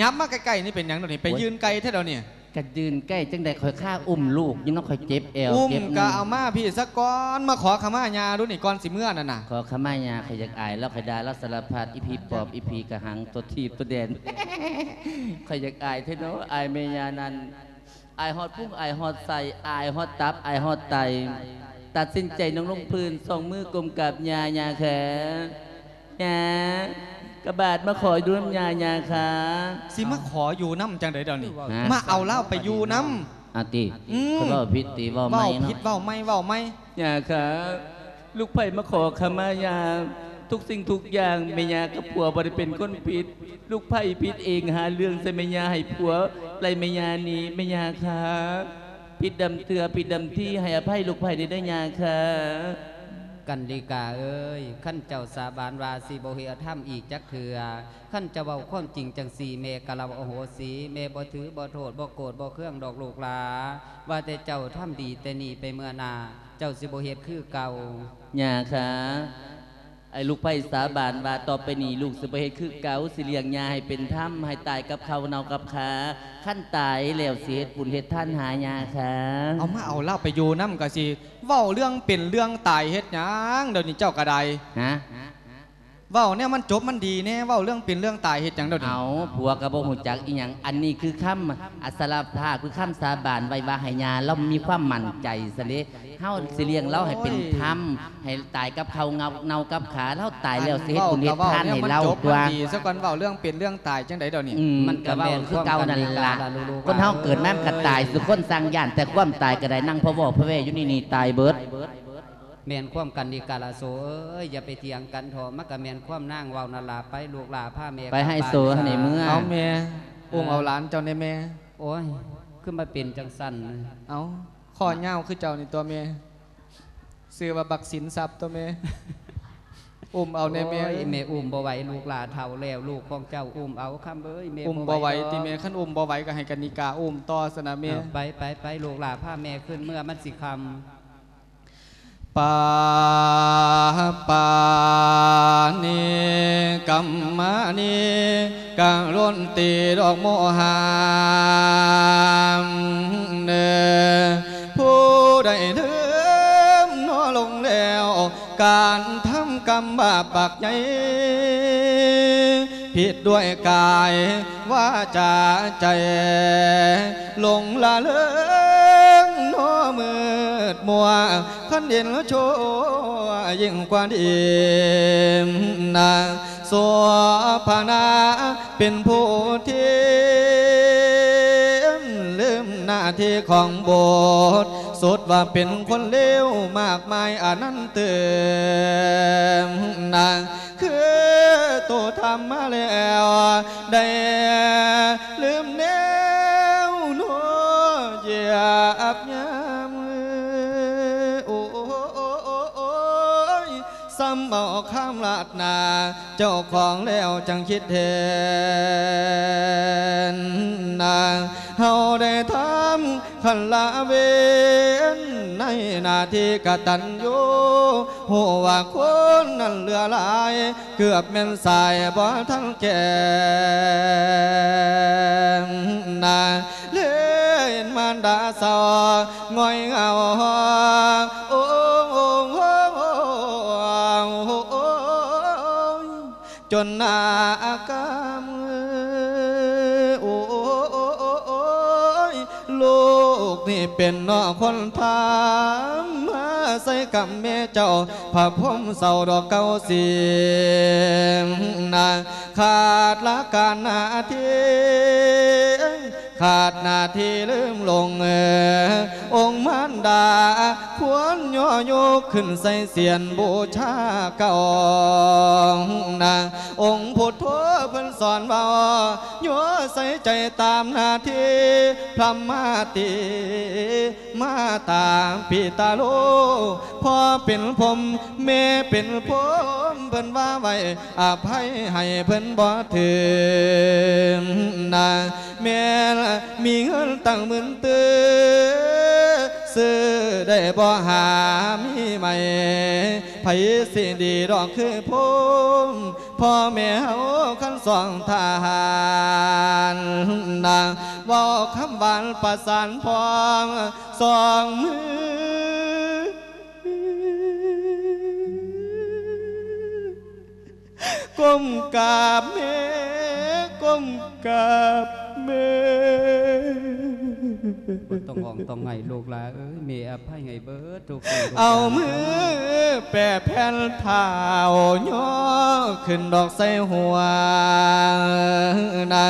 S2: ย้ำมาใกล้ๆนี่เป็นหยังเดี๋ยวนี้ไปยืนไกลแท้เดี๋ยวนี้
S3: กระยืนใกล้จังใดคอยฆ่าอุ้มลูกยังน้องคอยเจ็บเอว
S2: อุ้ม
S3: เจ็บ
S2: กะเอามาพี่สักก้อนมาขอขมาญาดูนี่ก่อนสิเมื่อนั่นน่ะ
S3: ขอขมายาขยักอายแล้วขยดาแล้วสารพัดอีพีปอบอีพีกระหังตัวทีบตัวแดนขยักอายเทโนอายเมยานันอายฮอดพุ่งอายฮอดใส่อายฮอดตับอายฮอดไต ตัดสินใจน้องลงพื้นสองมือกลมกับยายาแขยา กระบาดมาขอดูน้ำยายาค่ะ
S2: สิมาขออยู่น้ำจังไดเดี๋ยวนี้
S3: ฮะ
S2: มาเอาเหล้าไปอยู่น้
S3: อาติ
S2: อืม
S3: เขาเล่าพิษตีเว่าำไม่
S2: เว้า
S3: เนาะ
S2: ผิดเว้าไม่เว้าไม่
S3: ยาค่ะ ลูกไผ่มาขอขมายาทุกสิ่งทุกอย่างเมียากับผัวบ่ได้เป็นคนผิด ลูกไผ่ผิดเองหาเรื่องใส่เมียาให้ผัวไล่เมียาหนี้เมียาค่ะผิดดำเตือผิดดำที่ให้อภัยลูกไผ่ได้ได้ยาค่ะ
S1: กันดีกาเอ้ยขั้นเจ้าสาบานวาสีโบเฮียถ้ำอีกจักเถือขั้นเจ้าเว้าความจริงจังสีเมกะลาโอโหสีเมบ่ถือบ่โทษบ่โกรธบ่เครื่องดอกลูกลา ว่าแต่เจ้าทำดีแต่นี่ไปเมื่อนา เจ้าสิโบเฮคือเก่า
S3: ยาค่ะ ไอ้ลูกไผ่สาบานว่าต่อไปนี้ลูกสิบ่เฮ็ดคือเก่าสิเลี้ยงยาให้เป็นถ้ำให้ตายกับเขาเนากับขาขั้นตายแล้วสิเฮ็ดบุญเฮ็ดท่านหายาค่ะ
S2: เอามาเอาเหล้าไปอยู่น้ำก็สิเว้าเรื่องเป็นเรื่องตายเฮ็ดหยังเดี๋ยวนี้เจ้ากระได
S3: ฮะ
S2: เว้าเนี่ยมันจบมันดีแน่เว้าเรื่องเป็นเรื่องตายเฮ็ดหยังเดี๋ยวนี้
S3: เอาผัวกระบอกหูจักอีหยังอันนี้คือคำอัสลาภาพคือคำสาบานไว้ว่าให้ยาเรามีความมั่นใจสะเลเฮาสิเลี้ยงเราให้เป็นธรรมให้ตายกับเขาเงาเนากับขาเราตายแล้วสิเฮ็ดบุญเฮ็ดทานให้เรา
S2: ว้ก็
S3: ตัว
S2: ว้เนี่ยมันจบมันดีซะก่อนเว้าเรื่องเป็นเรื่องตายจังไดเดี๋ยวนี้
S3: อืม
S1: มั
S3: มันน
S1: ก็
S3: ก็
S1: แม่
S3: เว้านคือ
S1: ความ
S3: เก่านั่นล่ะ
S1: กันดีกา
S3: คนเฮาเกิดมามันก็ตายสุคนสร้างย่านแต่ความตายก็ได้นั่งพะวอพะแวอยู่นี่นี่ตายเบิด
S1: แม่นความกันดีกาลาโซเอ้ยอย่าไปเถียงกันเถอะมันก็แม่นความนั่งเว้านาลาไปลูกหลาผ้าแม่
S3: ไปให้
S1: กลับบ้า
S3: โซให้ในเมื่อ
S2: เอาแม่อุ้มเอาหลานเจ้าในแม่
S1: โอ้ยขึ้นมาเป็นจังสัน
S2: เอาข้อเหย้าคือเจ้านี่ตัวแม่ซื้อว่าบักสินทรัพย์ตัวแม่อุ้มเอาในแม่
S1: โอ้ยแม่อุ้มบ่ไหวลูกหลาเฒ่าแล้วลูกของเจ้าอุ้มเอาคำเอ้ยแม่
S2: อุ้มบ่ไหว
S1: ดอก
S2: ติแม่ขั้นอุ้มบ่ไหวก็ให้กันนิกาอุ้มต่อสนะแม่
S1: เอาไปไปไปลูกหลาผ้าแม่ขึ้นเมื่อมันสิค
S2: ปาปานิกัมมานิกังล้นตีดอกโมหามเนผู้ใดเดิมนอลงแล้ว การทำกรรมบาปบักใหญ่ผิดด้วยกายว่าจาใจ ลงละเลิงโน มืดมัวขันเด่นโชยิ่งกว่าดีนาสวพนาเป็นผู้ที่ลืมหน้าที่ของโบสถ์สุดว่าเป็นคนเลวมากมายอันนั้นเติมนาคือตัวทำมาแล้วได้ลืมแนวโนัวเหยียบ เอาข้ามลาดนา เจ้าของแล้วจังคิดเห็นนาเฮาได้ทำขันละเวนในนาที่กตัญญูหัวาคนนั้นเหลือหลาย เกือบแม่นสายบ่ทั้งแก่นาเล่นมารดาสองอยเงาโอ้ จนหน้ากามโอ้โอ้โอ้โอ้ยลูกนี่เป็นนอคนพามมาใส่กับแม่เจ้าผ้าพมเศร้าดอกเก้าเสียงนาขาดละการหนาทีขาดนาทีลืมลงเออองค์มารดา ควรย่อยกขึ้นใส่เสียนบูชาเก่านะองค์พุทโธเพิ่นสอนว่าย่อใส่ใจตามนาทีพระมาติมาตามปิตาโลพ่อเป็นผมแม่เป็นผมเพิ่นว่าไว้อภัยให้เพิ่นบ่ถึงนะแม่มีเงินตั้งหมื่นตื้อซื้อได้บ่หามีไหมไผสิดีดอกคือผมพ่อแม่เฮาคันสองทหารนะเว่าคำบานประสานพองสองมือก้มกราบแม่ก้มกราบ แม่
S1: บ่ต้องห้องต้องไห้ลูกหลานเอ้ยมีอภัยให้เบิดทุกสิ่งทุกย่ง
S2: เอามือแปะแผ่นเท้าย่อขึ้นดอกใส่หัวนะ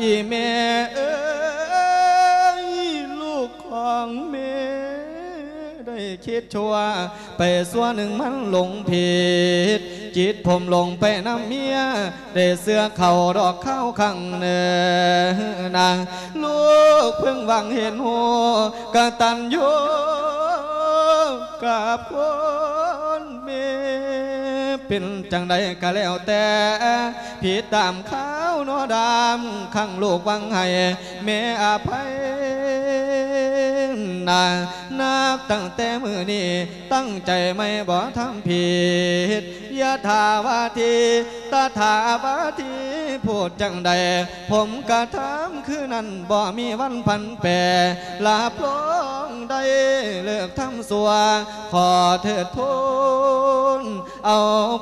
S2: อีแม่เอ้ยลูกของแม่ ได้คิดชั่ว ไปส่วหนึ่งมันหลงผิด จิตผมหลงไปน้ำเมีย ได้เสื้อเข่าดอกเข้าข้างเนื้อนางลูกเพิ่งหวังเห็นหัวกตันยูกับคนเมเป็นจังใดก็แล้วแต่ผิดตามข้าวนอดำข้างลูกวังให้แม่อภัย นานับตั้งแต่มือนี้ตั้งใจไม่บ่ทำผิดยะถาวาทีตาถาวาทีพูดจังใด ผมกระทำคือนั้นบ่มีวันพันแปรลาพลงได้เลิกทำสัว ขอเถิดพูนเอา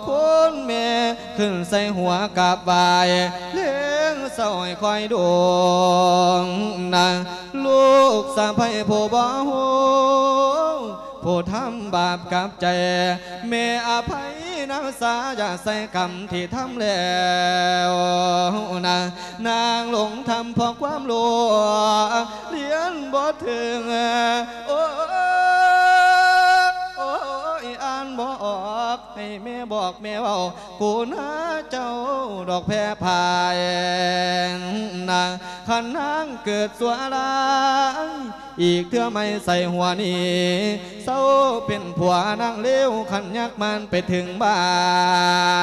S2: คุณแม่ขึ้นใส่หัวกาบบายเลี้ยงสอยคอยดวงนะลูกสะพายผู้บ่หูผู้ทำบาปกับใจแม่อภัยน้ำสาอย่าใส่คำที่ทำแล้วนะนางหลงทำเพราะความโลภเลี้ยนบ่ถึงโอ้ บ่ออกให้แม่บอกแม่ว่ากูนะเจ้าดอกแพรพายนะขันนางเกิดสัวรางอีกเทื่อไม่ใส่หัวนี้เศร้าเป็นผัวนางเลี้ยวขันยักมันไปถึงบ้า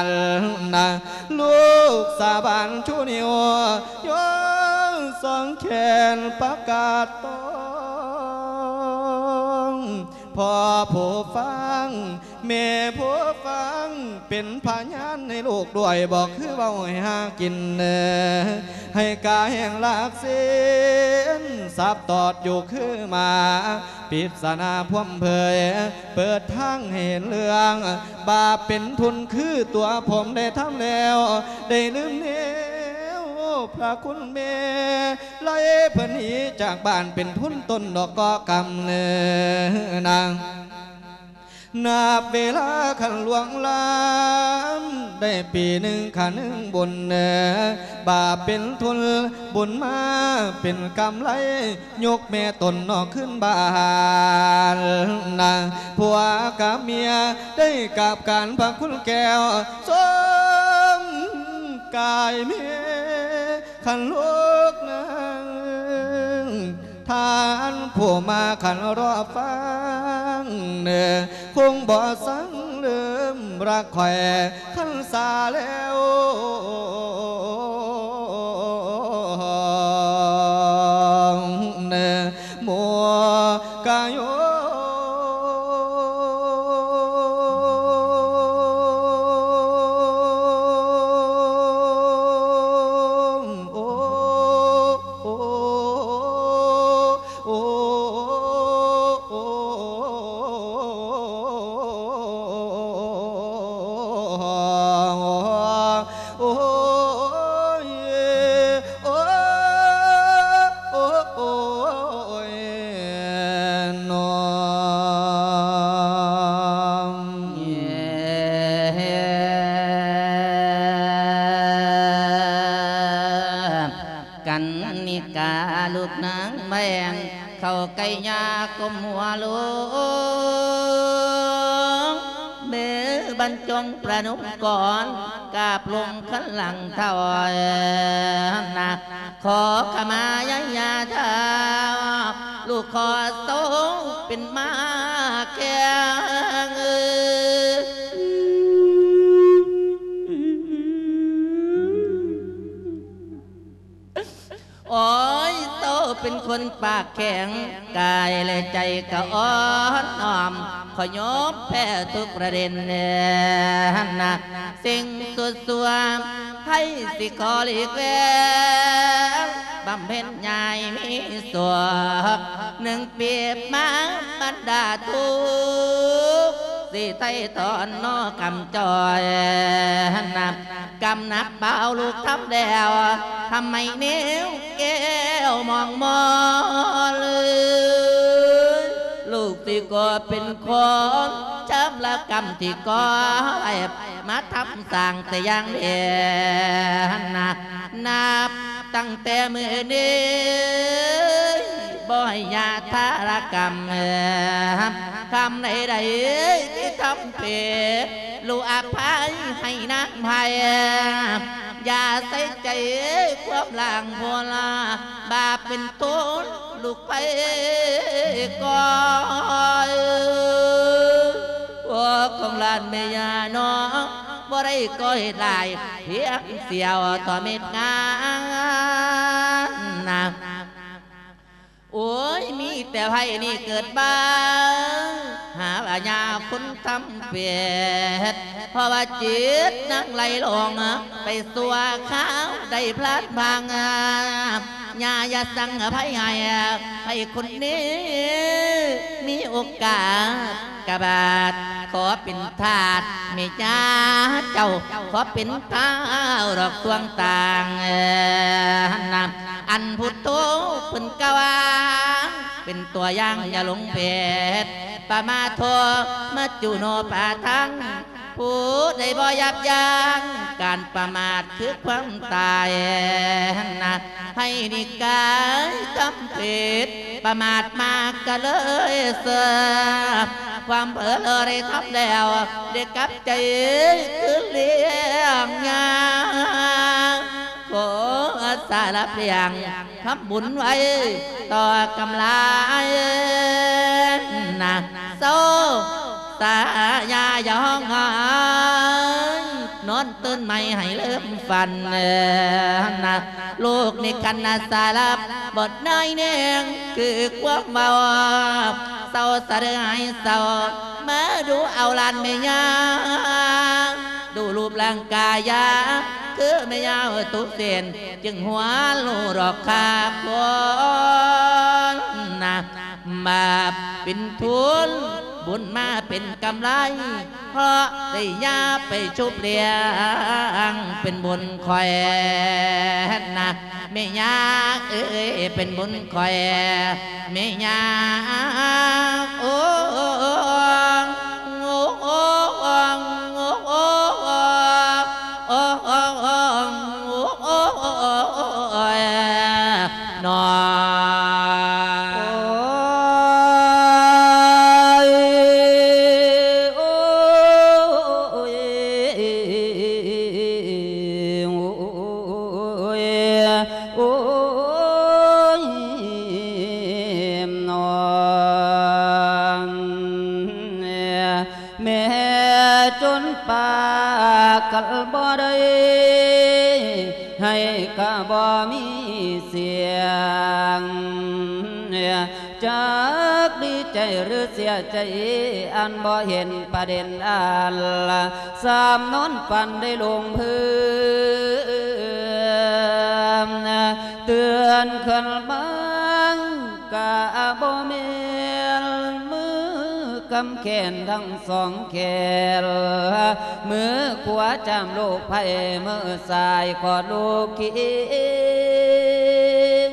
S2: นนะลูกสาบานชูนิวยกสองแขนประกาศตองพอผู้ฟัง แม่ผู้ฟังเป็นพยานในโลกด้วยบอกคือเบาให้หากินเนให้กายแห่งลากเส้นสับตอดอยู่คือมาปิศนาพวมเพยเปิดทางเห็นเรื่อง บาปเป็นทุนคือตัวผมได้ทำแล้ว ได้ลืมเนวพระคุณเมไล่เพิ่นหนีจากบ้านเป็นทุนต้นดอกก็กำเนนาง นับเวลาขันหลวงลามได้ปีหนึ่งขันหนึ่งบุญเนอบาปเป็นทุนบุญมาเป็นกำไรยกแม่ตนนอกขึ้นบ้านนะผัวกับเมียได้กับการพักคุณแก้วสมกายเมียขันลูกนาง ทานผู้มาขันรอฟังเนอคงบ่สังลืมรักคอยขันสาแล้วเนอมัวกาย อ
S3: บรรจงประนุมก่อนกาบลงขันหลังเท่านักขอขมายายาเท้าลูกขอโตเป็นมาแก่เงโอ้ยโตเป็นคนปากแข็ง กายและใจก็อ่อนน้อม ขยมแพ้ทุกประเด็นนนะสิ่งสุดสวมให้สิขอลีกเวนบำเพ็ญใหญ่มีสัวหนึ่งเปียบมาบรรดาทุกสิไทยตอนนอกำจอยนับกำนับเบาลูกทำแล้วทำไมเนี้วแก้วมองมอเลย ลูกที่ก็เป็นของ นจำละกรรมที่ก็ไอ้มาทำสั่งแต่ยังเดียนับนับตั้งแต่มือนี้บ่ให้ยาทารกรรมคำใดๆที่ทำเผิดลูกอภัยให้นางพายอย่าใส่ใจความหลังพลาบาปเป็นต้นลูกไปก่อน กของลานเมียน้องบ่ได้ก้อยลายเพียงเสียวต่อเม็ดงานนะโอ้ยมีแต่ไผนี่เกิดบ้าง หาว่าญาคุณทำเปียดเพราะว่าจิตนั่งไหลลงไปสัวข้าวได้พลัดพางญาอย่าสั่งอภัยให้ให้คนนี้ มีโอกาสกบาดขอเป็นทาสไม่จ้าเจ้า ขอเป็นเท้าดอกตวงต่างเอ่อนำอันพุทโธเพิ่นกวาง เป็นตัวย่างอย่าหลงเพศปามาโทมาจุโนปาทังผู้ใดบ่ยับยั้งการประมาทคือความตายนะให้นิกายจำผิดประมาทมากก็เลยเสือความเผลอเลยทำแล้วเด็กกับใจคือเลี้ยงงา นขอาสารเลี้ยงทำบุญไว้ ต่อกำลายนะโซตายายองหายนอนตื่นไม่ให้เริ่มฟันนะลูกในคันนาสารับบทนายเนงคือความเมาเศร้าสะเดือยเศร้ามาดูเอาลานไม่ยาง ดูรูปร่างกายา คือไม่ยาวตุเสียนจึงหัวลูรอกคาบนนะมาเป็นทุนบุญมาเป็นกำไร เพราะได้ยาไปชุบเลี้ยงเป็นบุญคอยนะไม่ยากเอ้ยเป็นบุญคอยไม่ยากโอ้
S1: กดีใจหรือเสียใจอันบ่เห็นประเด็นอันละสามนอนปันได้ลงพื้นเตือนขึ้นบ้างกะบ่เมนมือกำแขนทั้งสองแขนมือขวาจามลูกไผ่มือซ้ายกอดลูกกิง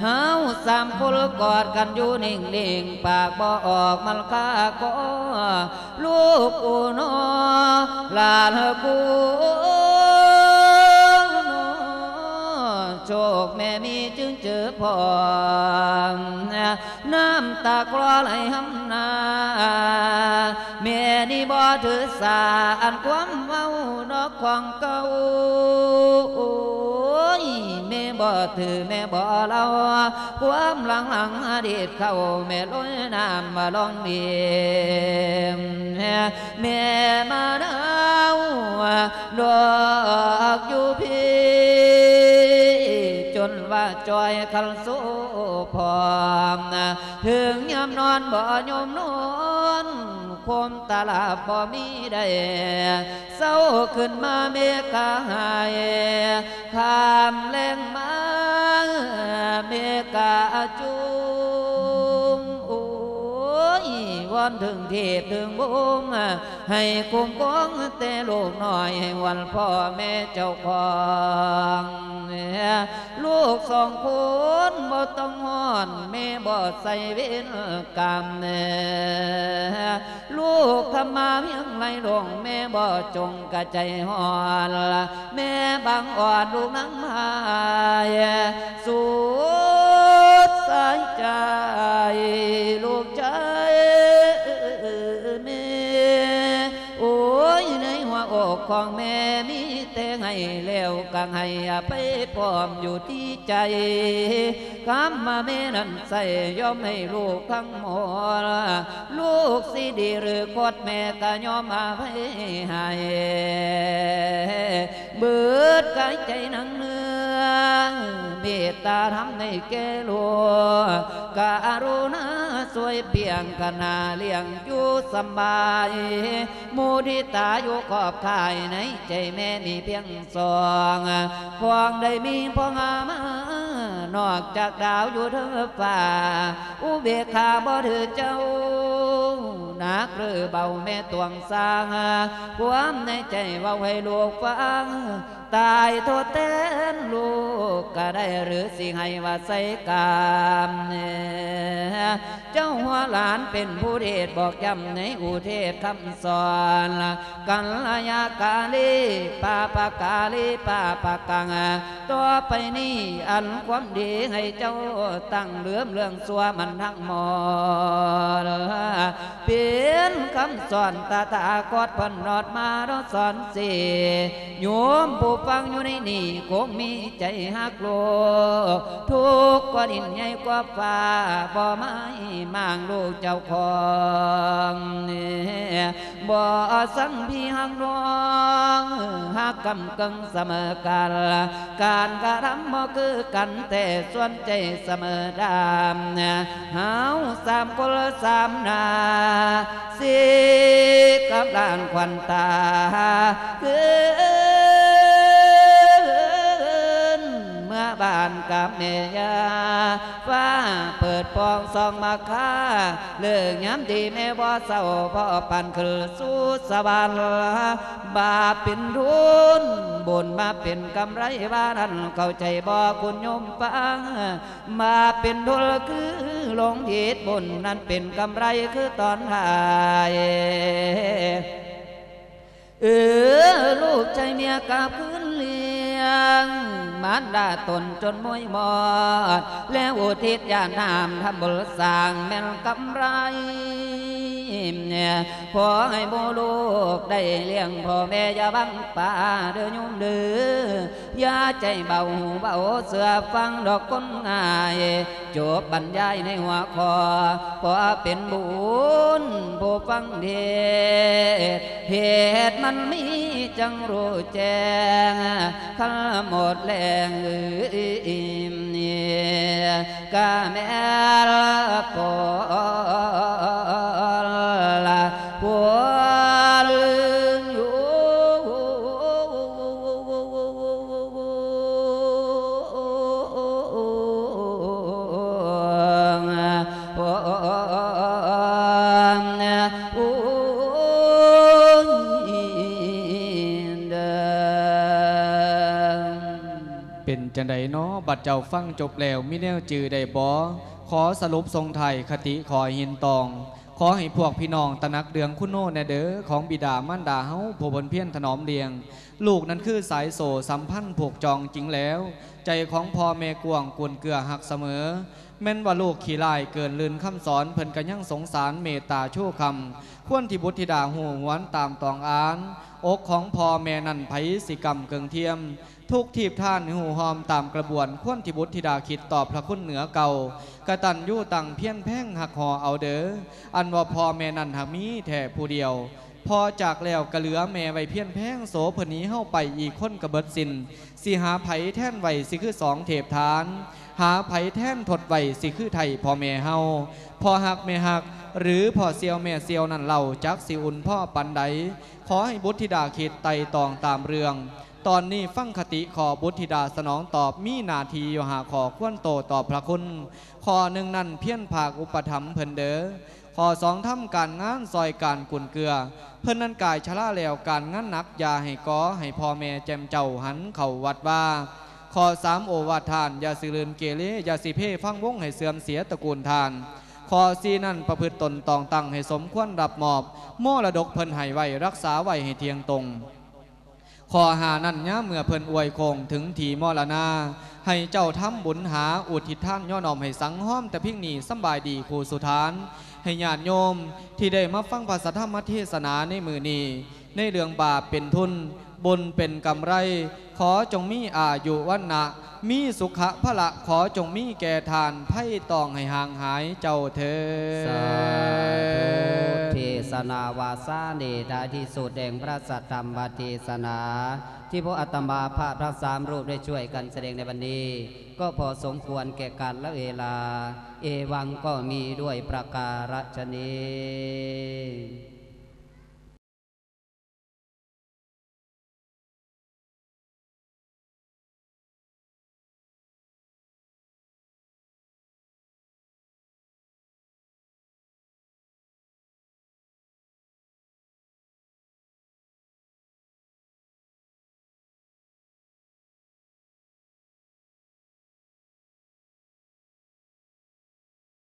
S1: เฮาสามคนกอดกันอยู่นิ่งๆปากบ่ออกมันคาก็ลูกอูนอลานกูนอโชคแม่มีจึงเจอพ่อน้ำตาคลอไหลหำนาแม่นี่บ่ถือสาอันความเมาดอกของเก่า บ่ถือแม่บ่เล่าความหลังหลังอดีตเข้าแม่ลอยน้ำมาลองเดียมแม่มาเนาดอกอยู่พี่จนว่าจอยคันโซพร้อมถึงยามนอนบ่ยมนอน มตาลาบ่มีได้เศร้าขึ้นมาเมกาหายขามแรงมาเมกาจู อนถึงเทพถึงบุมให้คุ้มครองแต่ลูกน้อยให้วันพ่อแม่เจ้าของลูกสองคนบ่ต้องห้อนแม่บ่ใส่เวรกรรมลูกทำมาเพียงไรลงแม่บ่จงกระใจหอนแม่บังอ่อนลูกนังมายสุดสายใจลูกใจ อกของแม่มีแต่ให้แล้วกังให้อภัยพร้อมอยู่ที่ใจคำมาแม่นั้นใส่ย่อมให้ลูกทั้งหมดลูกสิดีหรือโคตรแม่ก็ยอมอาภัยให้เบิดกายใจนังเนื้อเมตตาทำในแก่ลูกการุณาสวยเพียงกนาเลี้ยงอยู่สบายมุดิตาอยู่ขอบข่ายในใจแม่มีเพียงสองฟองได้มีพองามานอกจากดาวอยู่เธอฝ่า อุเบกขาบ่ถือเจ้านักหรือเบาแม่ตวงสร้าง ความในใจเว้าให้ลูกฟัง ตายโทษเต้นลูกก็ได้หรือสิให้ว่าใส่กามเนี่ยเจ้าหัวหลานเป็นผู้เทศบอกย้ำในอุเทศคำสอนกัลยากาลีปาปากาลีปาปากังต่อไปนี้อันความดีให้เจ้าตั้งเหลือมเรื่องสัวมันทั้งหมดเปลี่ยนคำสอนตาตากอดพันนอดมาเราสอนสิโยมผู้ฟังอยู่ในนี่คงมีใจหฮักโลทุกข์ก็ดินใหญ่กว่าฟ้าบ่ไม่มางลูกเจ้าของเนี่ยบ่สังพี่ฮักน้องฮักกำกังเสมอกันการกระทำบ่คือกันแต่ส่วนใจเสมอดามเฮาสามคนสามนาสิกับลานควันตาคืนเมื่อ บ้านกับเมียาฟ้าเปิดปองซองมาค่าเลิกย้ำดีแม่บ่เศร้าพ่อปันคือสู้สวรรค์บาปเป็นทุนบุญมาเป็นกำไรบ้านั้นเข้าใจบ่คุณโยมฟังมาเป็นทุลคือลงผิดบุญนั้นเป็นกำไรคือตอนหายเออลูกใจเมียกับคืนเลี้ยง มารดาตนจนมวยหมอด แล้วอุทิศญานามทำบุญสร้างแม่นกำไร่ขอให้โมลูกได้เลี้ยงพ่อแม่อย่าบังป่าเด้อโยมเด้อย่าใจเบาหูเบาเสือฟังดอกก้นง่ายจบบรรยายในหัวคอเพราะเป็นบุญผู้ฟังเทศเหตุมันมีจังรู้แจ้งข้าหมดแรงเอิ่มเนี่ยกาแม่ลปอ
S2: บัดเจ้าฟังจบแล้วมิแนวจือได้บ่ขอสรุปทรงไทยคติขอหินตอง ขอให้พวกพี่น้องตะนักเดืองคุณโนแนเด้อของบิดามารดาเฮาผู้บนเพียรถนอมเลียง ลูกนั้นคือสายโสสัมพันธ์ผูกจองจริงแล้ว ใจของพ่อแม่กวงกวนเกลือหักเสมอ แม่นว่าลูกขี้ลายเกินลืนคำสอนเพิ่นก็ยังสงสารเมตตาชั่วคำควรที่บุตรธิดาหูหวนตามตองอาน อกของพ่อแม่นั่นไผสิกรรมเกิงเทียม ทุกทีบท่านหูหอมตามกระบวนควรที่บุตรธิดาคิดตอบพระคุณเหนือเก่ากระตันยู่ตังเพี้ยนแพ่งหักหอเอาเด้ออันว่าพอแม่นันหามีแท่ผู้เดียวพอจากแล้วกระเหลือแม่ไว้เพี้ยนแพงโสเพนีเฮาไปอีกคนกระเบิดสินสิหาไผแท่นไว้สิคือสองเทพทาน หาไผแท่นถดไว้สิคือไทยพอแม่เฮาพอหักแม่หัก หรือพอเซียวแม่เซียวนั่นเล่าจักสิอุ่นพ่อปันใดขอให้บุตรธิดาคิดไต่ตองตามเรื่อง ตอนนี้ฟังคติขอบุตรธิดาสนองตอบมีนาทีอยู่หาขอควนโตตอบพระคุณขอหนึ่งนั่นเพี้ยนภาคอุปถัมเพิ่นเด้อขอสองทำการงานซอยการกุนเกลือ เพิ่นนั้นกายชะล่าแล้วการงานหนักยาให้ก้อให้พ่อแม่แจมเจ้าหันเข่าวัดว่าขอสามโอวาทานยาสิลืนเกเรยาสิเพ่ฟังวงให้เสื่อมเสียตระกูลทานขอซีนั่นประพฤติตนตองตังให้สมควรรับมอบมอระดกเพิ่นให้ไว้รักษาไว้ให้เทียงตรง ขอหานั่นย่ยเมื่อเพิ่นอวยคงถึงทีมรณา ให้เจ้าทำบุญหาอุทิศท่านย่อหนอมให้สังห้อมแต่พิงหนีสบายดีครูสุทาน ให้ญาติโยมที่ได้มาฟังภาษาธรรมเทศนาในมือนี้ในเรื่องบาปเป็นทุน บุญเป็นกำไร ขอจงมีอายุวันนะมีสุขะพละขอจงมีแก่ทานไพ่ตองให้ห่างหายเจ้าเธอ
S1: สาธุเทศนาวาสาเนดาที่สุดแห่งพระสัทธรรมเทศนา ที่พระอัตมาภาพพระสามรูปได้ช่วยกันแสดงในวันนี้ ก็พอสมควรแก่การและเวลา เอวังก็มีด้วยประการฉนี้